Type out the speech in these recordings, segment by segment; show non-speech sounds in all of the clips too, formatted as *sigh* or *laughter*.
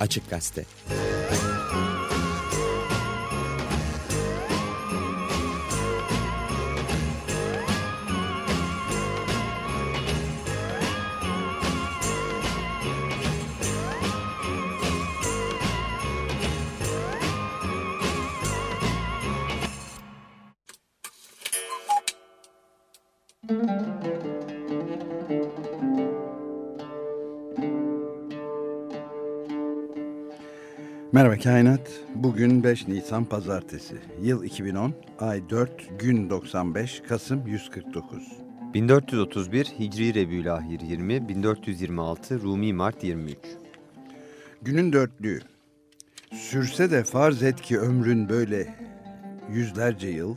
Açık Gazete Merhaba Kainat. Bugün 5 Nisan Pazartesi. Yıl 2010, ay 4, gün 95, Kasım 149. 1431 Hicri Rebülahir 20, 1426 Rumi Mart 23. Günün dörtlüğü. Sürse de farz et ki ömrün böyle yüzlerce yıl,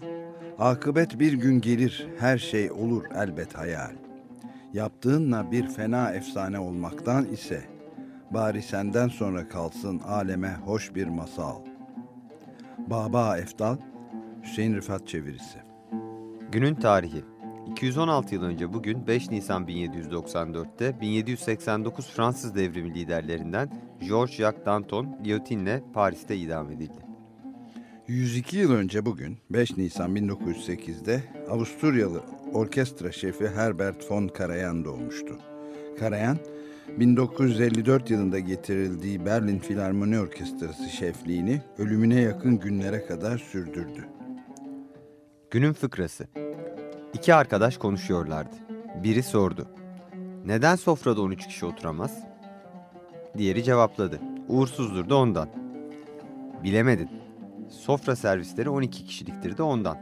akıbet bir gün gelir, her şey olur elbet hayal. Yaptığınla bir fena efsane olmaktan ise Bari senden sonra kalsın aleme hoş bir masal. Baba Eftal, Hüseyin Rıfat çevirisi. Günün tarihi 216 yıl önce bugün 5 Nisan 1794'te 1789 Fransız devrimi liderlerinden Georges-Jacques Danton giyotinle Paris'te idam edildi. 102 yıl önce bugün 5 Nisan 1908'de Avusturyalı orkestra şefi Herbert von Karajan doğmuştu. Karajan 1954 yılında getirildiği Berlin Filarmoni Orkestrası şefliğini ölümüne yakın günlere kadar sürdürdü. Günün fıkrası. İki arkadaş konuşuyorlardı. Biri sordu. Neden sofrada 13 kişi oturamaz? Diğeri cevapladı. Uğursuzdur da ondan. Bilemedin. Sofra servisleri 12 kişiliktir de ondan.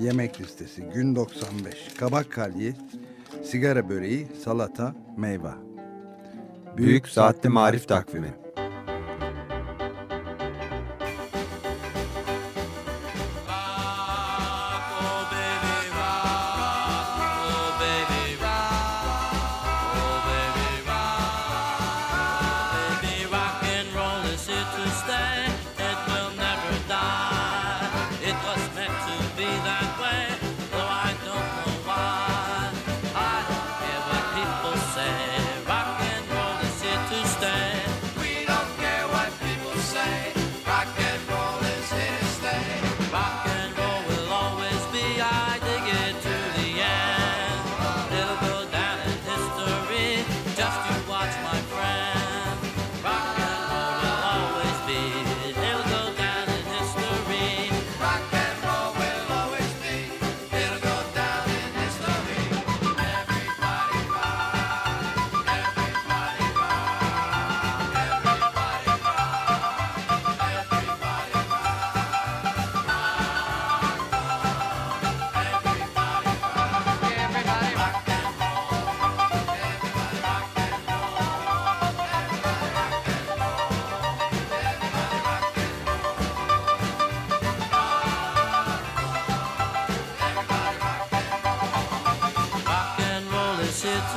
Yemek listesi gün 95. Kabak kalye, sigara böreği, salata, meyve. Büyük, Saatli Marif Takvimi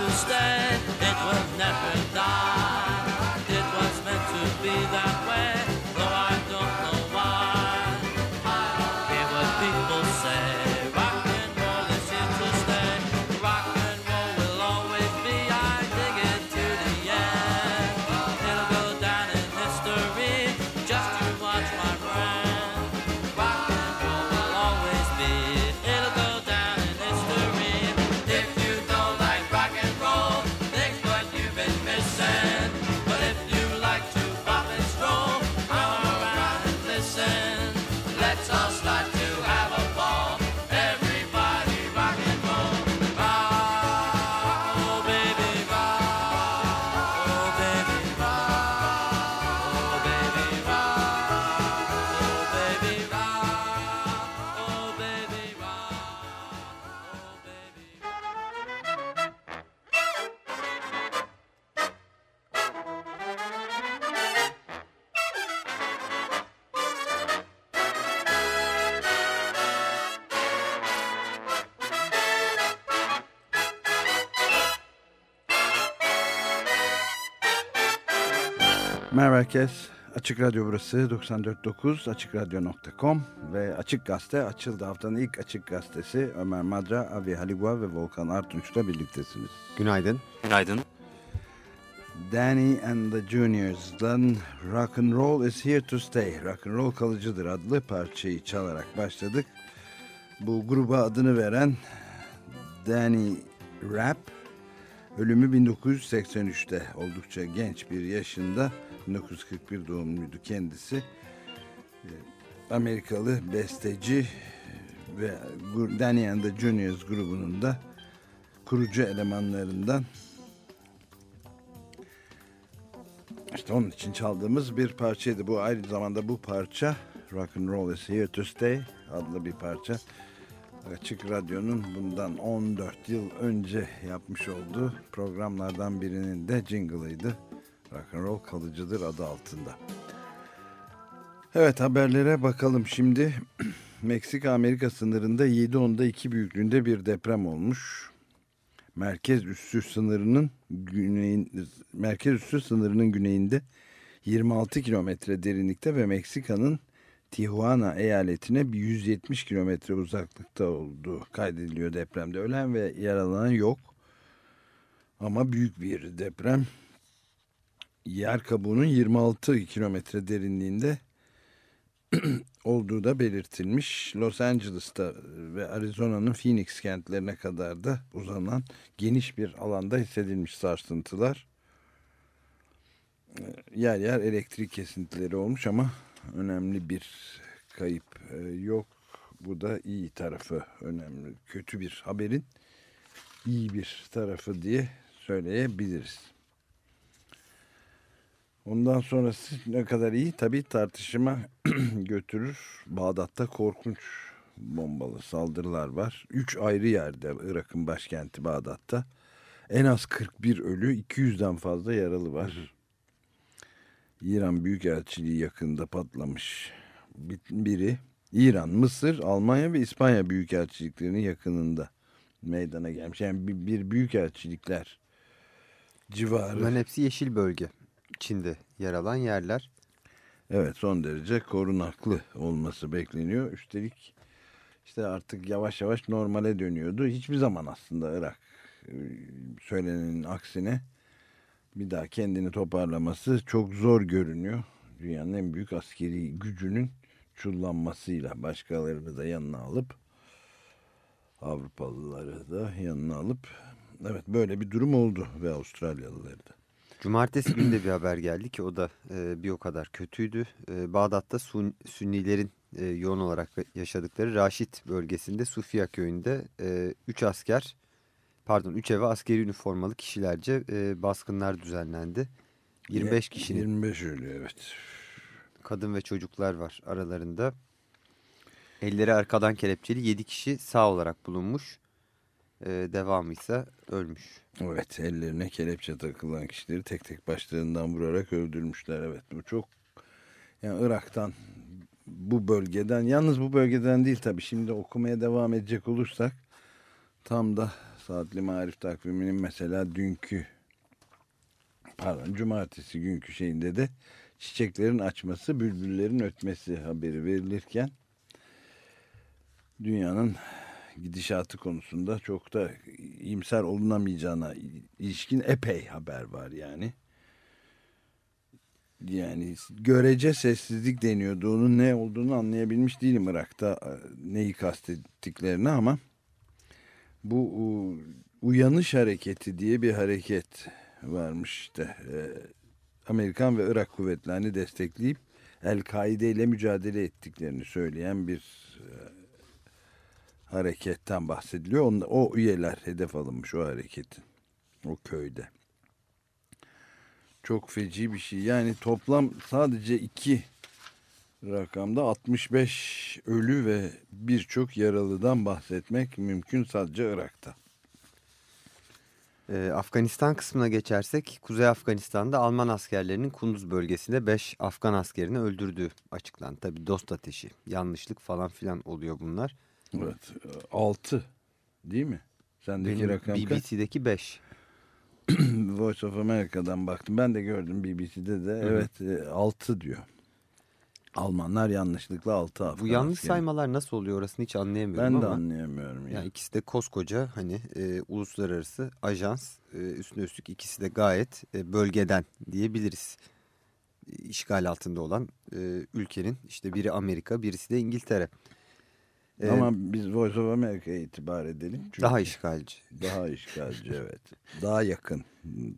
instead, it will never die. Herkes. Açık Radyo burası 94.9 AçıkRadyo.com ve Açık Gazete açıldı. Haftanın ilk Açık Gazetesi Ömer Madra, Avi Haligua ve Volkan Artunç'la birliktesiniz. Günaydın. Günaydın. Danny and the Juniors'dan Rock and Roll is Here to Stay, Rock and Roll kalıcıdır adlı parçayı çalarak başladık. Bu gruba adını veren Danny Rapp, ölümü 1983'te oldukça genç bir yaşında, 1941 doğumluydu kendisi. Ee, Amerikalı besteci ve Danny and the Juniors grubunun da kurucu elemanlarından İşte onun için çaldığımız bir parçaydı. Bu aynı zamanda bu parça Rock and Roll is Here to Stay adlı bir parça. Açık Radyo'nun bundan 14 yıl önce yapmış olduğu programlardan birinin de jingle'ıydı. Rock and Roll kalıcıdır adı altında. Evet haberlere bakalım şimdi. *clears throat* Meksika-Amerika sınırında 7.10'da 2 büyüklüğünde bir deprem olmuş merkez üssü sınırının güneyin merkez üssü sınırının güneyinde 26 kilometre derinlikte ve Meksika'nın Tijuana eyaletine 170 kilometre uzaklıkta olduğu kaydediliyor depremde. Ölen ve yaralanan yok. Ama büyük bir deprem. Yer kabuğunun 26 kilometre derinliğinde *clears throat* olduğu da belirtilmiş. Los Angeles'ta ve Arizona'nın Phoenix kentlerine kadar da uzanan geniş bir alanda hissedilmiş sarsıntılar. Yer yer elektrik kesintileri olmuş ama önemli bir kayıp e, yok. Bu da iyi tarafı önemli. Kötü bir haberin iyi bir tarafı diye söyleyebiliriz. Ondan sonrası ne kadar iyi tabii tartışıma *clears throat* götürür. Bağdat'ta korkunç bombalı saldırılar var. Üç ayrı yerde Irak'ın başkenti Bağdat'ta. En az 41 ölü, 200'den fazla yaralı var. İran Büyükelçiliği yakında patlamış. Biri İran, Mısır, Almanya ve İspanya Büyükelçiliklerinin yakınında meydana gelmiş. Yani bir, bir büyükelçilikler civarı. Bunların hepsi yeşil bölge. Çin'de yer alan yerler. Evet son derece korunaklı olması bekleniyor. Üstelik işte artık yavaş yavaş normale dönüyordu. Hiçbir zaman aslında Irak e, söylenenin aksine bir daha kendini toparlaması çok zor görünüyor. Dünyanın en büyük askeri gücünün çullanmasıyla başkalarını da yanına alıp Avrupalıları da yanına alıp evet böyle bir durum oldu ve Avustralyalıları da. Cumartesi günü de *clears throat* bir haber geldi ki o da e, bir o kadar kötüydü. E, Bağdat'ta Sun, Sünnilerin e, yoğun olarak yaşadıkları Raşit bölgesinde Sufya köyünde 3 e, asker pardon 3 eve askeri üniformalı kişilerce e, baskınlar düzenlendi. 25 kişinin 25 ölü evet. Kadın ve çocuklar var aralarında. Elleri arkadan kelepçeli 7 kişi sağ olarak bulunmuş. E, devamı ise ölmüş. Evet ellerine kelepçe takılan kişileri tek tek başlarından vurarak öldürmüşler. Evet bu çok yani Irak'tan bu bölgeden yalnız bu bölgeden değil tabi şimdi okumaya devam edecek olursak tam da saatli marif takviminin mesela dünkü pardon cumartesi günkü şeyinde de çiçeklerin açması bülbüllerin ötmesi haberi verilirken dünyanın gidişatı konusunda çok da imser olunamayacağına ilişkin epey haber var yani. Yani görece sessizlik deniyordu. Onun ne olduğunu anlayabilmiş değilim Irak'ta e, neyi kastettiklerini ama bu uyanış hareketi diye bir hareket varmış işte. E, Amerikan ve Irak kuvvetlerini destekleyip El-Kaide ile mücadele ettiklerini söyleyen bir e, hareketten bahsediliyor. O, o üyeler hedef alınmış o hareketin. O köyde. Çok feci bir şey. Yani toplam sadece iki rakamda 65 ölü ve birçok yaralıdan bahsetmek mümkün sadece Irak'ta. Ee, Afganistan kısmına geçersek Kuzey Afganistan'da Alman askerlerinin Kunduz bölgesinde 5 Afgan askerini öldürdüğü açıklandı. Tabi dost ateşi, yanlışlık falan filan oluyor bunlar. Evet. 6 değil mi? Sendeki Benim rakam BBC'deki 5. *clears throat* Voice of America'dan baktım. Ben de gördüm BBC'de de. Evet 6 diyor. Almanlar yanlışlıkla 6 Afgan Bu yanlış saymalar nasıl oluyor orasını hiç anlayamıyorum Ben de ama. anlayamıyorum. ya. Yani ikisi de koskoca hani e, uluslararası ajans e, üstüne üstlük ikisi de gayet e, bölgeden diyebiliriz. E, işgal altında olan e, ülkenin işte biri Amerika birisi de İngiltere. E, Ama biz Voice of America'ya itibar edelim. Çünkü daha işgalci. Daha işgalci evet. Daha yakın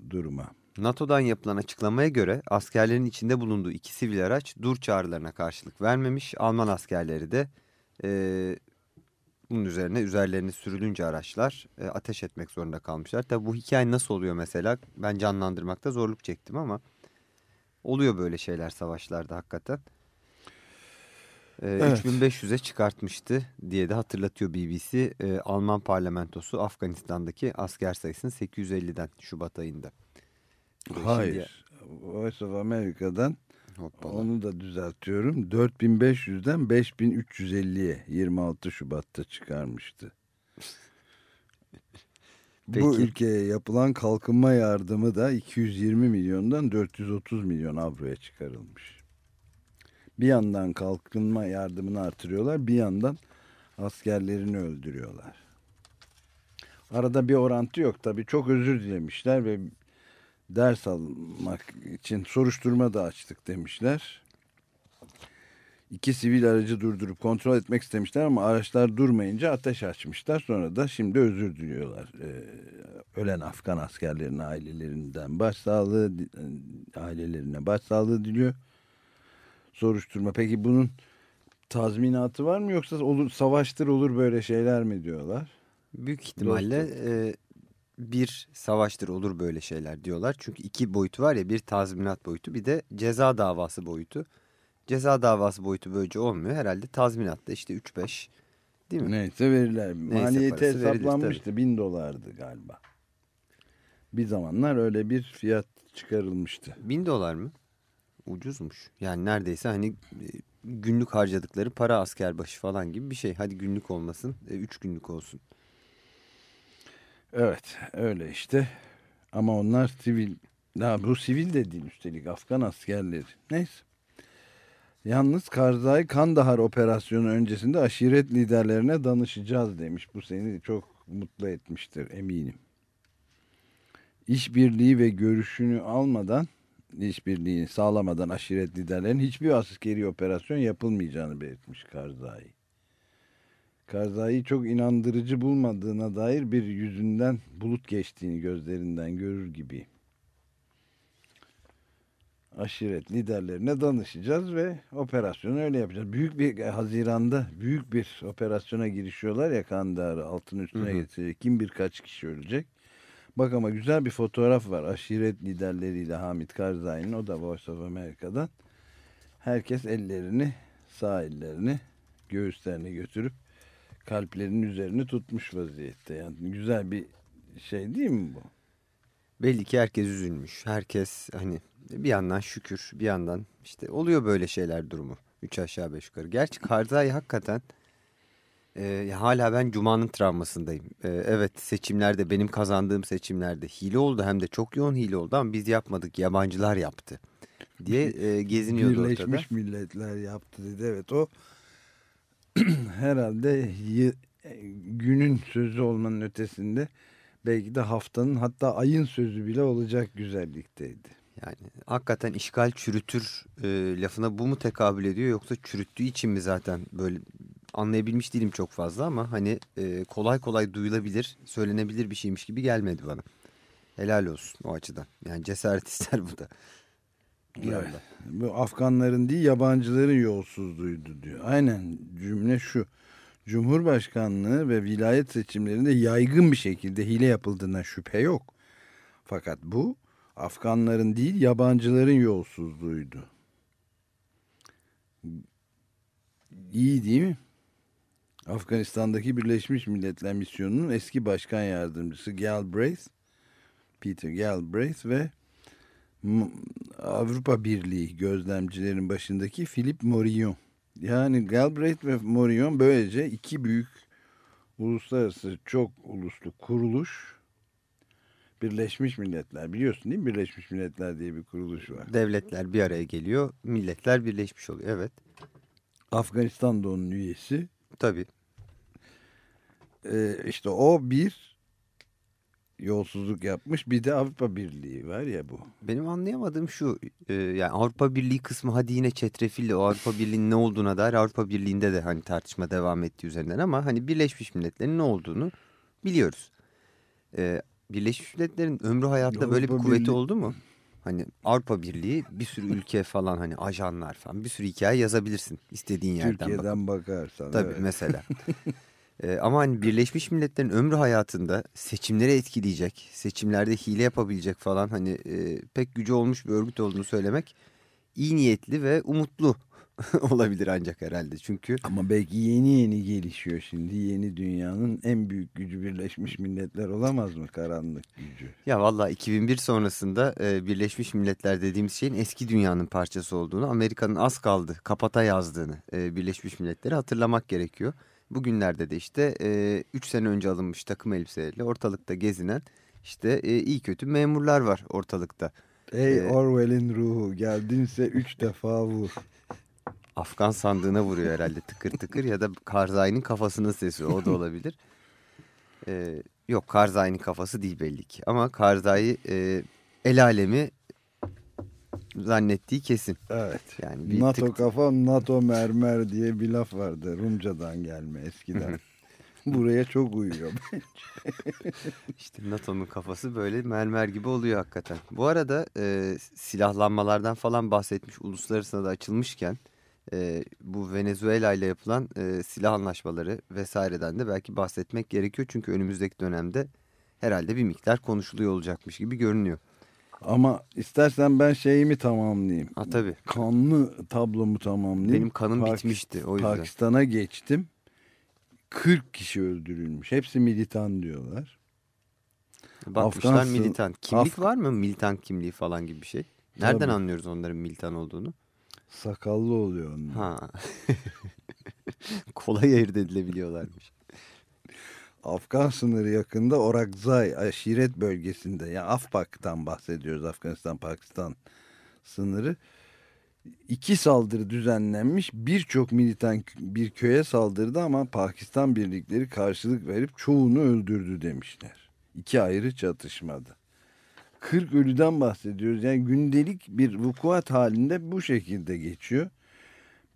duruma. NATO'dan yapılan açıklamaya göre askerlerin içinde bulunduğu iki sivil araç dur çağrılarına karşılık vermemiş. Alman askerleri de e, bunun üzerine üzerlerine sürülünce araçlar e, ateş etmek zorunda kalmışlar. Tabi bu hikaye nasıl oluyor mesela ben canlandırmakta zorluk çektim ama oluyor böyle şeyler savaşlarda hakikaten. E, Evet. 3500'e çıkartmıştı diye de hatırlatıyor BBC. E, Alman parlamentosu Afganistan'daki asker sayısını 850'den Şubat ayında. E, şimdiye- Hayır. Voice of America'dan Hoppala. onu da düzeltiyorum. 4500'den 5350'ye 26 Şubat'ta çıkarmıştı. Bu Peki. ülkeye yapılan kalkınma yardımı da 220 milyondan 430 milyon avroya çıkarılmış. Bir yandan kalkınma yardımını artırıyorlar, bir yandan askerlerini öldürüyorlar. Arada bir orantı yok tabii. Çok özür dilemişler ve ders almak için soruşturma da açtık demişler. İki sivil aracı durdurup kontrol etmek istemişler ama araçlar durmayınca ateş açmışlar. Sonra da şimdi özür diliyorlar. Ee, ölen Afgan askerlerin ailelerinden başsağlığı, ailelerine başsağlığı diliyor. Soruşturma. Peki bunun tazminatı var mı yoksa olur savaştır olur böyle şeyler mi diyorlar? Büyük ihtimalle e, bir savaştır olur böyle şeyler diyorlar. Çünkü iki boyutu var ya bir tazminat boyutu bir de ceza davası boyutu. Ceza davası boyutu böylece olmuyor. Herhalde tazminatta işte 3-5 değil mi? Neyse verirler. Neyse Maliyeti hesaplanmıştı. Bin dolardı galiba. Bir zamanlar öyle bir fiyat çıkarılmıştı. Bin dolar mı? Ucuzmuş. Yani neredeyse hani e, günlük harcadıkları para asker başı falan gibi bir şey. Hadi günlük olmasın, 3 günlük olsun. Evet öyle işte. Ama onlar sivil. Daha bu sivil de değil üstelik Afgan askerleri. Neyse. Yalnız Karzai Kandahar operasyonu öncesinde aşiret liderlerine danışacağız demiş. Bu seni çok mutlu etmiştir eminim. İşbirliği ve görüşünü almadan, işbirliğini sağlamadan aşiret liderlerinin hiçbir askeri operasyon yapılmayacağını belirtmiş Karzai. Karzai'yi çok inandırıcı bulmadığına dair bir yüzünden bulut geçtiğini gözlerinden görür gibi. Aşiret liderlerine danışacağız ve operasyonu öyle yapacağız. Büyük bir Haziran'da büyük bir operasyona girişiyorlar ya Kandahar'ı altın üstüne Hı hı. getirecek. Kim birkaç kişi ölecek. Bak ama güzel bir fotoğraf var. Aşiret liderleriyle Hamit Karzai'nin o da Voice of America'dan. Herkes ellerini sağ ellerini göğüslerine götürüp kalplerinin üzerini tutmuş vaziyette. Yani güzel bir şey değil mi bu? Belli ki herkes üzülmüş. Herkes hani bir yandan şükür bir yandan işte oluyor böyle şeyler durumu. Üç aşağı beş yukarı. Gerçi Karzai hakikaten e, hala ben Cuma'nın travmasındayım. E, evet seçimlerde benim kazandığım seçimlerde hile oldu hem de çok yoğun hile oldu ama biz yapmadık yabancılar yaptı diye e, geziniyordu Birleşmiş ortada. Milletler yaptı dedi. Evet o *clears throat* herhalde yı- günün sözü olmanın ötesinde belki de haftanın hatta ayın sözü bile olacak güzellikteydi. Yani hakikaten işgal çürütür e, lafına bu mu tekabül ediyor yoksa çürüttüğü için mi zaten böyle anlayabilmiş değilim çok fazla ama hani e, kolay kolay duyulabilir, söylenebilir bir şeymiş gibi gelmedi bana. Helal olsun o açıdan. Yani cesaret *laughs* ister bu da. Bir Evet. anda. Bu Afganların değil yabancıların yolsuzluğuydu diyor. Aynen cümle şu. Cumhurbaşkanlığı ve vilayet seçimlerinde yaygın bir şekilde hile yapıldığına şüphe yok. Fakat bu Afganların değil yabancıların yolsuzluğuydu. İyi değil mi? Afganistan'daki Birleşmiş Milletler Misyonu'nun eski başkan yardımcısı Galbraith, Peter Galbraith ve Avrupa Birliği gözlemcilerin başındaki Philip Morillon. Yani Galbraith ve Morillon böylece iki büyük uluslararası çok uluslu kuruluş Birleşmiş Milletler biliyorsun değil mi? Birleşmiş Milletler diye bir kuruluş var. Devletler bir araya geliyor, milletler birleşmiş oluyor. Evet, Afganistan da onun üyesi. Tabii. Ee, işte o bir yolsuzluk yapmış. Bir de Avrupa Birliği var ya bu. Benim anlayamadığım şu, e, yani Avrupa Birliği kısmı hadi yine çetrefilli o Avrupa Birliği'nin ne olduğuna dair Avrupa Birliği'nde de hani tartışma devam ettiği üzerinden ama hani Birleşmiş Milletler'in ne olduğunu biliyoruz. E, Birleşmiş Milletler'in ömrü hayatta böyle bir Avrupa kuvveti Birliği- oldu mu? Hani Avrupa Birliği bir sürü ülke falan hani ajanlar falan bir sürü hikaye yazabilirsin istediğin yerden bakıp. Türkiye'den bakarsan. Tabii evet. mesela. *laughs* Ee, ama hani Birleşmiş Milletler'in ömrü hayatında seçimleri etkileyecek, seçimlerde hile yapabilecek falan hani e, pek gücü olmuş bir örgüt olduğunu söylemek iyi niyetli ve umutlu *laughs* olabilir ancak herhalde. Çünkü Ama belki yeni yeni gelişiyor şimdi. Yeni dünyanın en büyük gücü Birleşmiş Milletler olamaz mı? Karanlık gücü. ya valla 2001 sonrasında e, Birleşmiş Milletler dediğimiz şeyin eski dünyanın parçası olduğunu, Amerika'nın az kaldı kapata yazdığını e, Birleşmiş Milletleri hatırlamak gerekiyor. Bugünlerde de işte 3 sene önce alınmış takım elbiseleriyle ortalıkta gezinen işte e, iyi kötü memurlar var ortalıkta. Ey Ee, Orwell'in ruhu geldinse üç defa vur. *laughs* Afgan sandığına vuruyor herhalde tıkır tıkır ya da Karzai'nin kafasının sesi o da olabilir. *laughs* Ee, yok Karzai'nin kafası değil belli ki ama Karzai e, el alemi zannettiği kesin. Evet. Yani bir NATO tık- kafa NATO mermer diye bir laf vardı. Rumcadan gelme eskiden. *laughs* Buraya çok uyuyor. *laughs* İşte NATO'nun kafası böyle mermer gibi oluyor hakikaten. Bu arada e, silahlanmalardan falan bahsetmiş uluslararası da açılmışken e, bu Venezuela ile yapılan e, silah anlaşmaları vesaireden de belki bahsetmek gerekiyor. Çünkü önümüzdeki dönemde herhalde bir miktar konuşuluyor olacakmış gibi görünüyor. Ama istersen ben şeyimi tamamlayayım. Ha tabii Kanlı tablomu tamamlayayım. benim kanım Pakist- bitmişti o yüzden. Pakistan'a geçtim. 40 kişi öldürülmüş. Hepsi militan diyorlar. Bakmışlar Afgan- militan. Kimlik Af- var mı? Militan kimliği falan gibi bir şey. Nereden Tabii. anlıyoruz onların militan olduğunu? Sakallı oluyor onlar. Ha. *laughs* Kolay ayırt edilebiliyorlarmış. Afgan sınırı yakında Orakzai aşiret bölgesinde yani Afpak'tan bahsediyoruz Afganistan Pakistan sınırı. İki saldırı düzenlenmiş birçok militan bir köye saldırdı ama Pakistan birlikleri karşılık verip çoğunu öldürdü demişler. İki ayrı çatışmada. 40 ölüden bahsediyoruz. Yani gündelik bir vukuat halinde bu şekilde geçiyor.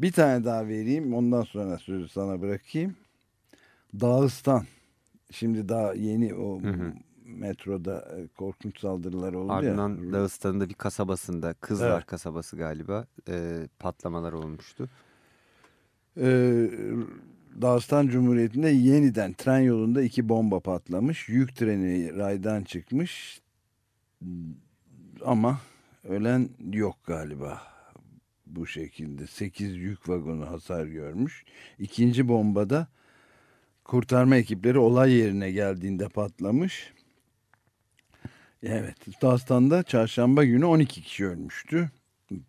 Bir tane daha vereyim ondan sonra sözü sana bırakayım. Dağıstan. Şimdi daha yeni o Hı hı. metroda e, korkunç saldırılar oldu ya. Ardından Dağıstan'ın da bir kasabasında Kızlar Evet. kasabası galiba e, patlamalar olmuştu. Ee, Dağıstan Cumhuriyeti'nde yeniden tren yolunda iki bomba patlamış. Yük treni raydan çıkmış. Ama ölen yok galiba. Bu şekilde 8 yük vagonu hasar görmüş. İkinci bombada kurtarma ekipleri olay yerine geldiğinde patlamış. Evet, Dağıstan'da çarşamba günü 12 kişi ölmüştü.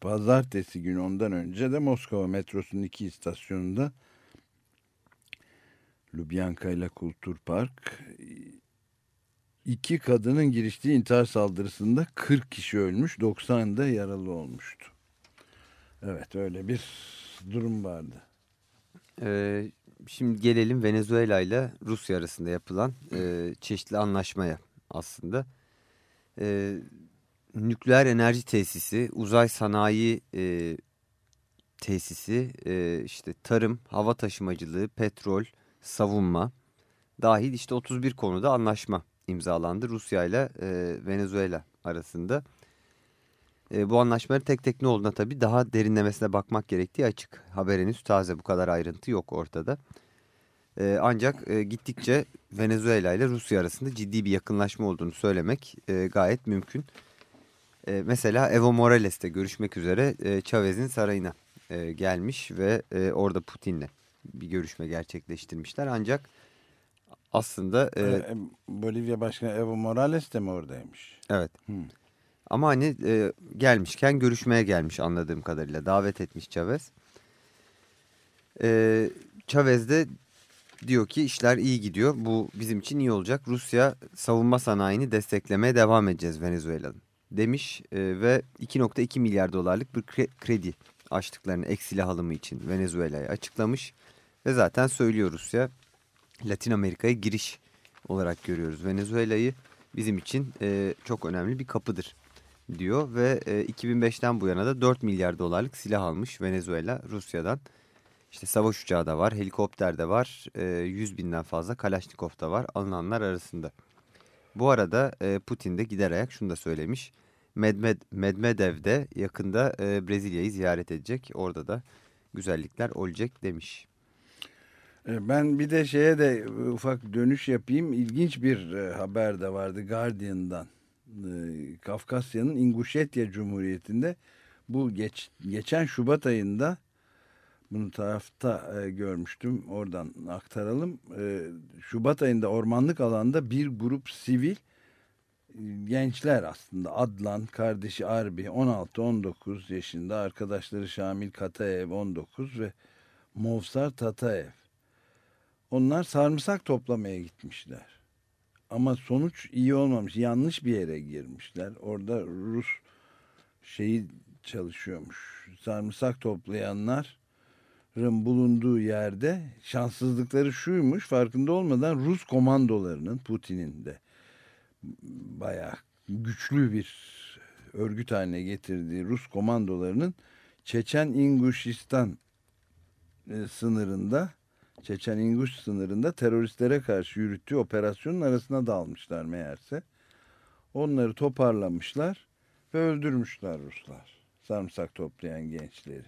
Pazartesi günü ondan önce de Moskova metrosunun iki istasyonunda Lubyanka ile Kultur Park iki kadının giriştiği intihar saldırısında 40 kişi ölmüş 90 da yaralı olmuştu. Evet öyle bir durum vardı. E, şimdi gelelim Venezuela ile Rusya arasında yapılan e, çeşitli anlaşmaya aslında. E, nükleer enerji tesisi, uzay sanayi e, tesisi, e, işte tarım, hava taşımacılığı, petrol, savunma dahil işte 31 konuda anlaşma imzalandı Rusya ile e, Venezuela arasında. E, bu anlaşmaların tek tek ne olduğuna tabii daha derinlemesine bakmak gerektiği açık. Haber henüz taze bu kadar ayrıntı yok ortada. E, ancak e, gittikçe Venezuela ile Rusya arasında ciddi bir yakınlaşma olduğunu söylemek e, gayet mümkün. E, mesela Evo Morales de görüşmek üzere e, Chavez'in sarayına e, gelmiş ve e, orada Putin'le bir görüşme gerçekleştirmişler. Ancak aslında e, Ee, Bolivya Başkanı Evo Morales de mi oradaymış? evet Hmm. ama hani e, gelmişken görüşmeye gelmiş anladığım kadarıyla davet etmiş Chavez. E, Chavez de diyor ki işler iyi gidiyor. Bu bizim için iyi olacak. Rusya savunma sanayini desteklemeye devam edeceğiz Venezuela'nın demiş e, ve 2.2 milyar dolarlık bir kredi açtıklarını ek silah alımı için Venezuela'ya açıklamış. Ve zaten söylüyor Rusya Latin Amerika'ya giriş olarak görüyoruz. Venezuela'yı bizim için e, çok önemli bir kapıdır diyor ve e, 2005'ten bu yana da 4 milyar dolarlık silah almış Venezuela Rusya'dan. İşte savaş uçağı da var, helikopter de var, e, 100 binden fazla Kalaşnikov da var alınanlar arasında. Bu arada e, Putin de gider ayak şunu da söylemiş. Medmed, Medvedev de yakında e, Brezilya'yı ziyaret edecek. Orada da güzellikler olacak demiş. E, ben bir de şeye de ufak dönüş yapayım. İlginç bir e, haber de vardı Guardian'dan. E, Kafkasya'nın İnguşetya Cumhuriyeti'nde bu geç, geçen Şubat ayında bunu tarafta e, görmüştüm. Oradan aktaralım. E, Şubat ayında ormanlık alanda bir grup sivil e, gençler aslında Adlan, kardeşi Arbi 16-19 yaşında, arkadaşları Şamil Kataev 19 ve Movsar Tataev. Onlar sarımsak toplamaya gitmişler. Ama sonuç iyi olmamış. Yanlış bir yere girmişler. Orada Rus şeyi çalışıyormuş. Sarımsak toplayanlar bulunduğu yerde şanssızlıkları şuymuş farkında olmadan Rus komandolarının Putin'in de bayağı güçlü bir örgüt haline getirdiği Rus komandolarının Çeçen İnguşistan e, sınırında Çeçen İnguş sınırında teröristlere karşı yürüttüğü operasyonun arasına dalmışlar meğerse. Onları toparlamışlar ve öldürmüşler Ruslar. Sarımsak toplayan gençleri.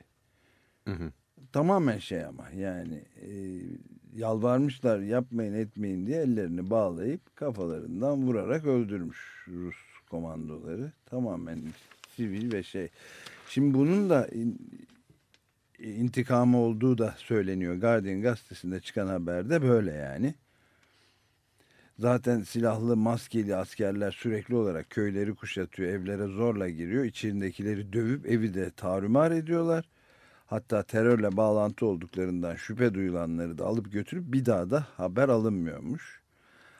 Hı hı tamamen şey ama yani e, yalvarmışlar yapmayın etmeyin diye ellerini bağlayıp kafalarından vurarak öldürmüş Rus komandoları tamamen sivil ve şey. Şimdi bunun da intikamı olduğu da söyleniyor. Guardian gazetesinde çıkan haberde böyle yani. Zaten silahlı maskeli askerler sürekli olarak köyleri kuşatıyor, evlere zorla giriyor. İçerindekileri dövüp evi de tarumar ediyorlar Hatta terörle bağlantı olduklarından şüphe duyulanları da alıp götürüp bir daha da haber alınmıyormuş.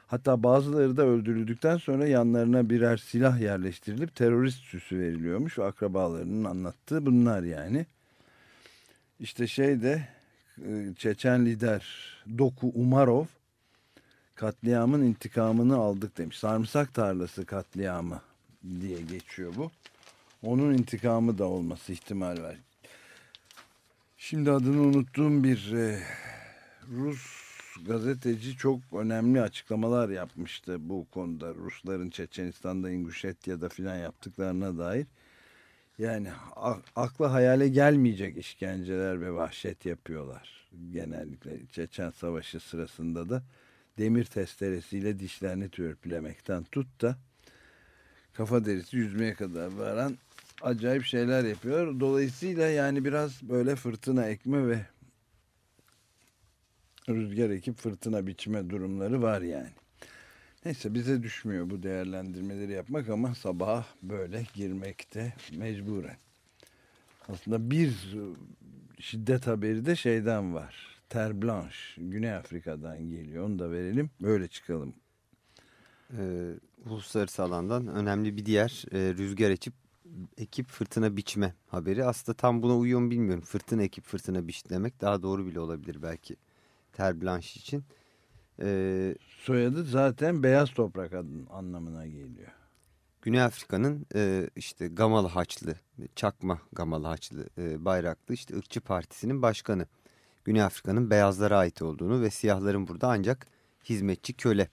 Hatta bazıları da öldürüldükten sonra yanlarına birer silah yerleştirilip terörist süsü veriliyormuş. Akrabalarının anlattığı bunlar yani. İşte şey de e, Çeçen lider Doku Umarov katliamın intikamını aldık demiş. Sarımsak tarlası katliamı diye geçiyor bu. Onun intikamı da olması ihtimal var. Şimdi adını unuttuğum bir e, Rus gazeteci çok önemli açıklamalar yapmıştı bu konuda. Rusların Çeçenistan'da, İnguşetya'da filan yaptıklarına dair. Yani akla hayale gelmeyecek işkenceler ve vahşet yapıyorlar. Genellikle Çeçen Savaşı sırasında da demir testeresiyle dişlerini törpülemekten tut da kafa derisi yüzmeye kadar varan acayip şeyler yapıyor. Dolayısıyla yani biraz böyle fırtına ekme ve rüzgar ekip fırtına biçme durumları var yani. Neyse bize düşmüyor bu değerlendirmeleri yapmak ama sabah böyle girmekte mecburen. Aslında bir şiddet haberi de şeyden var. Ter Blanche Güney Afrika'dan geliyor. Onu da verelim. Böyle çıkalım. Ee, uluslararası alandan önemli bir diğer e, rüzgar ekip ekip fırtına biçme haberi. Aslında tam buna uyuyor mu bilmiyorum. Fırtına ekip fırtına biç demek daha doğru bile olabilir belki. Ter Blanche için. Ee, Soyadı zaten beyaz toprak anlamına geliyor. Güney Afrika'nın e, işte Gamalı Haçlı, Çakma Gamalı Haçlı e, bayraklı işte ırkçı partisinin başkanı. Güney Afrika'nın beyazlara ait olduğunu ve siyahların burada ancak hizmetçi köle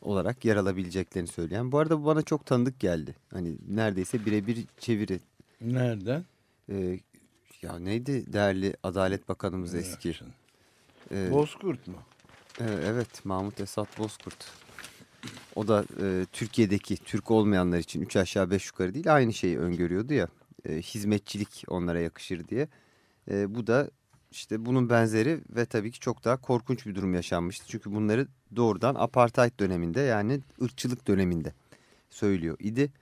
olarak yer alabileceklerini söyleyen. Bu arada bu bana çok tanıdık geldi. Hani neredeyse birebir çeviri. Nereden? Ee, ya neydi değerli Adalet Bakanımız ne eski? Ee, Bozkurt mu? E, evet Mahmut Esat Bozkurt. O da e, Türkiye'deki Türk olmayanlar için üç aşağı beş yukarı değil aynı şeyi öngörüyordu ya. E, hizmetçilik onlara yakışır diye. E, bu da işte bunun benzeri ve tabii ki çok daha korkunç bir durum yaşanmıştı. Çünkü bunları doğrudan apartheid döneminde yani ırkçılık döneminde söylüyor idi.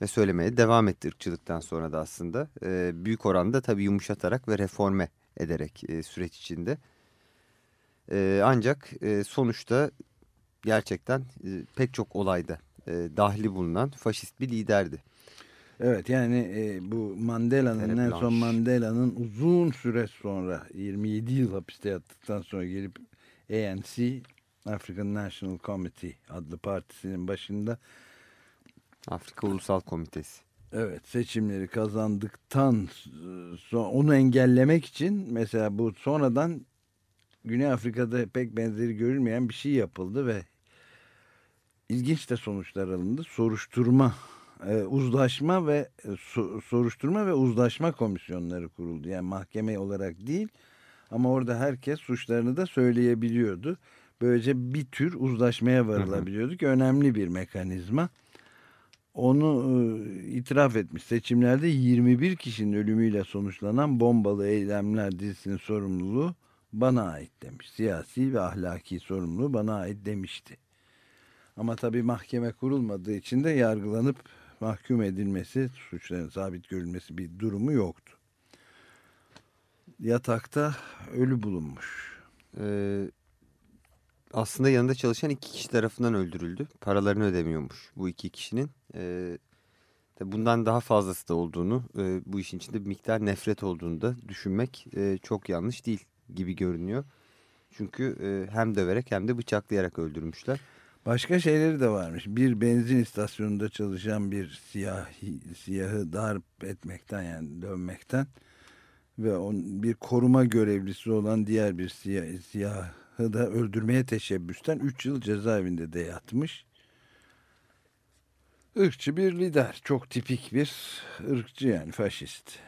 Ve söylemeye devam etti ırkçılıktan sonra da aslında. E, büyük oranda tabii yumuşatarak ve reforme ederek e, süreç içinde. E, ancak e, sonuçta gerçekten e, pek çok olayda e, dahli bulunan faşist bir liderdi. Evet yani e, bu Mandela'nın Nelson Mandela'nın uzun süre sonra 27 yıl hapiste yattıktan sonra gelip ANC African National Committee adlı partisinin başında Afrika Ulusal Komitesi. Evet seçimleri kazandıktan sonra onu engellemek için mesela bu sonradan Güney Afrika'da pek benzeri görülmeyen bir şey yapıldı ve ilginç de sonuçlar alındı. Soruşturma, e, uzlaşma ve e, so, soruşturma ve uzlaşma komisyonları kuruldu. Yani mahkeme olarak değil ama orada herkes suçlarını da söyleyebiliyordu. Böylece bir tür uzlaşmaya varılabiliyordu ki önemli bir mekanizma. Onu e, itiraf etmiş. Seçimlerde 21 kişinin ölümüyle sonuçlanan bombalı eylemler dizisinin sorumluluğu bana ait demiş. Siyasi ve ahlaki sorumluluğu bana ait demişti. Ama tabii mahkeme kurulmadığı için de yargılanıp mahkum edilmesi, suçların sabit görülmesi bir durumu yoktu. Yatakta ölü bulunmuş. Ee, aslında yanında çalışan iki kişi tarafından öldürüldü. Paralarını ödemiyormuş bu iki kişinin. Ee, bundan daha fazlası da olduğunu, e, bu işin içinde bir miktar nefret olduğunu da düşünmek e, çok yanlış değil gibi görünüyor. Çünkü e, hem döverek hem de bıçaklayarak öldürmüşler. Başka şeyleri de varmış. Bir benzin istasyonunda çalışan bir siyahi, siyahı darp etmekten yani dövmekten ve on, bir koruma görevlisi olan diğer bir siyah, siyahı da öldürmeye teşebbüsten 3 yıl cezaevinde de yatmış. Irkçı bir lider. Çok tipik bir ırkçı yani faşist.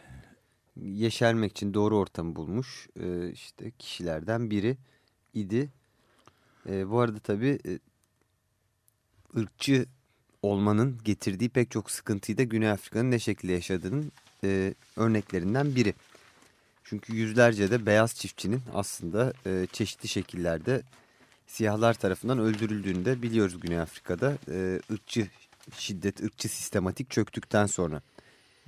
Yeşermek için doğru ortamı bulmuş e, işte kişilerden biri idi. E, bu arada tabii e, ırkçı olmanın getirdiği pek çok sıkıntıyı da Güney Afrika'nın ne şekilde yaşadığının e, örneklerinden biri. Çünkü yüzlerce de beyaz çiftçinin aslında e, çeşitli şekillerde siyahlar tarafından öldürüldüğünü de biliyoruz Güney Afrika'da. E, ırkçı şiddet, ırkçı sistematik çöktükten sonra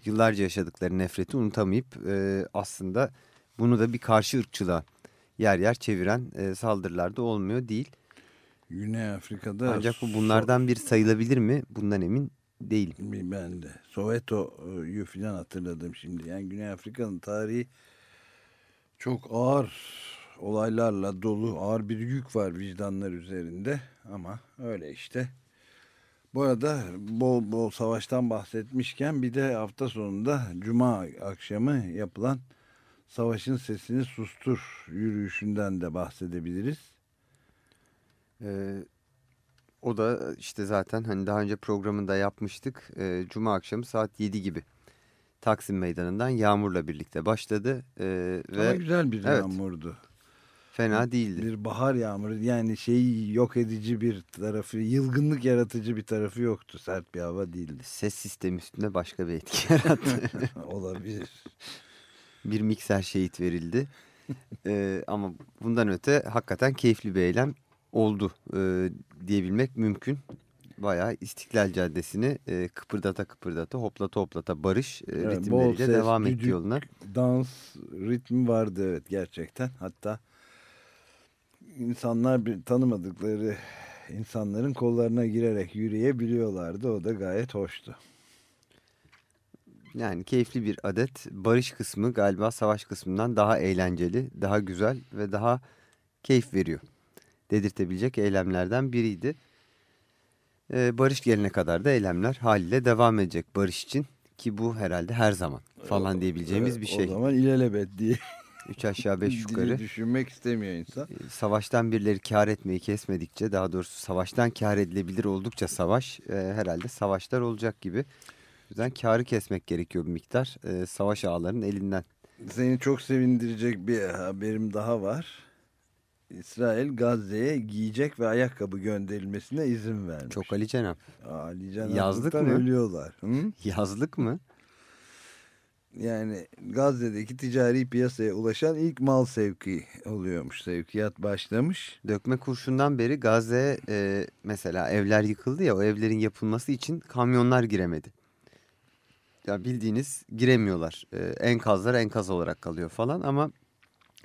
yıllarca yaşadıkları nefreti unutamayıp e, aslında bunu da bir karşı ırkçılığa yer yer çeviren e, saldırılarda olmuyor değil. Güney Afrika'da... Ancak bu bunlardan bir sayılabilir mi? Bundan emin değilim. Ben de. Soweto'yu falan hatırladım şimdi. Yani Güney Afrika'nın tarihi çok ağır olaylarla dolu ağır bir yük var vicdanlar üzerinde. Ama öyle işte. Bu arada bol bol savaştan bahsetmişken bir de hafta sonunda Cuma akşamı yapılan Savaşın Sesini Sustur yürüyüşünden de bahsedebiliriz. Ee, o da işte zaten hani daha önce programında yapmıştık. Ee, Cuma akşamı saat 7 gibi Taksim Meydanı'ndan yağmurla birlikte başladı. Ee, Ama ve, güzel bir evet, yağmurdu. Fena değildi. Bir bahar yağmuru yani şey yok edici bir tarafı, yılgınlık yaratıcı bir tarafı yoktu. Sert bir hava değildi. Ses sistemi üstünde başka bir etki *laughs* yarattı. *laughs* Olabilir. bir mikser şehit verildi. *laughs* ee, ama bundan öte hakikaten keyifli bir eylem oldu e, diyebilmek mümkün. Bayağı İstiklal Caddesi'ni e, kıpırdata kıpırdata hoplata hoplata barış e, evet, ritimleriyle devam etti yoluna. Dans ritmi vardı evet gerçekten. Hatta insanlar bir tanımadıkları insanların kollarına girerek yürüyebiliyorlardı. O da gayet hoştu. Yani keyifli bir adet. Barış kısmı galiba savaş kısmından daha eğlenceli, daha güzel ve daha keyif veriyor dedirtebilecek eylemlerden biriydi. Ee, barış gelene kadar da eylemler haliyle devam edecek barış için. Ki bu herhalde her zaman falan diyebileceğimiz bir şey. O zaman ilelebet diye. Üç aşağı beş yukarı. Düşünmek istemiyor insan. Ee, savaştan birileri kar etmeyi kesmedikçe daha doğrusu savaştan kar edilebilir oldukça savaş e, herhalde savaşlar olacak gibi. O yüzden karı kesmek gerekiyor bir miktar e, savaş ağlarının elinden. Seni çok sevindirecek bir haberim daha var. İsrail Gazze'ye giyecek ve ayakkabı gönderilmesine izin vermiş. Çok Ali Cenap. Ali Cenap Yazlık mı? ölüyorlar. Hı? *laughs* Yazlık mı? Yani Gazze'deki ticari piyasaya ulaşan ilk mal sevki oluyormuş. Sevkiyat başlamış. Dökme kurşundan beri Gazze'ye e, mesela evler yıkıldı ya o evlerin yapılması için kamyonlar giremedi. Ya bildiğiniz giremiyorlar. E, enkazlar enkaz olarak kalıyor falan ama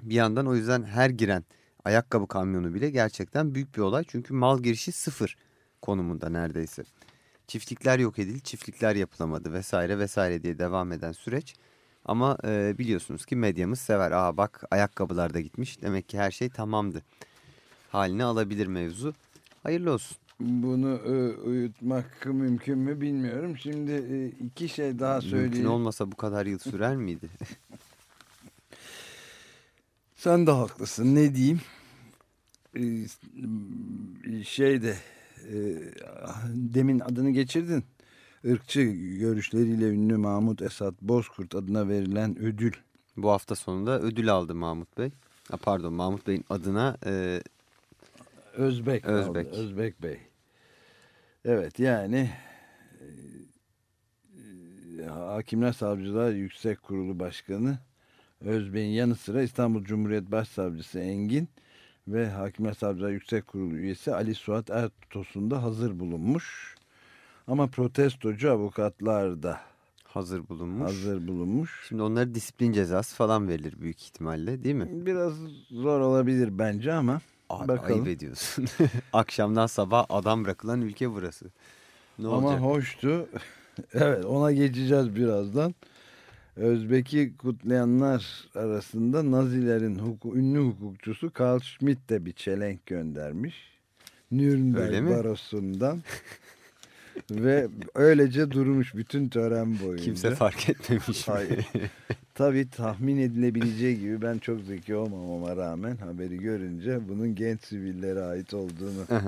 bir yandan o yüzden her giren ayakkabı kamyonu bile gerçekten büyük bir olay. Çünkü mal girişi sıfır konumunda neredeyse. Çiftlikler yok edildi, çiftlikler yapılamadı vesaire vesaire diye devam eden süreç. Ama e, biliyorsunuz ki medyamız sever. Aa bak ayakkabılar da gitmiş. Demek ki her şey tamamdı. Haline alabilir mevzu. Hayırlı olsun. Bunu e, uyutmak mümkün mü bilmiyorum. Şimdi e, iki şey daha söyleyeyim. Mümkün olmasa bu kadar yıl sürer miydi? *laughs* Sen de haklısın. Ne diyeyim? Ee, şeyde e, demin adını geçirdin. Irkçı görüşleriyle ünlü Mahmut Esat Bozkurt adına verilen ödül. bu hafta sonunda ödül aldı Mahmut Bey. Ha, pardon Mahmut Bey'in adına e, Özbek. Özbek. aldı, Özbek Bey. Evet yani e, Hakimler Savcılar Yüksek Kurulu Başkanı Özbek'in yanı sıra İstanbul Cumhuriyet Başsavcısı Engin ve Hakimler Savcılar Yüksek Kurulu üyesi Ali Suat Ertos'un da hazır bulunmuş. Ama protestocu avukatlar da hazır bulunmuş. hazır bulunmuş. Şimdi onlara disiplin cezası falan verilir büyük ihtimalle değil mi? Biraz zor olabilir bence ama Abi, bakalım. ayıp ediyorsun. *laughs* Akşamdan sabah adam bırakılan ülke burası. Ne Ama olacak? hoştu. *laughs* evet ona geçeceğiz birazdan. Özbek'i kutlayanlar arasında Nazilerin huku, ünlü hukukçusu Karl Schmitt de bir çelenk göndermiş. Nürnberg barosundan. *laughs* Ve öylece durmuş bütün tören boyunca. Kimse fark etmemiş. mi? Hayır. Tabii tahmin edilebileceği gibi ben çok zeki olmamama rağmen haberi görünce bunun genç sivillere ait olduğunu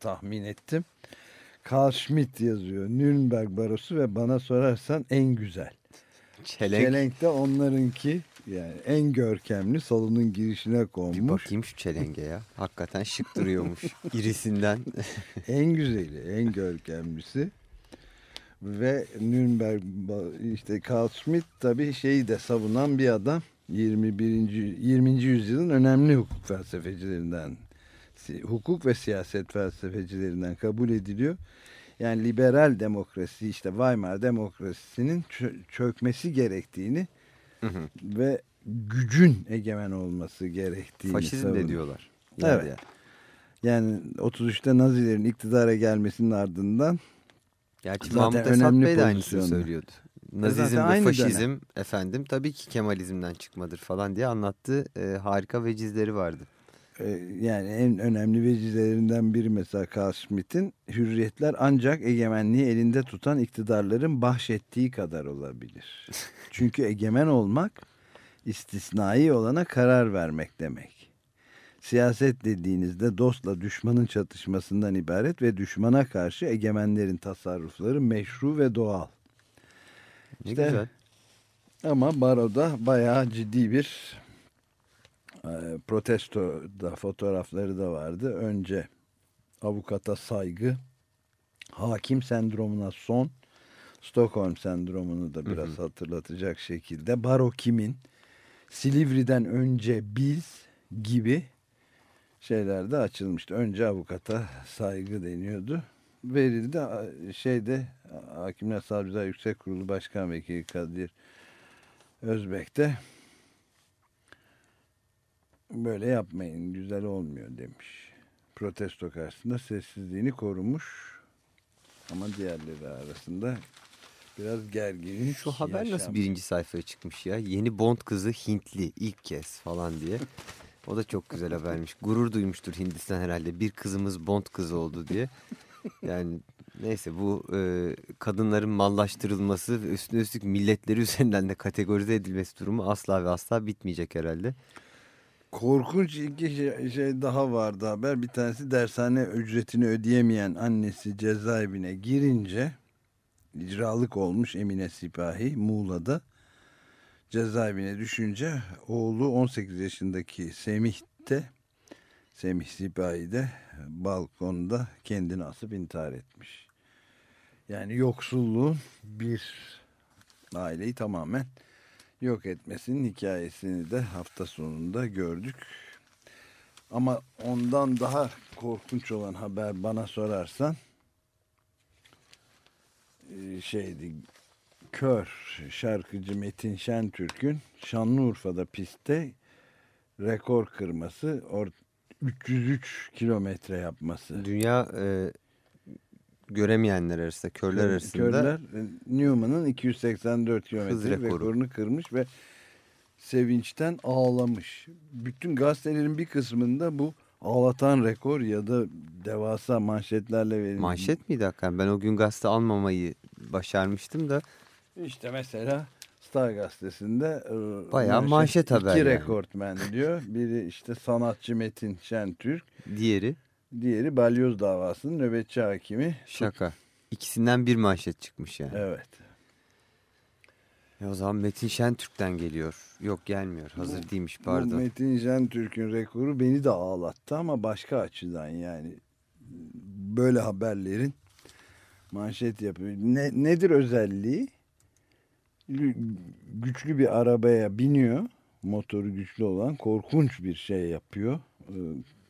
tahmin ettim. Karl Schmitt yazıyor. Nürnberg barosu ve bana sorarsan en güzel. Çelenk. Çelenk de onlarınki yani en görkemli salonun girişine Bir konmuş. bakayım şu çelenge ya. Hakikaten şık duruyormuş. *laughs* İrisinden. En güzeli, en görkemlisi. Ve Nürnberg işte Karl Schmitt tabii şeyi de savunan bir adam. 21. 20. yüzyılın önemli hukuk felsefecilerinden, hukuk ve siyaset felsefecilerinden kabul ediliyor. Yani liberal demokrasi işte Weimar demokrasisinin çö- çökmesi gerektiğini Hı hı. ve gücün egemen olması gerektiğini Faşizm de savunuyor. diyorlar. Evet. Yani. Yani 33'te Nazilerin iktidara gelmesinin ardından Gerçi Zaten Mahmut önemli Bey de aynısını söylüyordu. Nazizm zaten ve faşizm dönem. efendim tabii ki Kemalizmden çıkmadır falan diye anlattığı e, harika vecizleri vardı. E, yani en önemli vecizlerinden biri mesela Karl Schmitt'in hürriyetler ancak egemenliği elinde tutan iktidarların bahşettiği kadar olabilir. *laughs* Çünkü egemen olmak istisnai olana karar vermek demek. Siyaset dediğinizde dostla düşmanın çatışmasından ibaret ve düşmana karşı egemenlerin tasarrufları meşru ve doğal. Ne İşte- güzel. Ama baroda bayağı ciddi bir e, protesto da fotoğrafları da vardı. Önce avukata saygı, hakim sendromuna son, Stockholm sendromunu da biraz hatırlatacak şekilde baro kimin, Silivri'den önce biz gibi şeyler de açılmıştı. Önce avukata saygı deniyordu. Verildi şeyde Hakimler Savcılar Yüksek Kurulu Başkan Vekili Kadir Özbek de böyle yapmayın güzel olmuyor demiş. Protesto karşısında sessizliğini korumuş ama diğerleri arasında biraz gerginlik Şu haber nasıl yaşanmış. birinci sayfaya çıkmış ya? Yeni Bond kızı Hintli ilk kez falan diye. O da çok güzel habermiş. Gurur duymuştur Hindistan herhalde. Bir kızımız Bond kızı oldu diye. Yani neyse bu e, kadınların mallaştırılması ve üstüne üstlük milletleri üzerinden de kategorize edilmesi durumu asla ve asla bitmeyecek herhalde. Korkunç iki şey, şey daha vardı haber. Bir tanesi dershane ücretini ödeyemeyen annesi cezaevine girince icralık olmuş Emine Sipahi Muğla'da cezaevine düşünce oğlu 18 yaşındaki Semih de Semih Sipahi de balkonda kendini asıp intihar etmiş. Yani yoksulluğun bir aileyi tamamen yok etmesinin hikayesini de hafta sonunda gördük. Ama ondan daha korkunç olan haber bana sorarsan e, şeydi kör şarkıcı Metin Şentürk'ün Şanlıurfa'da pistte rekor kırması, or 303 kilometre yapması. Dünya e, göremeyenler arasında, körler Kör- arasında Körler e, Newman'ın 284 kilometre rekoru. rekorunu kırmış ve sevinçten ağlamış. Bütün gazetelerin bir kısmında bu ağlatan rekor ya da devasa manşetlerle verilmiş. manşet miydi hakikaten? Ben o gün gazete almamayı başarmıştım da İşte mesela Star gazetesinde e, Bayağı manşet haber iki yani. rekortmen diyor. Biri işte sanatçı Metin Şentürk, diğeri diğeri balyoz davasının nöbetçi hakimi. şaka. İkisinden bir manşet çıkmış yani. Evet. E o zaman Metin Şentürk'ten geliyor. Yok gelmiyor. Hazır değilmiş Bu pardon. Metin Şentürk'ün rekoru beni de ağlattı ama başka açıdan yani. Böyle haberlerin manşet yapıyor. Ne, nedir özelliği? Güçlü bir arabaya biniyor. Motoru güçlü olan korkunç bir şey yapıyor.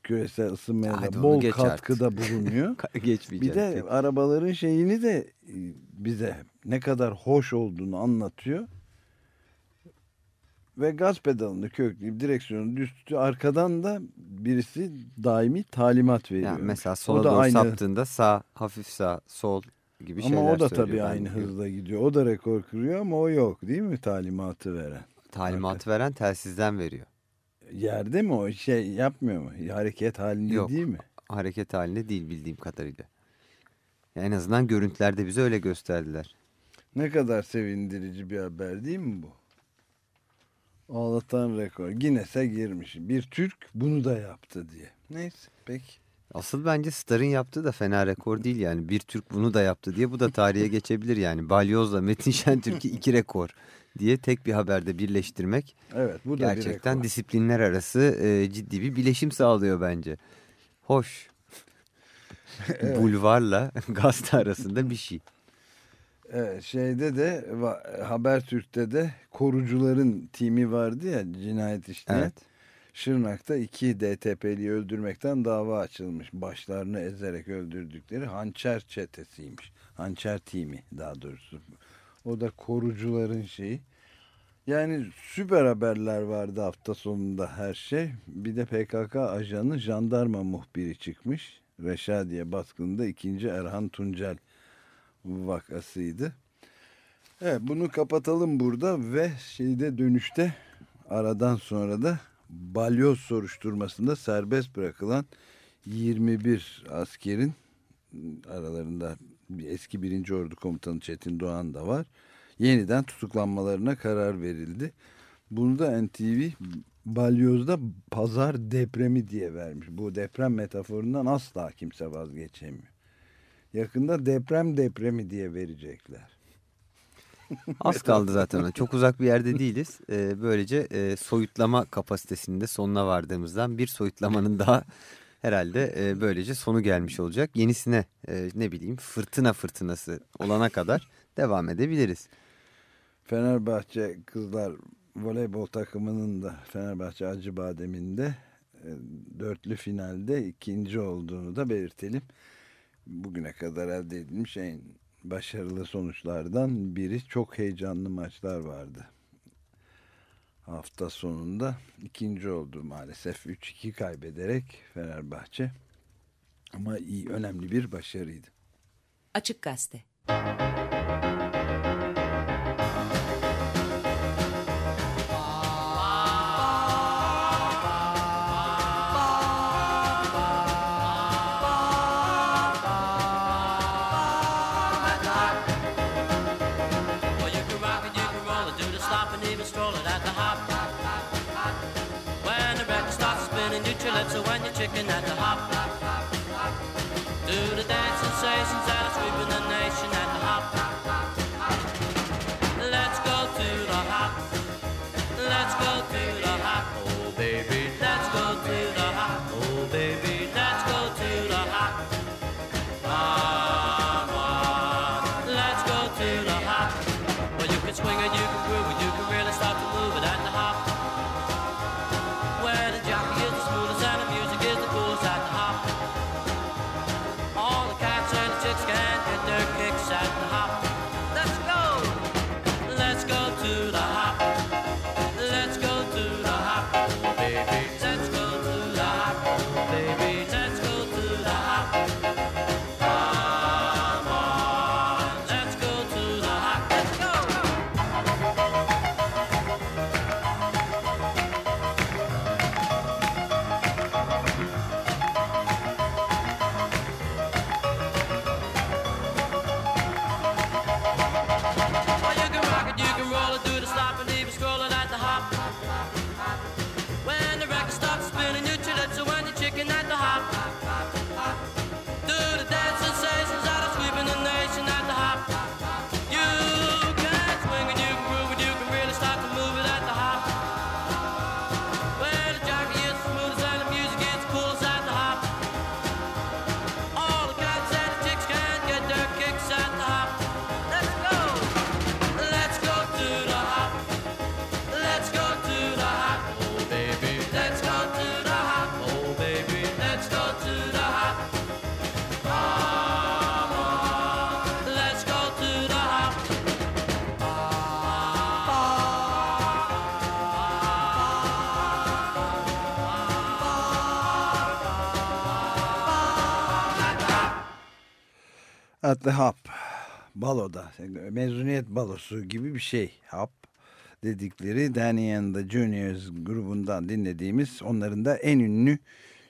Küresel ısınmaya Hadi da bol katkıda bulunuyor. *laughs* Geçmeyeceğim. Bir de arabaların şeyini de e, bize ne kadar hoş olduğunu anlatıyor. Ve gaz pedalını kökleyip direksiyonu düz tutuyor. Arkadan da birisi daimi talimat veriyor. Yani mesela sola doğru aynı- saptığında sağ, hafif sağ, sol gibi şeyler Ama o da tabii aynı biliyorum. hızla gidiyor. O da rekor kırıyor ama o yok değil mi talimatı veren? Talimatı veren telsizden veriyor. Yerde mi o şey yapmıyor mu? Hareket halinde Yok. değil mi? Hareket halinde değil bildiğim kadarıyla. Ya en azından görüntülerde bize öyle gösterdiler. Ne kadar sevindirici bir haber değil mi bu? Ağlatan rekor. Guinness'e girmiş. Bir Türk bunu da yaptı diye. Neyse peki. Asıl bence Star'ın yaptığı da fena rekor değil yani. Bir Türk bunu da yaptı diye bu da tarihe geçebilir yani. Balyoz'la Metin Şentürk'ü iki rekor diye tek bir haberde birleştirmek Evet bu da gerçekten disiplinler arası e, ciddi bir bileşim sağlıyor bence. Hoş. *laughs* Bulvarla *laughs* gazete arasında bir şey. Evet, şeyde de Habertürk'te de korucuların timi vardı ya cinayet işleyen. Evet. Şırnak'ta iki DTP'liyi öldürmekten dava açılmış. Başlarını ezerek öldürdükleri hançer çetesiymiş. Hançer timi daha doğrusu. O da korucuların şeyi. Yani süper haberler vardı hafta sonunda her şey. Bir de PKK ajanı jandarma muhbiri çıkmış. Reşadiye baskınında ikinci Erhan Tuncel vakasıydı. Evet bunu kapatalım burada ve şeyde dönüşte aradan sonra da balyoz soruşturmasında serbest bırakılan 21 askerin aralarında eski birinci ordu komutanı Çetin Doğan da var. Yeniden tutuklanmalarına karar verildi. Bunu da NTV balyozda pazar depremi diye vermiş. Bu deprem metaforundan asla kimse vazgeçemiyor. Yakında deprem depremi diye verecekler. *laughs* Az kaldı zaten. Çok uzak bir yerde değiliz. Ee, böylece e, soyutlama kapasitesinde sonuna vardığımızdan bir soyutlamanın daha herhalde e, böylece sonu gelmiş olacak. Yenisine e, ne bileyim fırtına fırtınası olana kadar devam edebiliriz. Fenerbahçe kızlar voleybol takımının da Fenerbahçe Acıbadem'in de e, dörtlü finalde ikinci olduğunu da belirtelim. Bugüne kadar elde edilmiş en başarılı sonuçlardan biri çok heyecanlı maçlar vardı. Hafta sonunda ikinci oldu maalesef 3-2 kaybederek Fenerbahçe. Ama iyi önemli bir başarıydı. Açık Gazete. looking at the At the Hop. Baloda. Mezuniyet balosu gibi bir şey. Hop dedikleri Danny and the Juniors grubundan dinlediğimiz onların da en ünlü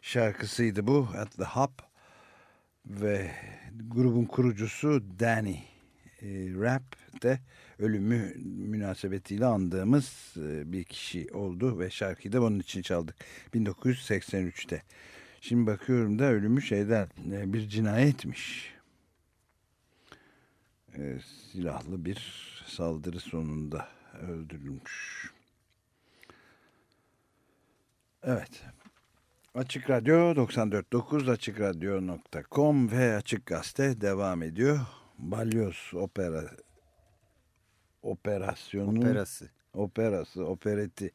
şarkısıydı bu. At the Hop. Ve grubun kurucusu Danny e, Rap de ölümü münasebetiyle andığımız e, bir kişi oldu ve şarkıyı da bunun için çaldık 1983'te. Şimdi bakıyorum da ölümü şeyden e, bir cinayetmiş. E, silahlı bir saldırı sonunda öldürülmüş. Evet. Açık Radyo 94.9 AçıkRadyo.com ve Açık Gazete devam ediyor. Balyoz opera operasyonu Operası. operası opereti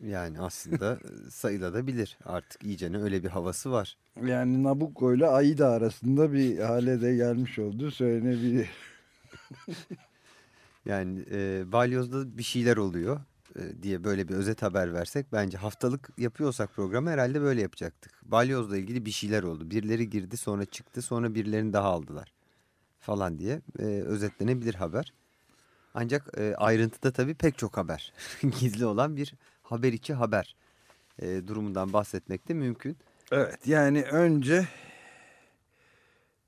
Yani aslında *laughs* sayılabilir. Artık iyicene öyle bir havası var. yani Nabucco ile Aida arasında bir hale de gelmiş olduğu söylenebilir. *laughs* Yani e, balyozda bir şeyler oluyor e, diye böyle bir özet haber versek bence haftalık yapıyorsak programı herhalde böyle yapacaktık. Balyozla ilgili bir şeyler oldu. Birileri girdi sonra çıktı sonra birilerini daha aldılar falan diye e, özetlenebilir haber. Ancak e, ayrıntıda tabii pek çok haber *laughs* gizli olan bir haber içi haber e, durumundan bahsetmek de mümkün. Evet yani önce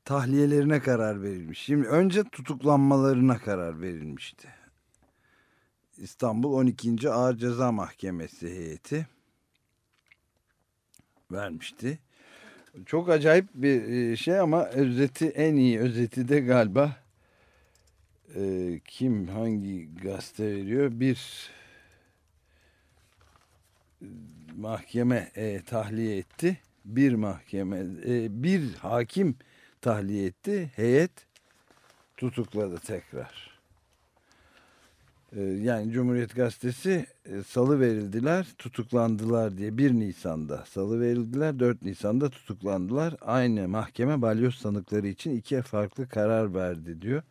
tahliyelerine karar verilmiş. Şimdi önce tutuklanmalarına karar verilmişti. İstanbul 12. Ağır Ceza Mahkemesi heyeti vermişti. Çok acayip bir e, şey ama özeti en iyi özeti de galiba e, kim hangi gazete veriyor? Bir e, mahkeme e, tahliye etti. Bir mahkeme e, bir hakim tahliye etti. Heyet tutukladı tekrar. E, yani Cumhuriyet Gazetesi e, salı verildiler, tutuklandılar diye 1 Nisan'da salı verildiler, 4 Nisan'da tutuklandılar. Aynı mahkeme balyoz sanıkları için iki farklı karar verdi diyor.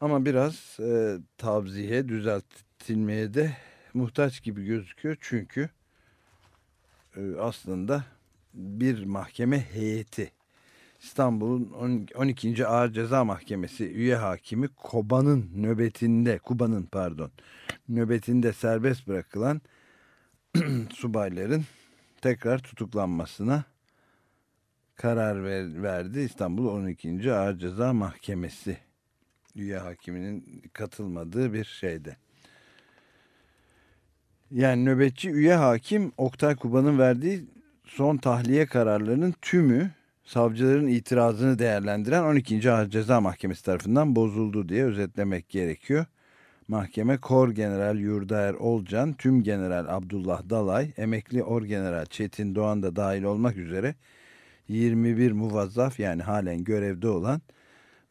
Ama biraz e, tavziye, düzeltilmeye de muhtaç gibi gözüküyor. Çünkü e, aslında bir mahkeme heyeti İstanbul'un 12. Ağır Ceza Mahkemesi üye hakimi Koba'nın nöbetinde, Kuba'nın pardon, nöbetinde serbest bırakılan *clears throat* subayların tekrar tutuklanmasına karar ver, verdi. İstanbul 12. Ağır Ceza Mahkemesi üye hakiminin katılmadığı bir şeyde. Yani nöbetçi üye hakim Oktay Kuba'nın verdiği son tahliye kararlarının tümü savcıların itirazını değerlendiren 12. Ağır Ceza Mahkemesi tarafından bozuldu diye özetlemek gerekiyor. Mahkeme Kor General Yurdaer Olcan, Tüm General Abdullah Dalay, Emekli Orgeneral Çetin Doğan da dahil olmak üzere 21 muvazzaf yani halen görevde olan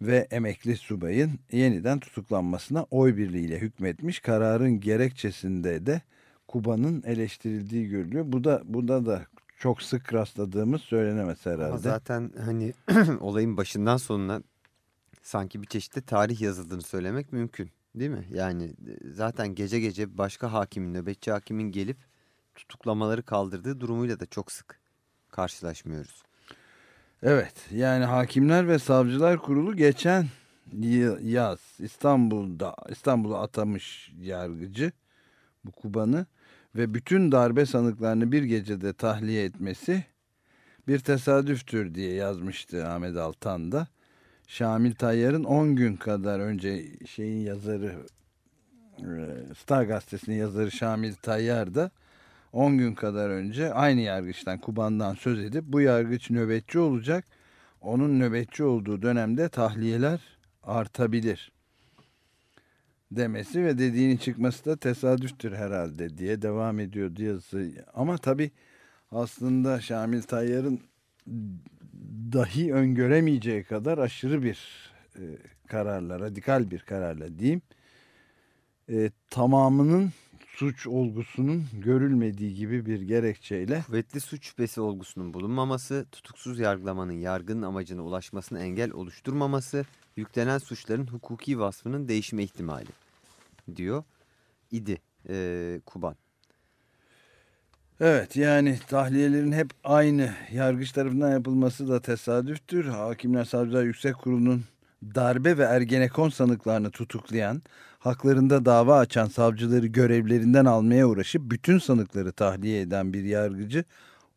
ve emekli subayın yeniden tutuklanmasına oy birliğiyle hükmetmiş. Kararın gerekçesinde de Kuba'nın eleştirildiği görülüyor. Bu da burada da çok sık rastladığımız söylenemez herhalde. Ama zaten hani *clears throat* olayın başından sonuna sanki bir çeşitli tarih yazıldığını söylemek mümkün. Değil mi? Yani e, zaten gece gece başka hakimin, nöbetçi hakimin gelip tutuklamaları kaldırdığı durumuyla da çok sık karşılaşmıyoruz. Evet yani Hakimler ve Savcılar Kurulu geçen yaz İstanbul'da İstanbul'a atamış yargıcı bu Kuban'ı ve bütün darbe sanıklarını bir gecede tahliye etmesi bir tesadüftür diye yazmıştı Ahmet Altan da. Şamil Tayyar'ın 10 gün kadar önce şeyin yazarı Star Gazetesi'nin yazarı Şamil Tayyar da 10 gün kadar önce aynı yargıçtan Kuban'dan söz edip bu yargıç nöbetçi olacak. Onun nöbetçi olduğu dönemde tahliyeler artabilir demesi ve dediğinin çıkması da tesadüftür herhalde diye devam ediyor yazısı. Ama tabi aslında Şamil Tayyar'ın dahi öngöremeyeceği kadar aşırı bir e, kararla, radikal bir kararla diyeyim. E, tamamının suç olgusunun görülmediği gibi bir gerekçeyle Kuvvetli suç şüphesi olgusunun bulunmaması, tutuksuz yargılamanın yargının amacına ulaşmasına engel oluşturmaması, yüklenen suçların hukuki vasfının değişme ihtimali diyor idi e, Kuban. Evet yani tahliyelerin hep aynı yargıç tarafından yapılması da tesadüftür. Hakimler Savcılar Yüksek Kurulu'nun darbe ve ergenekon sanıklarını tutuklayan, haklarında dava açan savcıları görevlerinden almaya uğraşıp bütün sanıkları tahliye eden bir yargıcı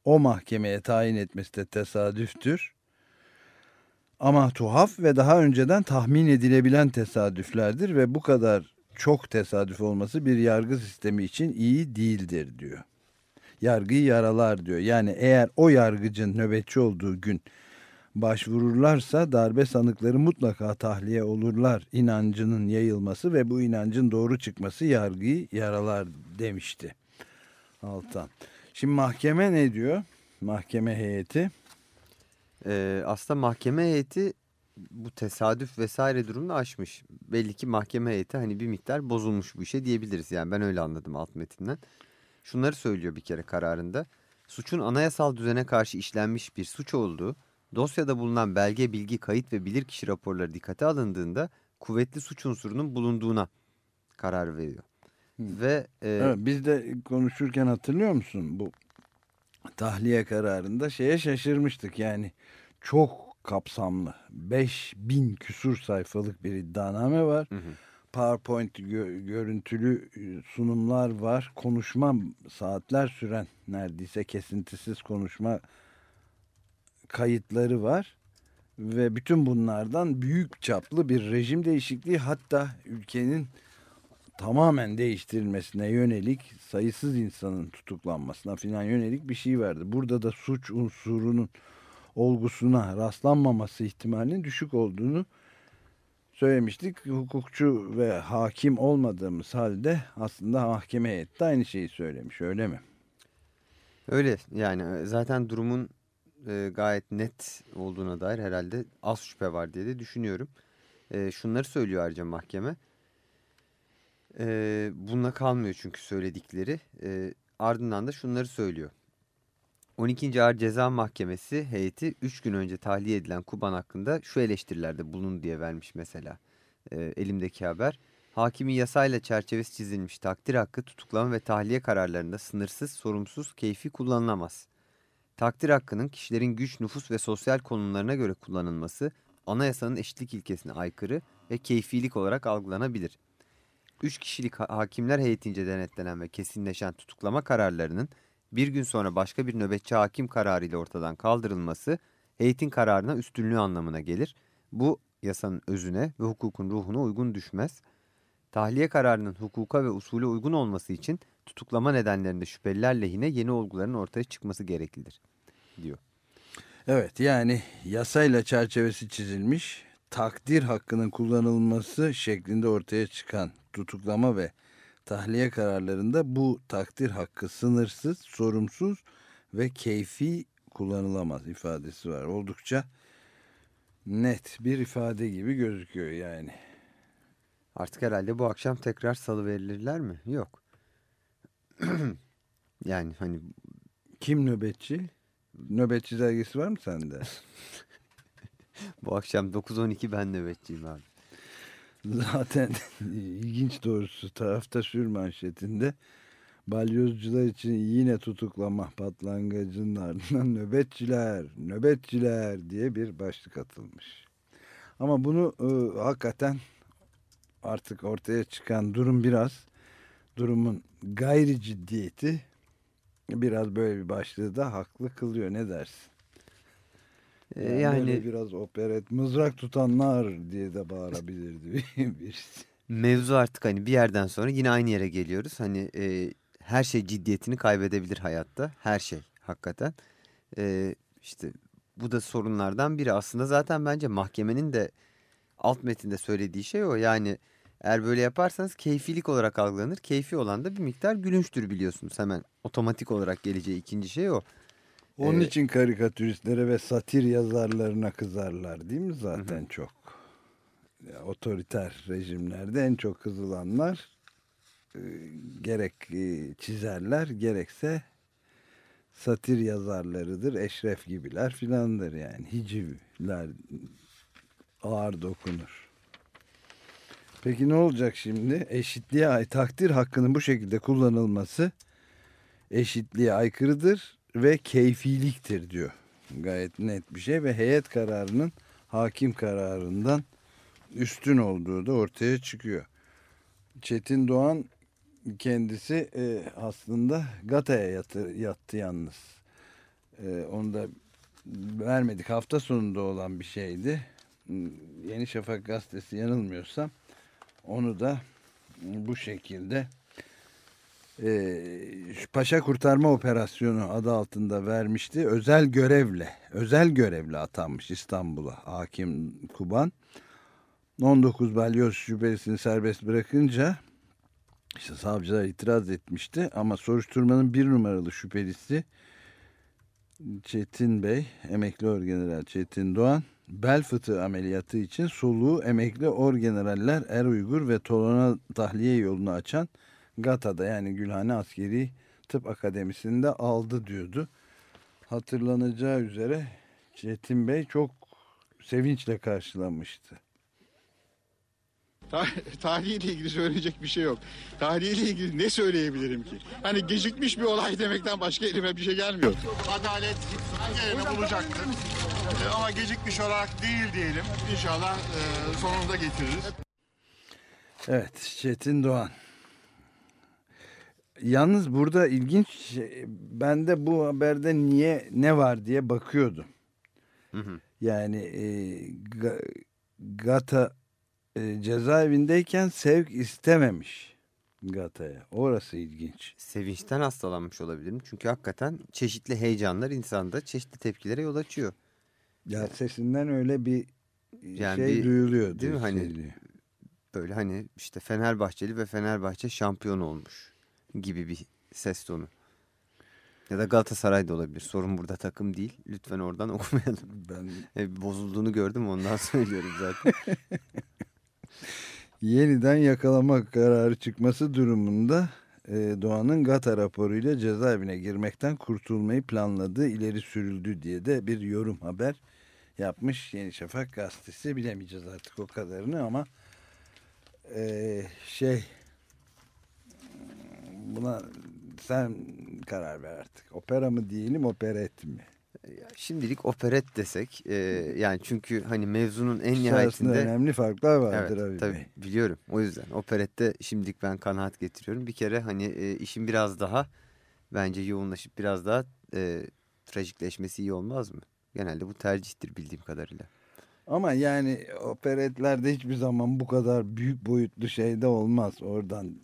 o mahkemeye tayin etmesi de tesadüftür. Ama tuhaf ve daha önceden tahmin edilebilen tesadüflerdir ve bu kadar çok tesadüf olması bir yargı sistemi için iyi değildir diyor. Yargıyı yaralar diyor. Yani eğer o yargıcın nöbetçi olduğu gün başvururlarsa darbe sanıkları mutlaka tahliye olurlar inancının yayılması ve bu inancın doğru çıkması yargıyı yaralar demişti Altan. Şimdi mahkeme ne diyor? Mahkeme heyeti. Ee, aslında mahkeme heyeti bu tesadüf vesaire durumunu aşmış. Belli ki mahkeme heyeti hani bir miktar bozulmuş bu işe diyebiliriz. Yani ben öyle anladım alt metinden. Şunları söylüyor bir kere kararında. Suçun anayasal düzene karşı işlenmiş bir suç olduğu, dosyada bulunan belge, bilgi, kayıt ve bilirkişi raporları dikkate alındığında kuvvetli suç unsurunun bulunduğuna karar veriyor. Ve e, Evet, biz de konuşurken hatırlıyor musun bu tahliye kararında şeye şaşırmıştık yani çok kapsamlı 5000 küsur sayfalık bir iddianame var. Hı hı. PowerPoint gö- görüntülü e, sunumlar var. Konuşma saatler süren neredeyse kesintisiz konuşma kayıtları var. Ve bütün bunlardan büyük çaplı bir rejim değişikliği hatta ülkenin tamamen değiştirilmesine yönelik sayısız insanın tutuklanmasına filan yönelik bir şey verdi. Burada da suç unsurunun olgusuna rastlanmaması ihtimalinin düşük olduğunu söylemiştik. Hukukçu ve hakim olmadığımız halde aslında mahkeme heyeti aynı şeyi söylemiş öyle mi? Öyle yani e, zaten durumun e, gayet net olduğuna dair herhalde az şüphe var diye de düşünüyorum. E, şunları söylüyor ayrıca mahkeme. E, bununla kalmıyor çünkü söyledikleri. E, ardından da şunları söylüyor. 12. Ağır Ceza Mahkemesi heyeti 3 gün önce tahliye edilen Kuban hakkında şu eleştirilerde bulun diye vermiş mesela e, elimdeki haber. Hakimin yasayla çerçevesi çizilmiş takdir hakkı tutuklama ve tahliye kararlarında sınırsız, sorumsuz, keyfi kullanılamaz. Takdir hakkının kişilerin güç, nüfus ve sosyal konumlarına göre kullanılması anayasanın eşitlik ilkesine aykırı ve keyfilik olarak algılanabilir. Üç kişilik ha- hakimler heyetince denetlenen ve kesinleşen tutuklama kararlarının bir gün sonra başka bir nöbetçi hakim kararıyla ortadan kaldırılması heyetin kararına üstünlüğü anlamına gelir. Bu yasanın özüne ve hukukun ruhuna uygun düşmez. Tahliye kararının hukuka ve usule uygun olması için tutuklama nedenlerinde şüpheliler lehine yeni olguların ortaya çıkması gereklidir diyor. Evet yani yasayla çerçevesi çizilmiş takdir hakkının kullanılması şeklinde ortaya çıkan tutuklama ve tahliye kararlarında bu takdir hakkı sınırsız, sorumsuz ve keyfi kullanılamaz ifadesi var. Oldukça net bir ifade gibi gözüküyor yani. Artık herhalde bu akşam tekrar salı verilirler mi? Yok. *clears throat* yani hani Kim nöbetçi? Nöbetçi dergisi var mı sende? *laughs* bu akşam 9-12 ben nöbetçiyim abi. Zaten *laughs* ilginç doğrusu tarafta sür manşetinde balyozcular için yine tutuklama patlangıcının ardından nöbetçiler, nöbetçiler diye bir başlık atılmış. Ama bunu e, hakikaten artık ortaya çıkan durum biraz durumun gayri ciddiyeti biraz böyle bir başlığı da haklı kılıyor ne dersin? Ee, Yani, biraz operet mızrak tutanlar diye de bağırabilirdi *laughs* birisi. mevzu artık hani bir yerden sonra yine aynı yere geliyoruz. Hani e, her şey ciddiyetini kaybedebilir hayatta. Her şey hakikaten. E, işte bu da sorunlardan biri. Aslında zaten bence mahkemenin de alt metinde söylediği şey o. Yani eğer böyle yaparsanız keyfilik olarak algılanır. Keyfi olan da bir miktar gülünçtür biliyorsunuz. Hemen otomatik olarak geleceği ikinci şey o. Onun Ee, için karikatüristlere ve satir yazarlarına kızarlar değil mi zaten çok? Ya, otoriter rejimlerde en çok kızılanlar e, gerek e, çizerler gerekse satir yazarlarıdır. Eşref gibiler filandır yani. Hicivler ağır dokunur. Peki ne olacak şimdi? Eşitliğe ay takdir hakkının bu şekilde kullanılması eşitliğe aykırıdır ve keyfiliktir diyor. Gayet net bir şey ve heyet kararının hakim kararından üstün olduğu da ortaya çıkıyor. Çetin Doğan kendisi e, aslında Gata'ya yatı, yattı yalnız. E, onu da vermedik. Hafta sonunda olan bir şeydi. Yeni Şafak gazetesi yanılmıyorsam onu da bu şekilde e, Paşa Kurtarma Operasyonu adı altında vermişti. Özel görevle, özel görevle atanmış İstanbul'a hakim Kuban. 19 balyoz şüphelisini serbest bırakınca işte savcılar itiraz etmişti ama soruşturmanın bir numaralı şüphelisi Çetin Bey, emekli orgeneral Çetin Doğan, bel fıtığı ameliyatı için soluğu emekli orgeneraller Er Uygur ve Tolona tahliye yolunu açan GATA'da yani Gülhane Askeri Tıp Akademisi'nde aldı diyordu. Hatırlanacağı üzere Çetin Bey çok sevinçle karşılamıştı. Tarihiyle ilgili söyleyecek bir şey yok. Tarihiyle ilgili ne söyleyebilirim ki? Hani gecikmiş bir olay demekten başka elime bir şey gelmiyor. Adalet yerini bulacaktır. E, Ama gecikmiş olarak değil diyelim. İnşallah e, sonunda getiririz. Evet Çetin Doğan. Yalnız burada ilginç şey, ben de bu haberde niye ne var diye bakıyordum. Hı hı. Yani e, Ga- Gata e, cezaevindeyken sevk istememiş Gata'ya. Orası ilginç. Sevinçten hastalanmış olabilirim. Çünkü hakikaten çeşitli heyecanlar insanda çeşitli tepkilere yol açıyor. Ya sesinden öyle bir Yani şey bir- duyuluyor. değil mi? Hani-. Böyle hani işte Fenerbahçeli ve Fenerbahçe şampiyon olmuş gibi bir ses tonu. Ya da Galatasaray da olabilir. Sorun burada takım değil. Lütfen oradan *laughs* okumayalım. Ben E, bozulduğunu gördüm ondan *laughs* söylüyorum zaten. *laughs* yeniden yakalama kararı çıkması durumunda e, Doğan'ın Gata raporuyla cezaevine girmekten kurtulmayı planladığı ileri sürüldü diye de bir yorum haber yapmış Yeni Şafak gazetesi. Bilemeyeceğiz artık o kadarını ama e, şey buna sen karar ver artık. Opera mı diyelim operet mi? Şimdilik operet desek e, yani çünkü hani mevzunun en nihayetinde önemli farklar vardır evet, abi tabii biliyorum o yüzden operette şimdilik ben kanaat getiriyorum. Bir kere hani e, işin biraz daha bence yoğunlaşıp biraz daha e, trajikleşmesi iyi olmaz mı? Genelde bu tercihtir bildiğim kadarıyla. Ama yani operetlerde hiçbir zaman bu kadar büyük boyutlu şeyde olmaz. Oradan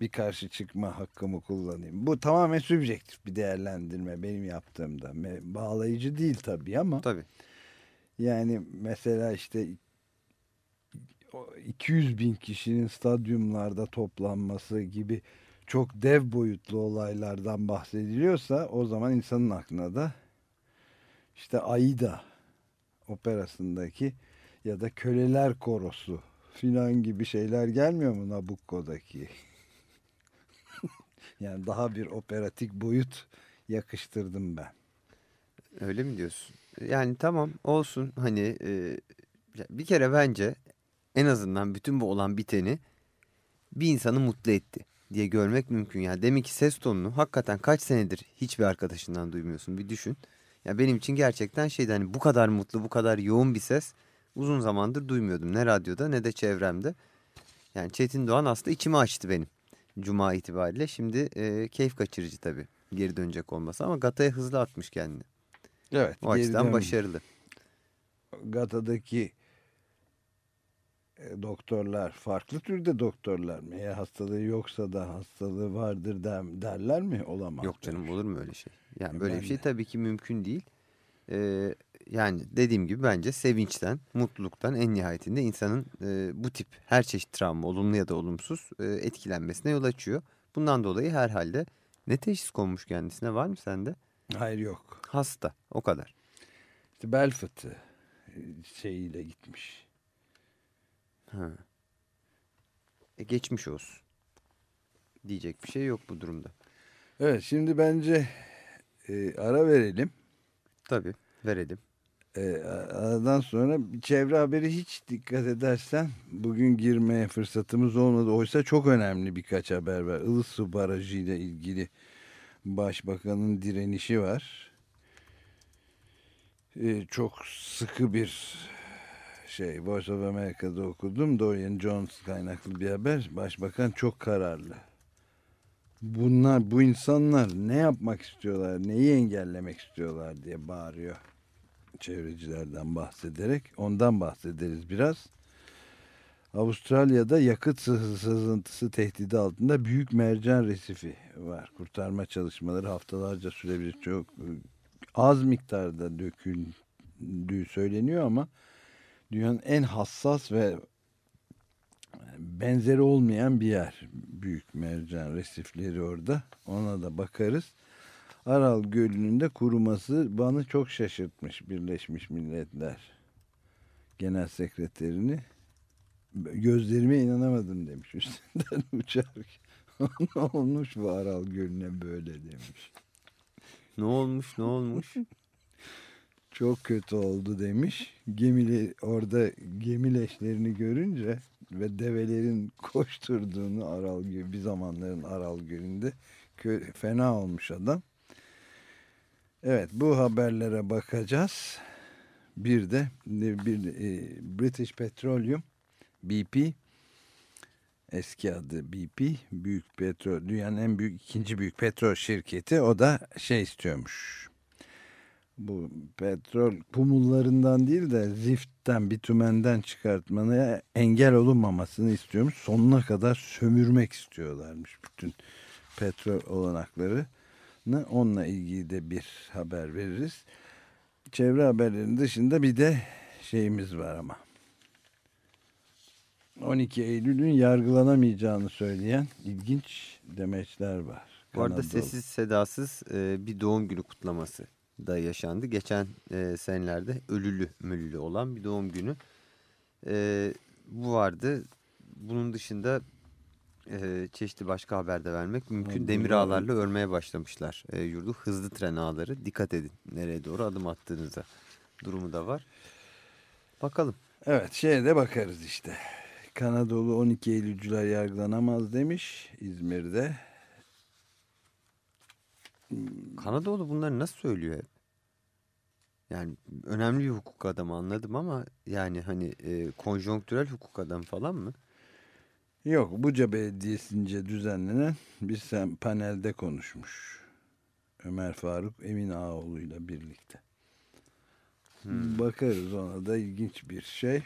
bir karşı çıkma hakkımı kullanayım. Bu tamamen sübjektif bir değerlendirme benim yaptığımda. Bağlayıcı değil tabii ama Tabii. yani mesela işte o 200 bin kişinin stadyumlarda toplanması gibi çok dev boyutlu olaylardan bahsediliyorsa o zaman insanın aklına da işte Aida operasındaki ya da köleler korosu filan gibi şeyler gelmiyor mu Nabucco'daki? Yani daha bir operatik boyut yakıştırdım ben. Öyle mi diyorsun? Yani tamam olsun hani e, bir kere bence en azından bütün bu olan biteni bir insanı mutlu etti diye görmek mümkün. Yani demek ki ses tonunu hakikaten kaç senedir hiçbir arkadaşından duymuyorsun bir düşün. Ya benim için gerçekten şeydi hani bu kadar mutlu bu kadar yoğun bir ses uzun zamandır duymuyordum. Ne radyoda ne de çevremde. Yani Çetin Doğan aslında içimi açtı benim. Cuma itibariyle şimdi e, keyif kaçırıcı tabii geri dönecek olması ama Gata'ya hızlı atmış kendini. Evet. O açıdan geriden başarılı. Gata'daki e, doktorlar farklı türde doktorlar mı? Eğer hastalığı yoksa da hastalığı vardır der, derler mi? Olamaz. Yok canım olur mu öyle şey? Yani Ya böyle ben bir şey de. tabii ki mümkün değil. Ee, yani dediğim gibi bence sevinçten, mutluluktan en nihayetinde insanın e, bu tip her çeşit travma, olumlu ya da olumsuz e, etkilenmesine yol açıyor. Bundan dolayı herhalde ne teşhis konmuş kendisine var mı sende? Hayır yok. Hasta, o kadar. İşte bel fıtığı e, şeyiyle gitmiş. Ha. E, geçmiş olsun. Diyecek bir şey yok bu durumda. Evet şimdi bence e, ara verelim. Tabii verelim. E, aradan sonra çevre haberi hiç dikkat edersen bugün girmeye fırsatımız olmadı. Oysa çok önemli birkaç haber var. Ilısu Barajı ile ilgili başbakanın direnişi var. E, çok sıkı bir şey Voice of America'da okudum. Dorian Jones kaynaklı bir haber. Başbakan çok kararlı. Bunlar, bu insanlar ne yapmak istiyorlar, neyi engellemek istiyorlar diye bağırıyor. Çevrecilerden bahsederek. Ondan bahsederiz biraz. Avustralya'da yakıt sızı- sızıntısı tehdidi altında büyük mercan resifi var. Kurtarma çalışmaları haftalarca sürebilir. Çok e, az miktarda döküldüğü söyleniyor ama dünyanın en hassas ve benzeri olmayan bir yer. Büyük mercan resifleri orada. Ona da bakarız. Aral Gölü'nün de kuruması bana çok şaşırtmış Birleşmiş Milletler Genel Sekreterini. Gözlerime inanamadım demiş üstünden *laughs* uçarken. ne olmuş bu Aral Gölü'ne böyle demiş. Ne olmuş ne olmuş? *laughs* Çok kötü oldu demiş. Gemili orada gemi leşlerini görünce ve develerin koşturduğunu Aral Gölü bir zamanların Aral Gölü'nde fena olmuş adam. Evet bu haberlere bakacağız. Bir de bir e, British Petroleum BP eski adı BP büyük petrol dünyanın en büyük ikinci büyük petrol şirketi o da şey istiyormuş bu petrol pumullarından değil de ziftten, bitümenden çıkartmaya engel olunmamasını istiyormuş. Sonuna kadar sömürmek istiyorlarmış bütün petrol olanaklarını. Onunla ilgili de bir haber veririz. Çevre haberlerinin dışında bir de şeyimiz var ama. 12 Eylül'ün yargılanamayacağını söyleyen ilginç demeçler var. Bu arada Kanadalı. sessiz sedasız e, bir doğum günü kutlaması da yaşandı. Geçen e, senelerde ölülü mülülü olan bir doğum günü. E, bu vardı. Bunun dışında e, çeşitli başka haberde vermek mümkün. Demir ağlarla örmeye başlamışlar e, yurdu. Hızlı tren ağları. Dikkat edin nereye doğru adım attığınıza durumu da var. Bakalım. Evet şeye de bakarız işte. Kanadalı 12 Eylülcüler yargılanamaz demiş İzmir'de. Kanadalı bunları nasıl söylüyor hep? Yani önemli bir hukuk adamı anladım ama yani hani e, konjonktürel hukuk adamı falan mı? Yok Buca Belediyesi'nce düzenlenen bir panelde konuşmuş. Ömer Faruk Emin Ağoğlu'yla birlikte. Bakarız ona da ilginç bir şey. E